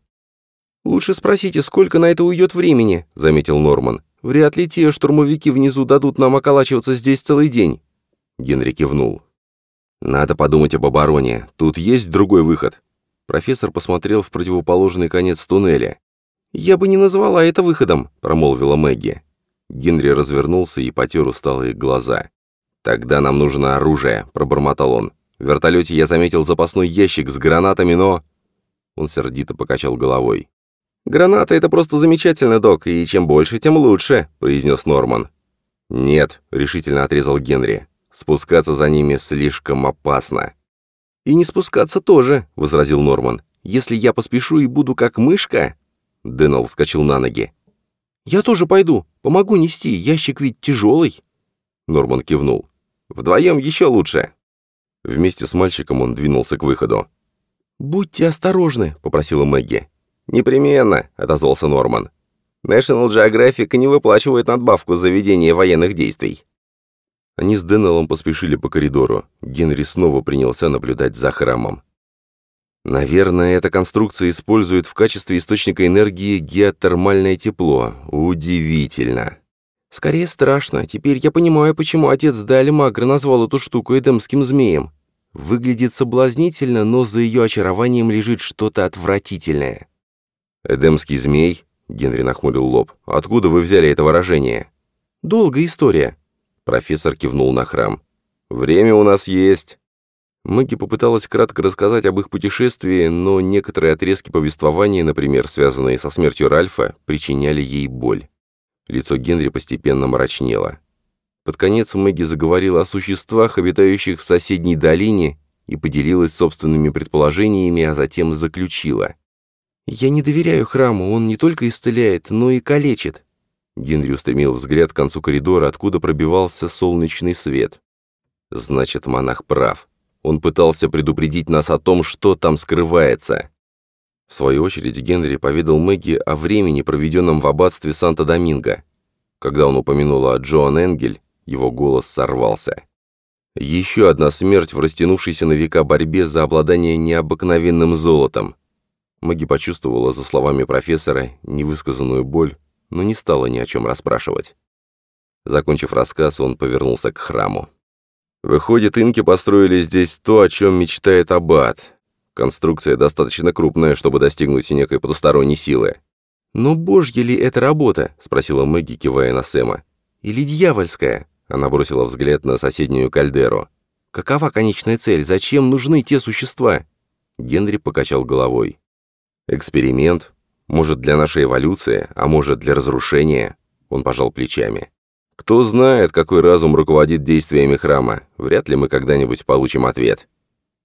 «Лучше спросите, сколько на это уйдет времени», — заметил Норман. «Вряд ли те штурмовики внизу дадут нам околачиваться здесь целый день». Генри кивнул. «Надо подумать об обороне. Тут есть другой выход». Профессор посмотрел в противоположный конец туннеля. «Я бы не назвала это выходом», — промолвила Мэгги. Генри развернулся и потер усталые глаза. «Тогда нам нужно оружие», — пробормотал он. «В вертолете я заметил запасной ящик с гранатами, но...» Он сердито покачал головой. «Граната — это просто замечательно, док, и чем больше, тем лучше», — произнес Норман. «Нет», — решительно отрезал Генри. «Спускаться за ними слишком опасно».
«И не спускаться тоже», — возразил Норман. «Если я поспешу и буду как мышка...»
Дэннел вскочил на ноги.
«Я тоже пойду. Помогу нести. Ящик ведь тяжелый».
Норман кивнул. «Вдвоем еще лучше». Вместе с мальчиком он двинулся к выходу.
«Будьте осторожны», — попросила Мэгги.
«Непременно», — отозвался Норман. National Geographic не выплачивает надбавку за ведение военных действий». Они с Деннеллом поспешили по коридору. Генри снова принялся наблюдать за храмом. Наверное, эта конструкция использует в качестве источника энергии геотермальное тепло. Удивительно.
Скорее страшно. Теперь я понимаю, почему отец Дали Магра назвал эту штуку эдемским змеем. Выглядит соблазнительно, но за ее очарованием лежит что-то отвратительное.
Эдемский змей? Генри нахмурил лоб. «Откуда вы взяли это выражение?»
«Долгая история».
Профессор кивнул на храм. «Время у нас есть». Мэгги попыталась кратко рассказать об их путешествии, но некоторые отрезки повествования, например, связанные со смертью Ральфа, причиняли ей боль. Лицо Генри постепенно мрачнело. Под конец Мэгги заговорила о существах, обитающих в соседней долине, и поделилась собственными предположениями, а затем заключила.
«Я не доверяю храму, он не только исцеляет, но и калечит».
Генри устремил взгляд к концу коридора, откуда пробивался солнечный свет. «Значит, монах прав. Он пытался предупредить нас о том, что там скрывается». В свою очередь Генри поведал Мэгги о времени, проведенном в аббатстве Санта-Доминго. Когда он упомянул о Джоан Энгель, его голос сорвался. Еще одна смерть в растянувшейся на века борьбе за обладание необыкновенным золотом. Маги почувствовала за словами профессора невысказанную боль, но не стала ни о чем расспрашивать. Закончив рассказ, он повернулся к храму. Выходит, инки построили здесь то, о чем мечтает Аббат. Конструкция достаточно крупная, чтобы достигнуть некой потусторонней силы.
«Но божья ли это работа?» — спросила Мэгги, кивая на Сэма. «Или дьявольская?» — она бросила взгляд на соседнюю кальдеру. «Какова конечная цель? Зачем нужны те существа?»
Генри покачал головой. Эксперимент? Может, для нашей эволюции, а может, для разрушения? Он пожал плечами. Кто знает, какой разум руководит действиями храма. Вряд ли мы когда-нибудь получим ответ.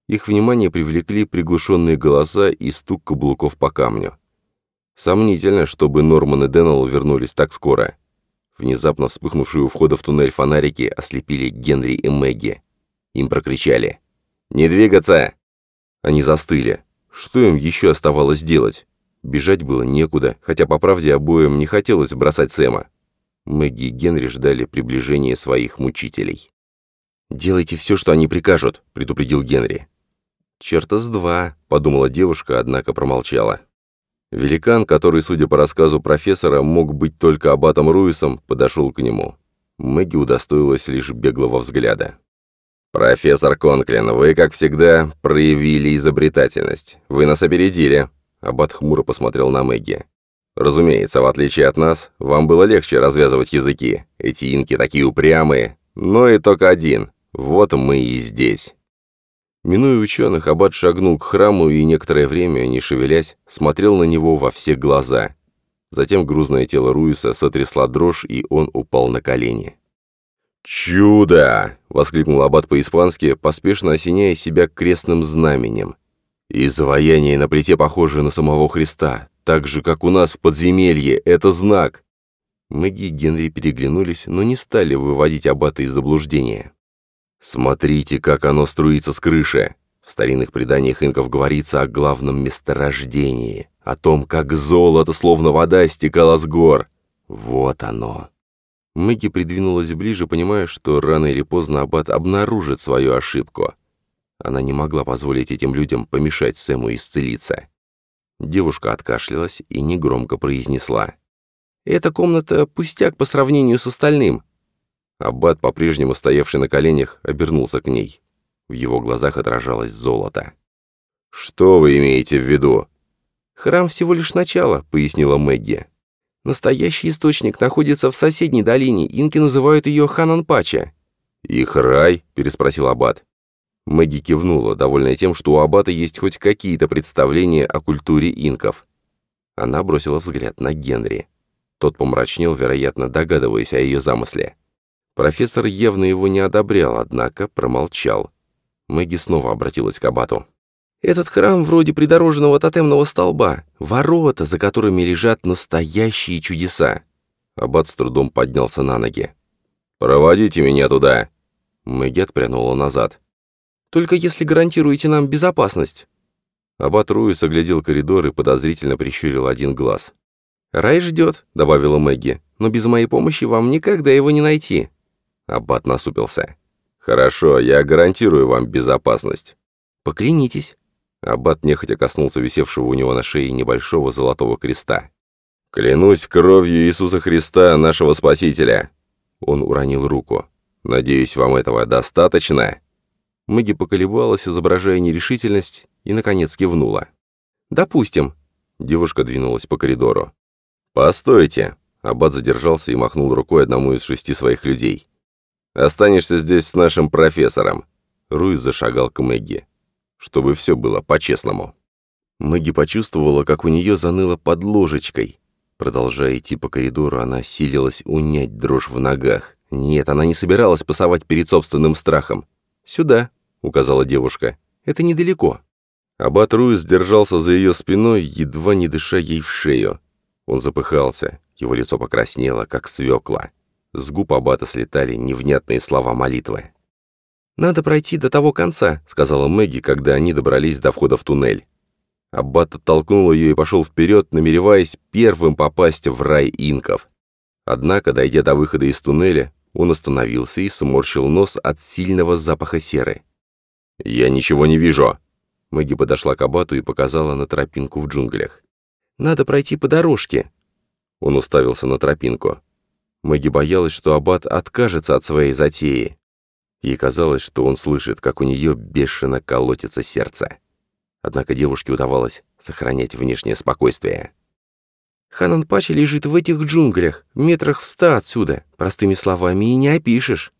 Их внимание привлекли приглушенные голоса и стук каблуков по камню. Сомнительно, чтобы Норман и Деннелл вернулись так скоро. Внезапно вспыхнувшие у входа в туннель фонарики ослепили Генри и Мэгги. Им прокричали «Не двигаться!» Они застыли. Что им еще оставалось делать? Бежать было некуда, хотя, по правде, обоим не хотелось бросать Сэма. Мэгги и Генри ждали приближения своих мучителей. «Делайте все, что они прикажут», — предупредил Генри. «Черта с два», — подумала девушка, однако промолчала. Великан, который, судя по рассказу профессора, мог быть только аббатом Руисом, подошел к нему. Мэгги удостоилась лишь беглого взгляда. «Профессор Конклин, вы, как всегда, проявили изобретательность. Вы нас опередили». Аббат хмуро посмотрел на Мэгги. «Разумеется, в отличие от нас, вам было легче развязывать языки. Эти инки такие упрямые. Но и только один. Вот мы и здесь». Минуя ученых, Аббат шагнул к храму и некоторое время, не шевелясь, смотрел на него во все глаза. Затем грузное тело Руиса сотрясла дрожь, и он упал на колени. «Чудо!» — воскликнул Аббат по-испански, поспешно осеняя себя крестным знаменем. «Изваяние на плите похоже на самого Христа, так же, как у нас в подземелье, это знак!» Мэгги и Генри переглянулись, но не стали выводить Аббата из заблуждения. «Смотрите, как оно струится с крыши!» В старинных преданиях инков говорится о главном месторождении, о том, как золото, словно вода, стекало с гор. Вот оно. Мэгги придвинулась ближе, понимая, что рано или поздно Аббат обнаружит свою ошибку. Она не могла позволить этим людям помешать Сэму исцелиться. Девушка откашлялась и негромко произнесла.
«Эта комната пустяк по сравнению с остальным».
Аббат, по-прежнему стоявший на коленях, обернулся к ней. В его глазах отражалось золото. «Что вы имеете в виду?»
«Храм всего лишь начало», — пояснила Мэгги. Настоящий источник находится в соседней долине, инки называют ее Хананпача».
«Их рай?» – переспросил Аббат. Мэгги кивнула, довольная тем, что у Аббата есть хоть какие-то представления о культуре инков. Она бросила взгляд на Генри. Тот помрачнел, вероятно, догадываясь о ее замысле. Профессор явно его не одобрял, однако промолчал. Мэгги снова обратилась к Абату. «Этот храм вроде придорожного тотемного столба, ворота, за которыми лежат настоящие чудеса». Аббат с трудом поднялся на ноги. «Проводите меня туда!» Мэгги отпрянула назад. «Только если гарантируете нам безопасность». Аббат Руис оглядел коридор и подозрительно прищурил один глаз. «Рай ждет», — добавила Мэгги, — «но без моей помощи вам никогда его не найти». Аббат насупился. «Хорошо, я гарантирую вам безопасность». «Поклянитесь». Аббат нехотя коснулся висевшего у него на шее небольшого золотого креста. «Клянусь кровью Иисуса Христа, нашего Спасителя!» Он уронил руку. «Надеюсь, вам этого достаточно?» Мэгги поколебалась, изображая нерешительность, и, наконец, кивнула. «Допустим». Девушка двинулась по коридору. «Постойте!» Аббат задержался и махнул рукой одному из шести своих людей. «Останешься здесь с нашим профессором!» Руиз зашагал к Мэгги. Чтобы все было по-честному. Мэгги почувствовала, как у нее заныло под ложечкой. Продолжая идти по коридору, она силилась унять дрожь в ногах. Нет, она не собиралась пасовать перед собственным страхом. «Сюда», — указала девушка. «Это недалеко». Аббат Руис держался за ее спиной, едва не дыша ей в шею. Он запыхался, его лицо покраснело, как свекла. С губ Аббата слетали невнятные слова молитвы. «Надо пройти до того конца», — сказала Мэгги, когда они добрались до входа в туннель. Аббат оттолкнул ее и пошел вперед, намереваясь первым попасть в рай инков. Однако, дойдя до выхода из туннеля, он остановился и сморщил нос от сильного запаха серы. «Я ничего не вижу», Мэгги подошла к Абату и показала на тропинку в джунглях. «Надо пройти по дорожке». Он уставился на тропинку. Мэгги боялась, что Абат откажется от своей затеи. Ей казалось, что он слышит, как у нее бешено колотится сердце. Однако девушке удавалось сохранять внешнее спокойствие. «Ханан Пача лежит в этих джунглях, метрах в ста отсюда. Простыми словами и не опишешь».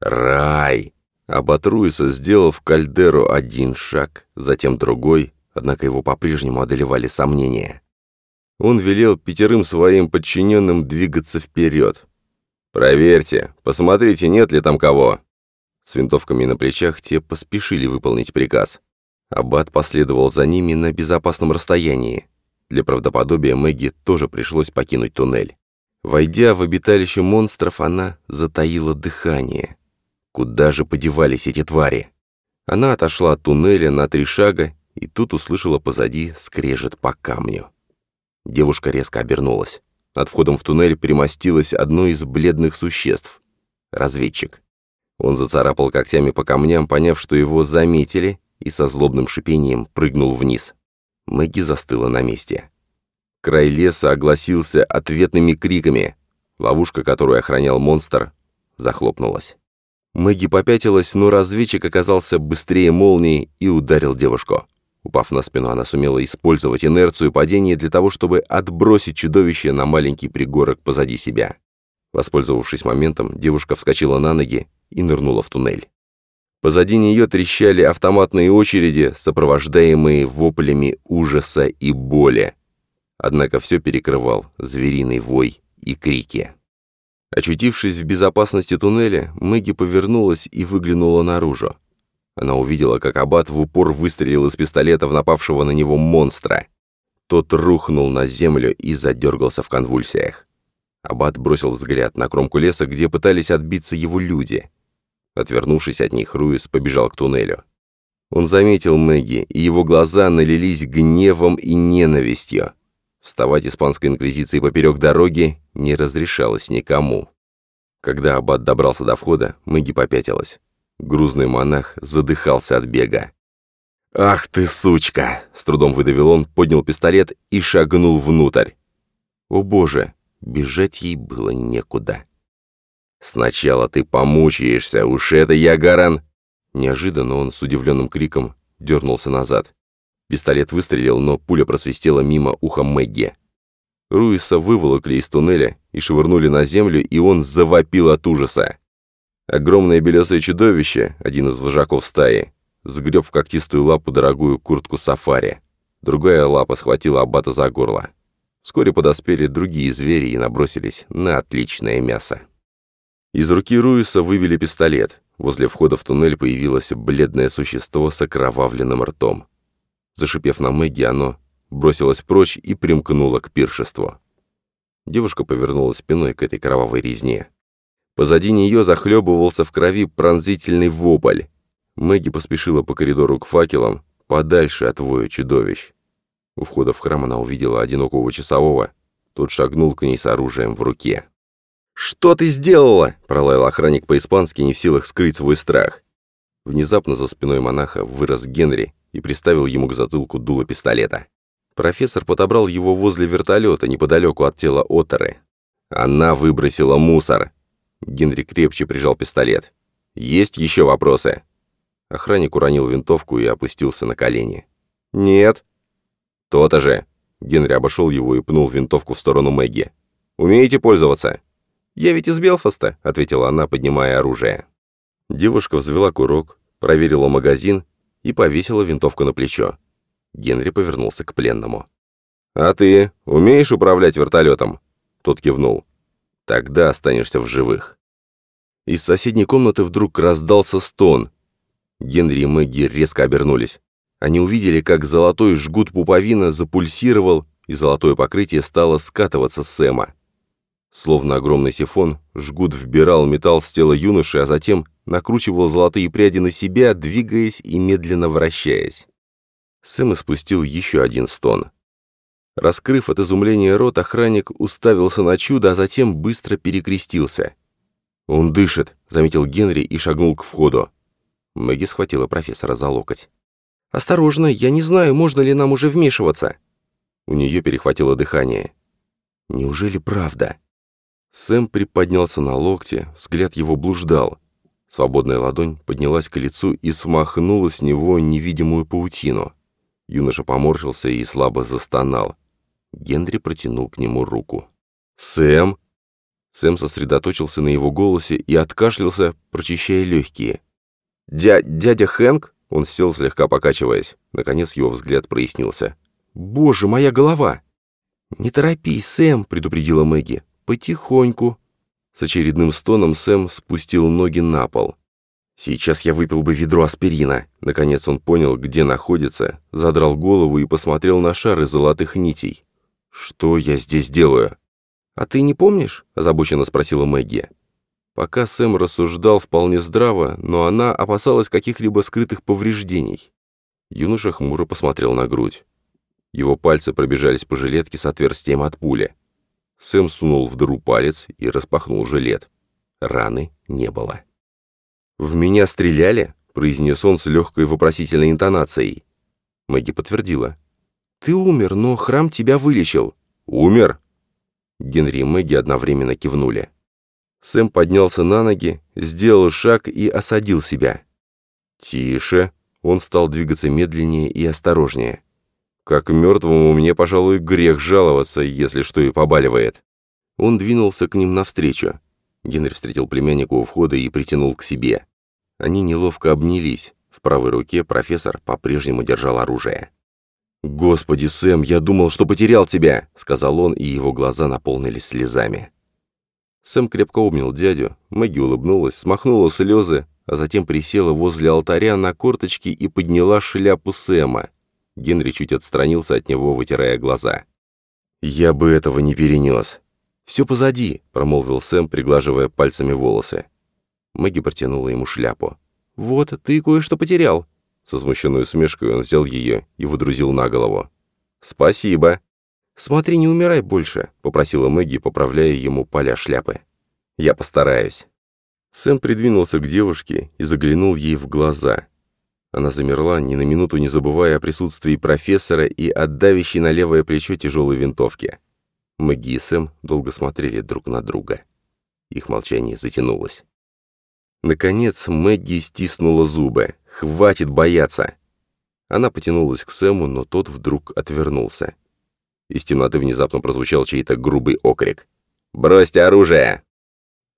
«Рай!» Абатруиса сделал в кальдеру один шаг, затем другой, однако его по-прежнему одолевали сомнения. Он велел пятерым своим подчиненным двигаться вперед. «Проверьте, посмотрите, нет ли там кого». С винтовками на плечах те поспешили выполнить приказ. Аббат последовал за ними на безопасном расстоянии. Для правдоподобия Мэгги тоже пришлось покинуть туннель. Войдя в обиталище монстров, она затаила дыхание. Куда же подевались эти твари? Она отошла от туннеля на три шага и тут услышала позади скрежет по камню. Девушка резко обернулась. Над входом в туннель примостилось одно из бледных существ. Разведчик. Он зацарапал когтями по камням, поняв, что его заметили, и со злобным шипением прыгнул вниз. Мэгги застыла на месте. Край леса огласился ответными криками. Ловушка, которую охранял монстр, захлопнулась. Мэгги попятилась, но разведчик оказался быстрее молнии и ударил девушку. Упав на спину, она сумела использовать инерцию падения для того, чтобы отбросить чудовище на маленький пригорок позади себя. Воспользовавшись моментом, девушка вскочила на ноги и нырнула в туннель. Позади нее трещали автоматные очереди, сопровождаемые воплями ужаса и боли. Однако все перекрывал звериный вой и крики. Очутившись в безопасности туннеля, Мэгги повернулась и выглянула наружу. Она увидела, как Аббат в упор выстрелил из пистолета в напавшего на него монстра. Тот рухнул на землю и задергался в конвульсиях. Аббат бросил взгляд на кромку леса, где пытались отбиться его люди. Отвернувшись от них, Руис побежал к туннелю. Он заметил Мэгги, и его глаза налились гневом и ненавистью. Вставать испанской инквизиции поперек дороги не разрешалось никому. Когда аббат добрался до входа, Мэгги попятилась. Грузный монах задыхался от бега. «Ах ты, сучка!» — с трудом выдавил он, поднял пистолет и шагнул внутрь. О боже, бежать ей было некуда. «Сначала ты помучаешься, уж это я, Гаран!» Неожиданно он с удивленным криком дернулся назад. Пистолет выстрелил, но пуля просвистела мимо уха Мэгги. Руиса выволокли из туннеля и швырнули на землю, и он завопил от ужаса. Огромное белесое чудовище, один из вожаков стаи, сгреб в когтистую лапу дорогую куртку сафари. Другая лапа схватила Аббата за горло. Вскоре подоспели другие звери и набросились на отличное мясо. Из руки Руиса выбили пистолет. Возле входа в туннель появилось бледное существо с окровавленным ртом. Зашипев на Мэгги, оно бросилось прочь и примкнуло к пиршеству. Девушка повернулась спиной к этой кровавой резне. Позади нее захлебывался в крови пронзительный вопль. Мэгги поспешила по коридору к факелам, подальше от воя чудовищ. У входа в храм она увидела одинокого часового. Тот шагнул к ней с оружием в руке. «Что ты сделала?» – пролаял охранник по-испански, не в силах скрыть свой страх. Внезапно за спиной монаха вырос Генри и приставил ему к затылку дуло пистолета. Профессор подобрал его возле вертолета, неподалеку от тела Оттеры. Она выбросила мусор. Генри крепче прижал пистолет. «Есть еще вопросы?» Охранник уронил винтовку и опустился на колени. «Нет». «То-то же». Генри обошел его и пнул винтовку в сторону Мэгги. «Умеете пользоваться?» «Я ведь из Белфаста», — ответила она, поднимая оружие. Девушка взвела курок, проверила магазин и повесила винтовку на плечо. Генри повернулся к пленному. «А ты умеешь управлять вертолетом?» Тот кивнул. «Тогда останешься в живых». Из соседней комнаты вдруг раздался стон. Генри и Мэгги резко обернулись. Они увидели, как золотой жгут пуповина запульсировал, и золотое покрытие стало скатываться с Сэма. Словно огромный сифон, жгут вбирал металл с тела юноши, а затем накручивал золотые пряди на себя, двигаясь и медленно вращаясь. Сэм испустил еще один стон. Раскрыв от изумления рот, охранник уставился на чудо, а затем быстро перекрестился. «Он дышит», — заметил Генри и шагнул к входу. Мэгги схватила профессора за локоть. «Осторожно, я не знаю, можно ли нам уже вмешиваться». У нее перехватило дыхание. «Неужели правда?» Сэм приподнялся на локте, взгляд его блуждал. Свободная ладонь поднялась к лицу и смахнула с него невидимую паутину. Юноша поморщился и слабо застонал. Генри протянул к нему руку. «Сэм!» Сэм сосредоточился на его голосе и откашлялся, прочищая легкие. «Дя «Дядя Хэнк?» Он сел, слегка покачиваясь. Наконец его взгляд прояснился. «Боже, моя голова!» «Не торопись, Сэм!» — предупредила Мэгги. «Потихоньку!» С очередным стоном Сэм спустил ноги на пол. Сейчас я выпил бы ведро аспирина. Наконец он понял, где находится, задрал голову и посмотрел на шар из золотых нитей. Что я здесь делаю? А ты не помнишь? озабоченно спросила Мэгги. Пока Сэм рассуждал вполне здраво, но она опасалась каких-либо скрытых повреждений. Юноша хмуро посмотрел на грудь. Его пальцы пробежались по жилетке с отверстием от пули. Сэм сунул в дыру палец и распахнул жилет. Раны не было. «В меня стреляли?» — произнес он с легкой вопросительной интонацией. Мэгги подтвердила. «Ты умер, но храм тебя вылечил». «Умер?» Генри и Мэгги одновременно кивнули. Сэм поднялся на ноги, сделал шаг и осадил себя. «Тише!» Он стал двигаться медленнее и осторожнее. «Как мертвому мне, пожалуй, грех жаловаться, если что и побаливает». Он двинулся к ним навстречу. Генри встретил племянника у входа и притянул к себе. Они неловко обнялись. В правой руке профессор по-прежнему держал оружие. «Господи, Сэм, я думал, что потерял тебя!» — сказал он, и его глаза наполнились слезами. Сэм крепко обнял дядю, Мэгги улыбнулась, смахнула слезы, а затем присела возле алтаря на корточки и подняла шляпу Сэма. Генри чуть отстранился от него, вытирая глаза. «Я бы этого не перенес», «Все позади», — промолвил Сэм, приглаживая пальцами волосы. Мэгги протянула ему шляпу. «Вот, ты кое-что потерял». Со смущенной усмешкой он взял ее и выдрузил на голову. «Спасибо». «Смотри, не умирай больше», — попросила Мэгги, поправляя ему поля шляпы. «Я постараюсь». Сэм придвинулся к девушке и заглянул ей в глаза. Она замерла, ни на минуту не забывая о присутствии профессора и отдавящей на левое плечо тяжелой винтовки. Мэгги и Сэм долго смотрели друг на друга. Их молчание затянулось. Наконец Мэгги стиснула зубы. «Хватит бояться!» Она потянулась к Сэму, но тот вдруг отвернулся. Из темноты внезапно прозвучал чей-то грубый окрик. «Бросьте оружие!»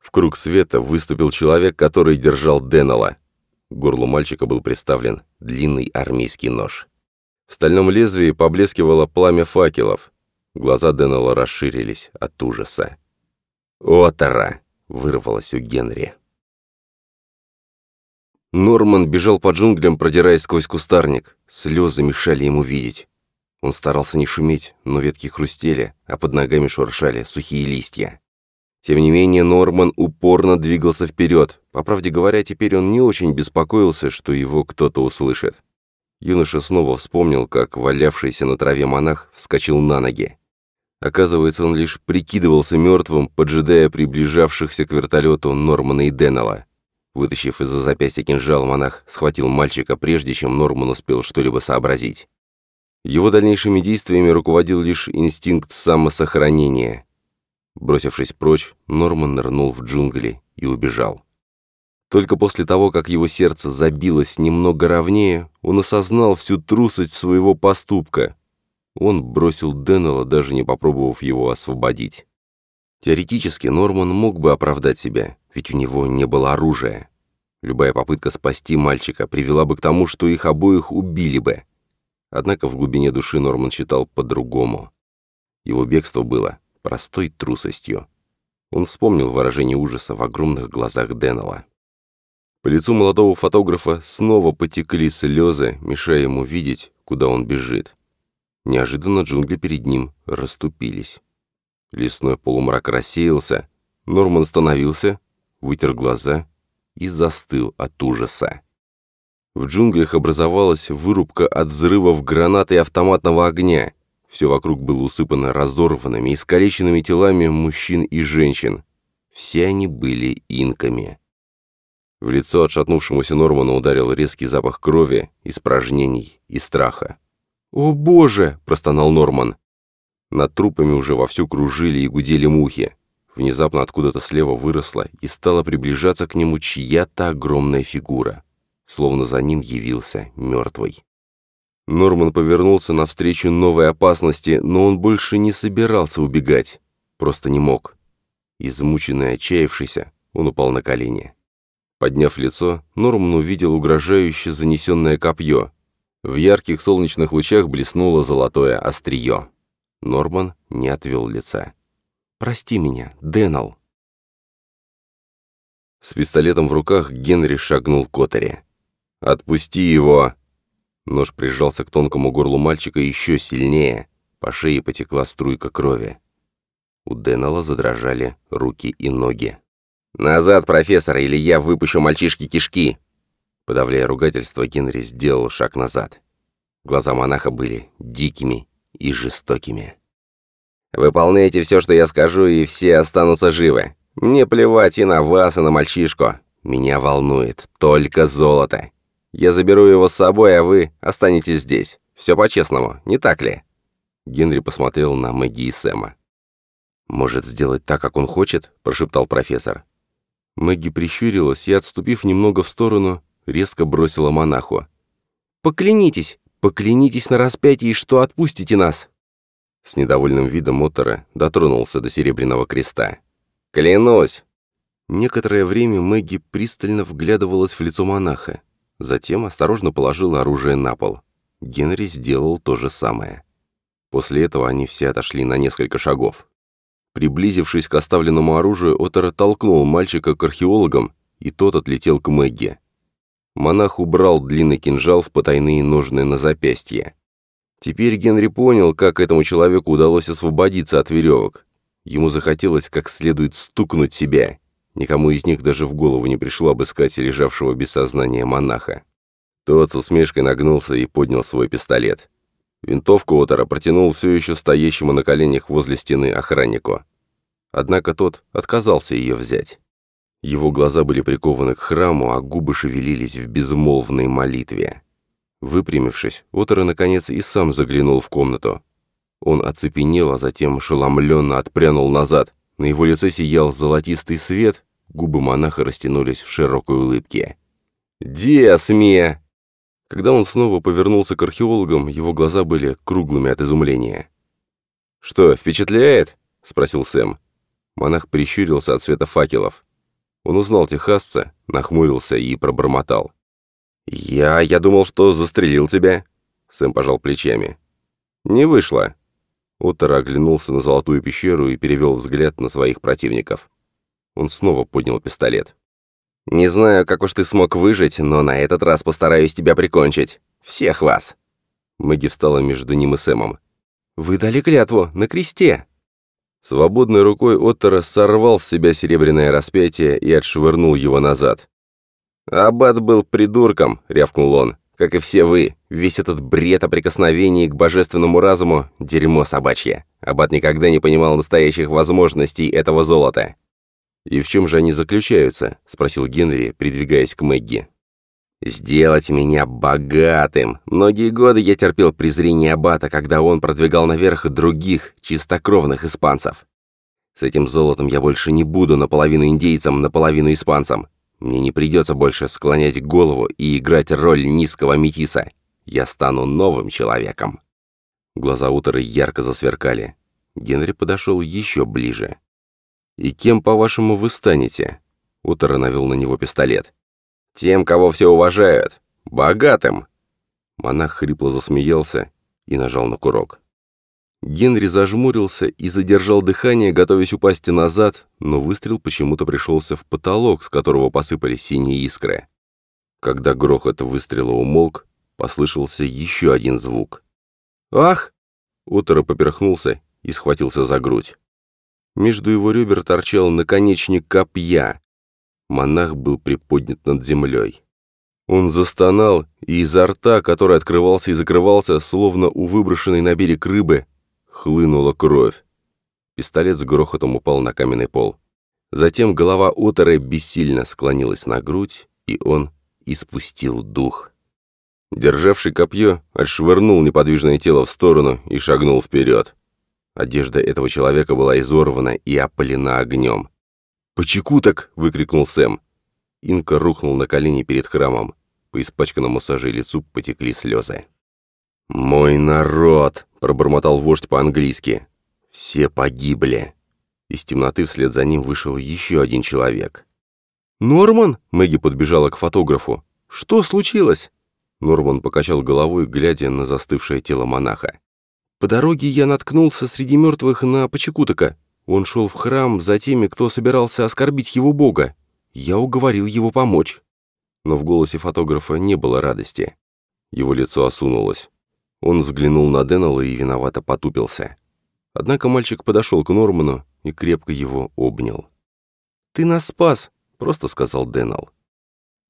В круг света выступил человек, который держал Деннелла. К горлу мальчика был приставлен длинный армейский нож. В стальном лезвии поблескивало пламя факелов. Глаза Деннелла расширились от ужаса. «Отора!» вырвалось у Генри. Норман бежал по джунглям, продираясь сквозь кустарник. Слезы мешали ему видеть. Он старался не шуметь, но ветки хрустели, а под ногами шуршали сухие листья. Тем не менее, Норман упорно двигался вперед. По правде говоря, теперь он не очень беспокоился, что его кто-то услышит. Юноша снова вспомнил, как валявшийся на траве монах вскочил на ноги. Оказывается, он лишь прикидывался мертвым, поджидая приближавшихся к вертолету Нормана и Деннелла. Вытащив из-за запястья кинжал, монах схватил мальчика, прежде чем Норман успел что-либо сообразить. Его дальнейшими действиями руководил лишь инстинкт самосохранения. Бросившись прочь, Норман нырнул в джунгли и убежал. Только после того, как его сердце забилось немного ровнее, он осознал всю трусость своего поступка. Он бросил Деннелла, даже не попробовав его освободить. Теоретически Норман мог бы оправдать себя, ведь у него не было оружия. Любая попытка спасти мальчика привела бы к тому, что их обоих убили бы. Однако в глубине души Норман считал по-другому. Его бегство было простой трусостью. Он вспомнил выражение ужаса в огромных глазах Деннелла. По лицу молодого фотографа снова потекли слезы, мешая ему видеть, куда он бежит. Неожиданно джунгли перед ним расступились. Лесной полумрак рассеялся, Норман остановился, вытер глаза и застыл от ужаса. В джунглях образовалась вырубка от взрывов гранат и автоматного огня. Все вокруг было усыпано разорванными искалеченными телами мужчин и женщин. Все они были инками. В лицо отшатнувшемуся Норману ударил резкий запах крови, испражнений и страха. «О боже!» – простонал Норман. Над трупами уже вовсю кружили и гудели мухи. Внезапно откуда-то слева выросла и стала приближаться к нему чья-то огромная фигура. Словно за ним явился мертвый. Норман повернулся навстречу новой опасности, но он больше не собирался убегать. Просто не мог. Измученный, отчаявшийся, он упал на колени. Подняв лицо, Норман увидел угрожающе занесенное копье. В ярких солнечных лучах блеснуло золотое острие. Норман не отвел лица. «Прости меня, Дэннел». С пистолетом в руках Генри шагнул к Котаре. «Отпусти его!» Нож прижался к тонкому горлу мальчика еще сильнее. По шее потекла струйка крови. У Дэннела задрожали руки и ноги. «Назад, профессор, или я выпущу мальчишки кишки!» Подавляя ругательство, Генри сделал шаг назад. Глаза монаха были дикими и жестокими. «Выполняйте все, что я скажу, и все останутся живы. Мне плевать и на вас, и на мальчишку. Меня волнует только золото. Я заберу его с собой, а вы останетесь здесь. Все по-честному, не так ли?» Генри посмотрел на Мэгги и Сэма. «Может, сделать так, как он хочет?» – прошептал профессор. Мэгги прищурилась и, отступив немного в сторону, резко бросила монаху. «Поклянитесь! Поклянитесь на распятии, что отпустите нас!» С недовольным видом Оттера дотронулся до серебряного креста. «Клянусь!» Некоторое время Мэгги пристально вглядывалась в лицо монаха. Затем осторожно положила оружие на пол. Генри сделал то же самое. После этого они все отошли на несколько шагов. Приблизившись к оставленному оружию, Отер толкнул мальчика к археологам, и тот отлетел к Мэгги. Монах убрал длинный кинжал в потайные ножны на запястье. Теперь Генри понял, как этому человеку удалось освободиться от веревок. Ему захотелось как следует стукнуть себя. Никому из них даже в голову не пришло обыскать лежавшего без сознания монаха. Тот с усмешкой нагнулся и поднял свой пистолет. Винтовку Отора протянул все еще стоящему на коленях возле стены охраннику. Однако тот отказался ее взять. Его глаза были прикованы к храму, а губы шевелились в безмолвной молитве. Выпрямившись, Отор наконец и сам заглянул в комнату. Он оцепенел, а затем ошеломленно отпрянул назад. На его лице сиял золотистый свет, губы монаха растянулись в широкой улыбке. «Диасмия!» Когда он снова повернулся к археологам, его глаза были круглыми от изумления. «Что, впечатляет?» — спросил Сэм. Монах прищурился от света факелов. Он узнал техасца, нахмурился и пробормотал. «Я... я думал, что застрелил тебя». Сэм пожал плечами. «Не вышло». Оттер оглянулся на золотую пещеру и перевел взгляд на своих противников.
Он снова поднял пистолет. «Не знаю, как уж ты смог выжить, но на этот раз постараюсь тебя прикончить. Всех вас!» Мэгги встала между ним и Сэмом. «Вы дали клятву на кресте!» Свободной рукой Оттера сорвал с себя серебряное распятие и отшвырнул его назад. «Аббат был придурком», — рявкнул он, — «как и все вы. Весь этот бред о прикосновении к божественному разуму — дерьмо собачье. Аббат никогда не понимал настоящих возможностей этого золота». «И в чем же они заключаются?» — спросил Генри, придвигаясь к Мэгги. «Сделать меня богатым. Многие годы я терпел презрение Аббата, когда он продвигал наверх других, чистокровных испанцев. С этим золотом я больше не буду наполовину индейцем, наполовину испанцем. Мне не придется больше склонять голову и играть роль низкого метиса. Я стану новым человеком». Глаза Утера ярко засверкали. Генри подошел еще ближе. «И кем, по-вашему, вы станете?» Утер навел на него пистолет. Тем, кого все уважают. Богатым!» Монах хрипло засмеялся и нажал на курок. Генри зажмурился и задержал дыхание, готовясь упасть назад, но выстрел почему-то пришелся в потолок, с которого посыпались синие искры. Когда грохот выстрела умолк, послышался еще один звук. «Ах!» Утро поперхнулся и схватился за грудь. Между его ребер торчал наконечник копья, Монах был приподнят над землей. Он застонал, и изо рта, который открывался и закрывался, словно у выброшенной на берег рыбы, хлынула кровь. Пистолет с грохотом упал на каменный пол. Затем голова Отера бессильно склонилась на грудь, и он испустил дух. Державший копье, отшвырнул неподвижное тело в сторону и шагнул вперед. Одежда этого человека была изорвана и опалена огнем. «Почекуток!» — выкрикнул Сэм. Инка рухнул на колени перед храмом. По испачканному сажей лицу потекли слезы. «Мой народ!» — пробормотал вождь по-английски. «Все погибли!» Из темноты вслед за ним вышел еще один человек. «Норман?» — Мэгги подбежала к фотографу. «Что случилось?» Норман покачал головой, глядя на застывшее тело монаха. «По дороге я наткнулся среди мертвых на Почекутака. Он шел в храм за теми, кто собирался оскорбить его бога. Я уговорил его помочь. Но в голосе фотографа не было радости. Его лицо осунулось. Он взглянул на Деннелла и виновато потупился. Однако мальчик подошел к Норману и крепко его обнял. «Ты нас спас», — просто сказал Деннелл.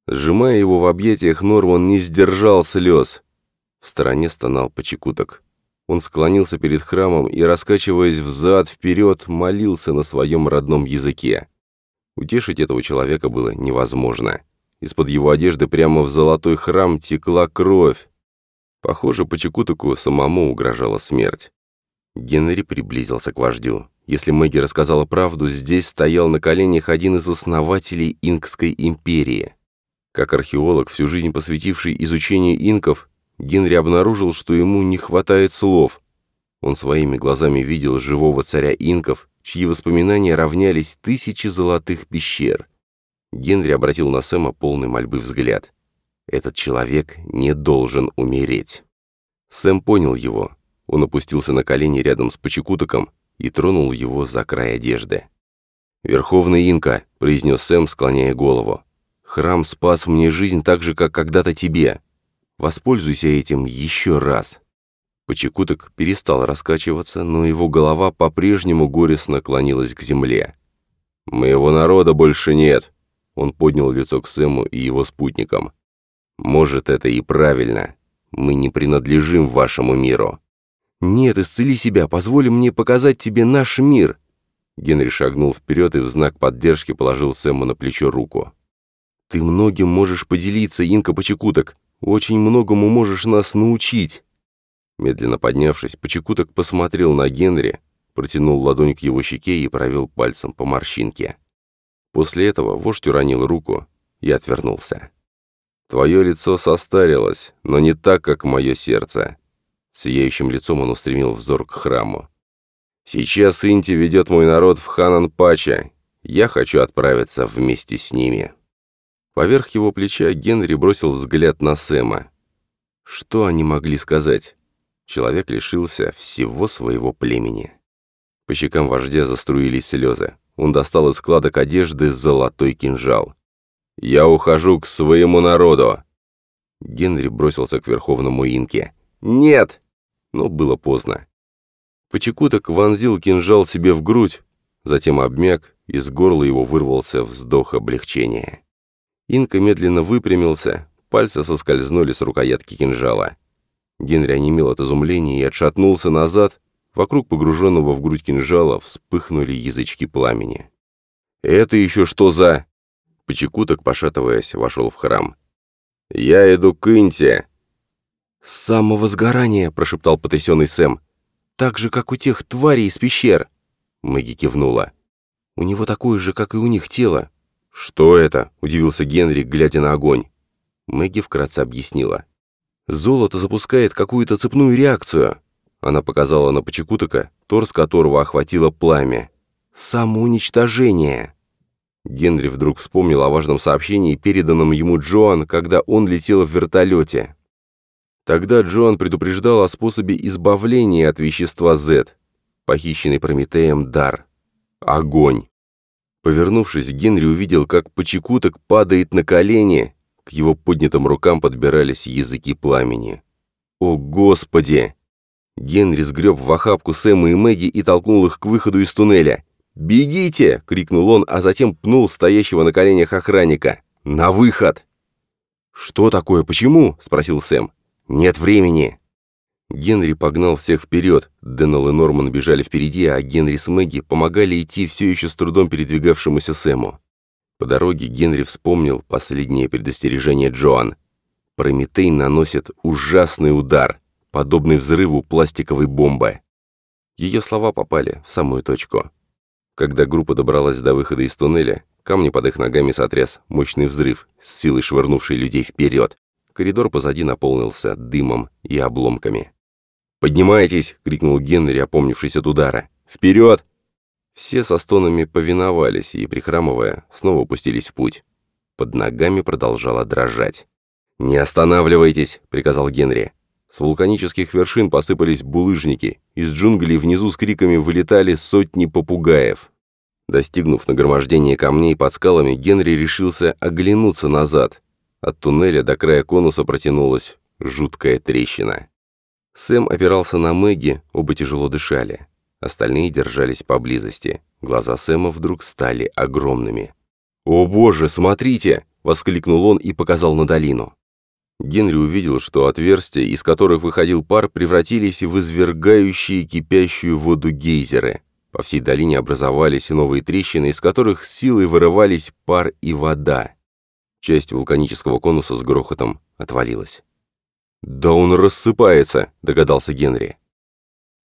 Сжимая его в объятиях, Норман не сдержал слез. В стороне стонал Почекуток. Он склонился перед храмом и, раскачиваясь взад-вперед, молился на своем родном языке. Утешить этого человека было невозможно. Из-под его одежды прямо в золотой храм текла кровь. Похоже, по Чекутаку самому угрожала смерть. Генри приблизился к вождю. Если Мэгги рассказала правду, здесь стоял на коленях один из основателей Инкской империи. Как археолог, всю жизнь посвятивший изучению инков, Генри обнаружил, что ему не хватает слов. Он своими глазами видел живого царя инков, чьи воспоминания равнялись тысячи золотых пещер. Генри обратил на Сэма полный мольбы взгляд. Этот человек не должен умереть. Сэм понял его. Он опустился на колени рядом с Почекутоком и тронул его за край одежды. «Верховный инка», — произнес Сэм, склоняя голову. «Храм спас мне жизнь так же, как когда-то тебе. Воспользуйся этим еще раз». Почекуток перестал раскачиваться, но его голова по-прежнему горестно клонилась к земле. «Моего народа больше нет!» Он поднял лицо к Сэму и его спутникам. «Может, это и правильно. Мы не принадлежим вашему миру». «Нет, исцели себя, позволь мне показать тебе наш мир!» Генри шагнул вперед и в знак поддержки положил Сэму на плечо руку. «Ты многим можешь поделиться, Инка Почекуток. Очень многому можешь нас научить». Медленно поднявшись, Почекуток посмотрел на Генри, протянул ладонь к его щеке и провел пальцем по морщинке. После этого вождь уронил руку и отвернулся. «Твое лицо состарилось, но не так, как мое сердце». Сияющим лицом он устремил взор к храму. «Сейчас Инти ведет мой народ в Ханан-Пача. Я хочу отправиться вместе с ними». Поверх его плеча Генри бросил взгляд на Сэма. Что они могли сказать? Человек лишился всего своего племени. По щекам вождя заструились слезы.
Он достал из складок одежды золотой кинжал. «Я ухожу к своему народу!» Генри бросился к верховному инке. «Нет!» Но было поздно. Почекуток вонзил кинжал себе в грудь, затем обмяк, из горла его вырвался вздох облегчения. Инка медленно выпрямился, пальцы соскользнули с рукоятки кинжала. Генри онемел от изумления и отшатнулся назад. Вокруг погруженного в грудь кинжала вспыхнули язычки пламени. «Это еще что за...» Почекуток, пошатываясь, вошел в храм. «Я иду к Инте!»
«С самого сгорания!» — прошептал потрясенный Сэм. «Так же, как у тех тварей из пещер!» Мэгги кивнула. «У него такое же, как и у них, тело».
«Что это?» — удивился Генри, глядя на огонь.
Мэгги вкратце объяснила. «Золото запускает какую-то цепную реакцию». Она показала на Почекутака, торс которого охватило пламя. «Самоуничтожение». Генри вдруг вспомнил о важном сообщении, переданном ему Джоан, когда он летел в вертолете. Тогда Джоан предупреждал о способе избавления от вещества Z, похищенный Прометеем дар. Огонь. Повернувшись, Генри увидел, как Почекуток падает на колени, к его поднятым рукам подбирались языки пламени. «О, Господи!» Генри сгреб в охапку Сэма и Мэгги и толкнул их к выходу из туннеля. «Бегите!» — крикнул он, а затем пнул стоящего на коленях охранника. «На выход!» «Что такое? Почему?» — спросил Сэм. «Нет времени!» Генри погнал всех вперед. Деннел и Норман бежали впереди, а Генри с Мэгги помогали идти все еще с трудом передвигавшемуся Сэму. По дороге Генри вспомнил последнее предостережение Джоан. Прометей наносит ужасный удар, подобный взрыву пластиковой бомбы. Ее слова попали в самую точку. Когда группа добралась до выхода из туннеля, камни под их ногами сотряс мощный взрыв, с силой швырнувший людей вперед. Коридор позади наполнился дымом и обломками. «Поднимайтесь!» — крикнул Генри, опомнившись от удара. «Вперед!» Все со стонами повиновались и, прихрамывая, снова пустились в путь. Под ногами продолжало дрожать. «Не останавливайтесь!» — приказал Генри. С вулканических вершин посыпались булыжники. Из джунглей внизу с криками вылетали сотни попугаев. Достигнув нагромождения камней под скалами, Генри решился оглянуться назад. От туннеля до края конуса протянулась жуткая трещина. Сэм опирался на Мэгги, оба тяжело дышали. Остальные держались поблизости. Глаза Сэма вдруг стали огромными. «О боже, смотрите!» — воскликнул он и показал на долину. Генри увидел, что отверстия, из которых выходил пар, превратились в извергающие кипящую воду гейзеры. По всей долине образовались новые трещины, из которых силой вырывались пар и вода. Часть вулканического конуса с грохотом отвалилась. «Да он рассыпается», — догадался Генри.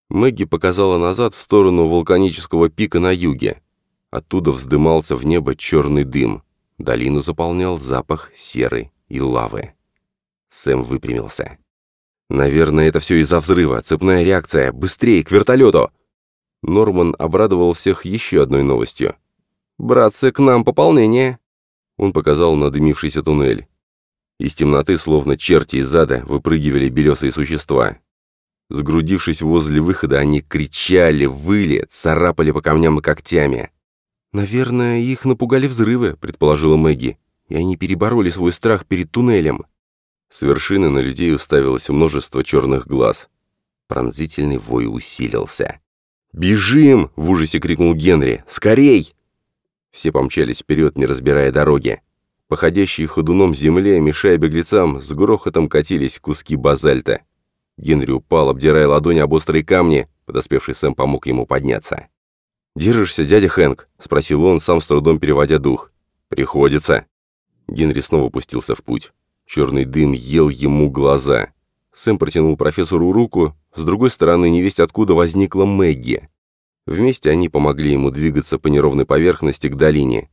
Мэгги показала назад в сторону вулканического пика на юге. Оттуда вздымался в небо черный дым. Долину заполнял запах серы и лавы. Сэм выпрямился. «Наверное, это все из-за взрыва. Цепная реакция. Быстрее, к вертолету!» Норман обрадовал всех еще одной новостью. «Братцы, к нам пополнение!» Он показал на дымившийся туннель. Из темноты, словно черти из ада, выпрыгивали белесые существа. Сгрудившись возле выхода, они кричали, выли, царапали по камням когтями. «Наверное, их напугали взрывы», — предположила Мэгги, «и они перебороли свой страх перед туннелем». С вершины на людей уставилось множество черных глаз. Пронзительный вой усилился. «Бежим!» — в ужасе крикнул Генри. «Скорей!» Все помчались вперед, не разбирая дороги. Походящие ходуном земле, мешая беглецам, с грохотом катились куски базальта. Генри упал, обдирая ладони об острые камни. Подоспевший Сэм помог ему подняться. «Держишься, дядя Хэнк?» — спросил он, сам с трудом переводя дух. «Приходится». Генри снова пустился в путь. Черный дым ел ему глаза. Сэм протянул профессору руку, с другой стороны невесть откуда возникла Мэгги. Вместе они помогли ему двигаться по неровной поверхности к долине.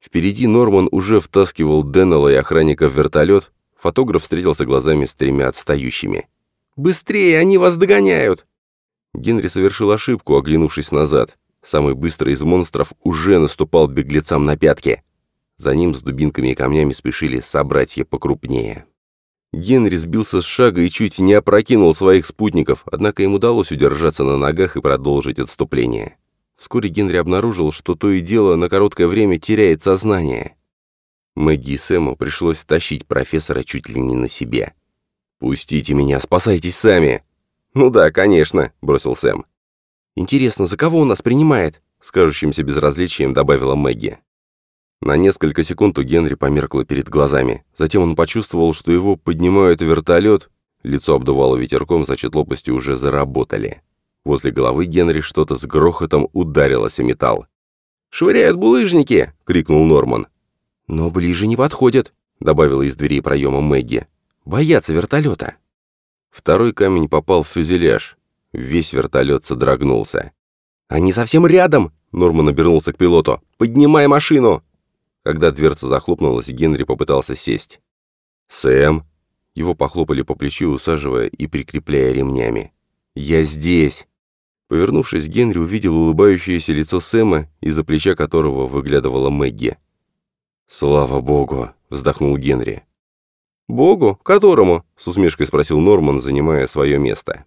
Впереди Норман уже втаскивал Деннелла и охранника в вертолет, фотограф встретился глазами с тремя отстающими. «Быстрее, они вас догоняют!» Генри совершил ошибку, оглянувшись назад. Самый быстрый из монстров уже наступал беглецам на пятки. За ним с дубинками и камнями спешили собратья покрупнее. Генри сбился с шага и чуть не опрокинул своих спутников, однако им удалось удержаться на ногах и продолжить отступление. Вскоре Генри обнаружил, что то и дело на короткое время теряет сознание. Мэгги и Сэму пришлось тащить профессора чуть ли не на себе. «Пустите меня, спасайтесь сами!» «Ну да, конечно», — бросил Сэм. «Интересно, за кого он нас принимает?» — с кажущимся безразличием добавила Мэгги. На несколько секунд у Генри померкло перед глазами. Затем он почувствовал, что его поднимают вертолет. Лицо обдувало ветерком, значит, лопасти уже заработали. Возле головы Генри что-то с грохотом ударилось о металл. «Швыряют булыжники!» — крикнул Норман. «Но ближе не подходят», — добавила из двери проема Мэгги. «Боятся вертолета». Второй камень попал в фюзеляж. Весь вертолет содрогнулся. «Они совсем рядом!» — Норман обернулся к пилоту. «Поднимай машину!» Когда дверца захлопнулась, Генри попытался сесть. «Сэм!» Его похлопали по плечу, усаживая и прикрепляя ремнями. «Я здесь!» Повернувшись, Генри увидел улыбающееся лицо Сэма, из-за плеча которого выглядывала Мэгги. «Слава богу!» — вздохнул Генри. «Богу? Которому?» — с усмешкой спросил Норман, занимая свое место.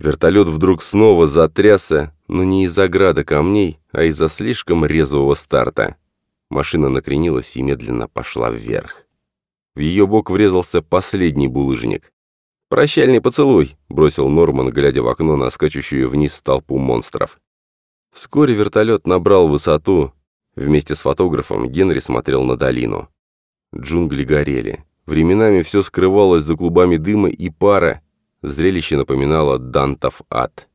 Вертолет вдруг снова затрясся, но не из-за града камней, а из-за слишком резвого старта. Машина накренилась и медленно пошла вверх. В ее бок врезался последний булыжник. «Прощальный поцелуй!» — бросил Норман, глядя в окно на скачущую вниз толпу монстров. Вскоре вертолет набрал высоту, Вместе с фотографом Генри смотрел на долину. Джунгли горели. Временами все скрывалось за клубами дыма и пара. Зрелище напоминало Дантов ад.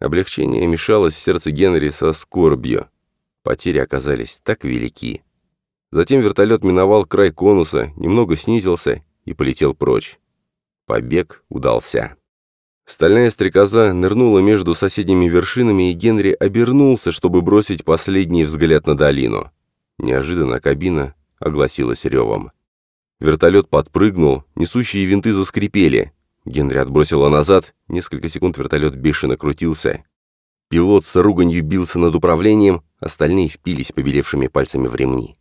Облегчение мешалось в сердце Генри со скорбью. Потери оказались так велики. Затем вертолет миновал край конуса, немного снизился и полетел прочь. Побег удался. Стальная стрекоза нырнула между соседними вершинами, и Генри обернулся, чтобы бросить последний взгляд на долину. Неожиданно кабина огласилась ревом. Вертолет подпрыгнул, несущие винты заскрипели. Генри отбросило назад, несколько секунд вертолет бешено крутился. Пилот с руганью бился над управлением, остальные впились побелевшими пальцами в ремни.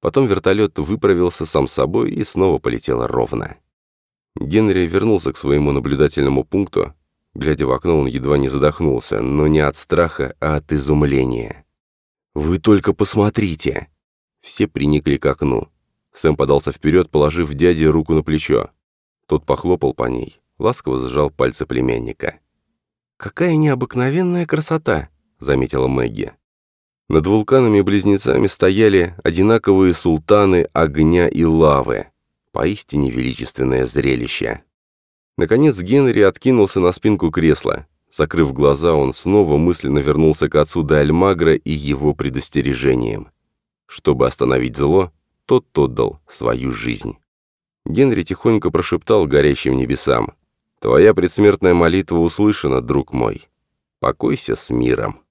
Потом вертолет выправился сам собой и снова полетел ровно. Генри вернулся к своему наблюдательному пункту. Глядя в окно, он едва не задохнулся, но не от страха, а от изумления. «Вы только посмотрите!» Все приникли к окну. Сэм подался вперед, положив дяде руку на плечо. Тот похлопал по ней, ласково зажал пальцы племянника. «Какая необыкновенная красота!» — заметила Мэгги. Над вулканами-близнецами стояли одинаковые султаны огня и лавы. Поистине величественное зрелище. Наконец Генри откинулся на спинку кресла. Закрыв глаза, он снова мысленно вернулся к отцу де Альмагро и его предостережениям. Чтобы остановить зло, тот отдал свою жизнь. Генри тихонько прошептал горящим небесам. «Твоя предсмертная молитва услышана, друг мой. Покойся с миром».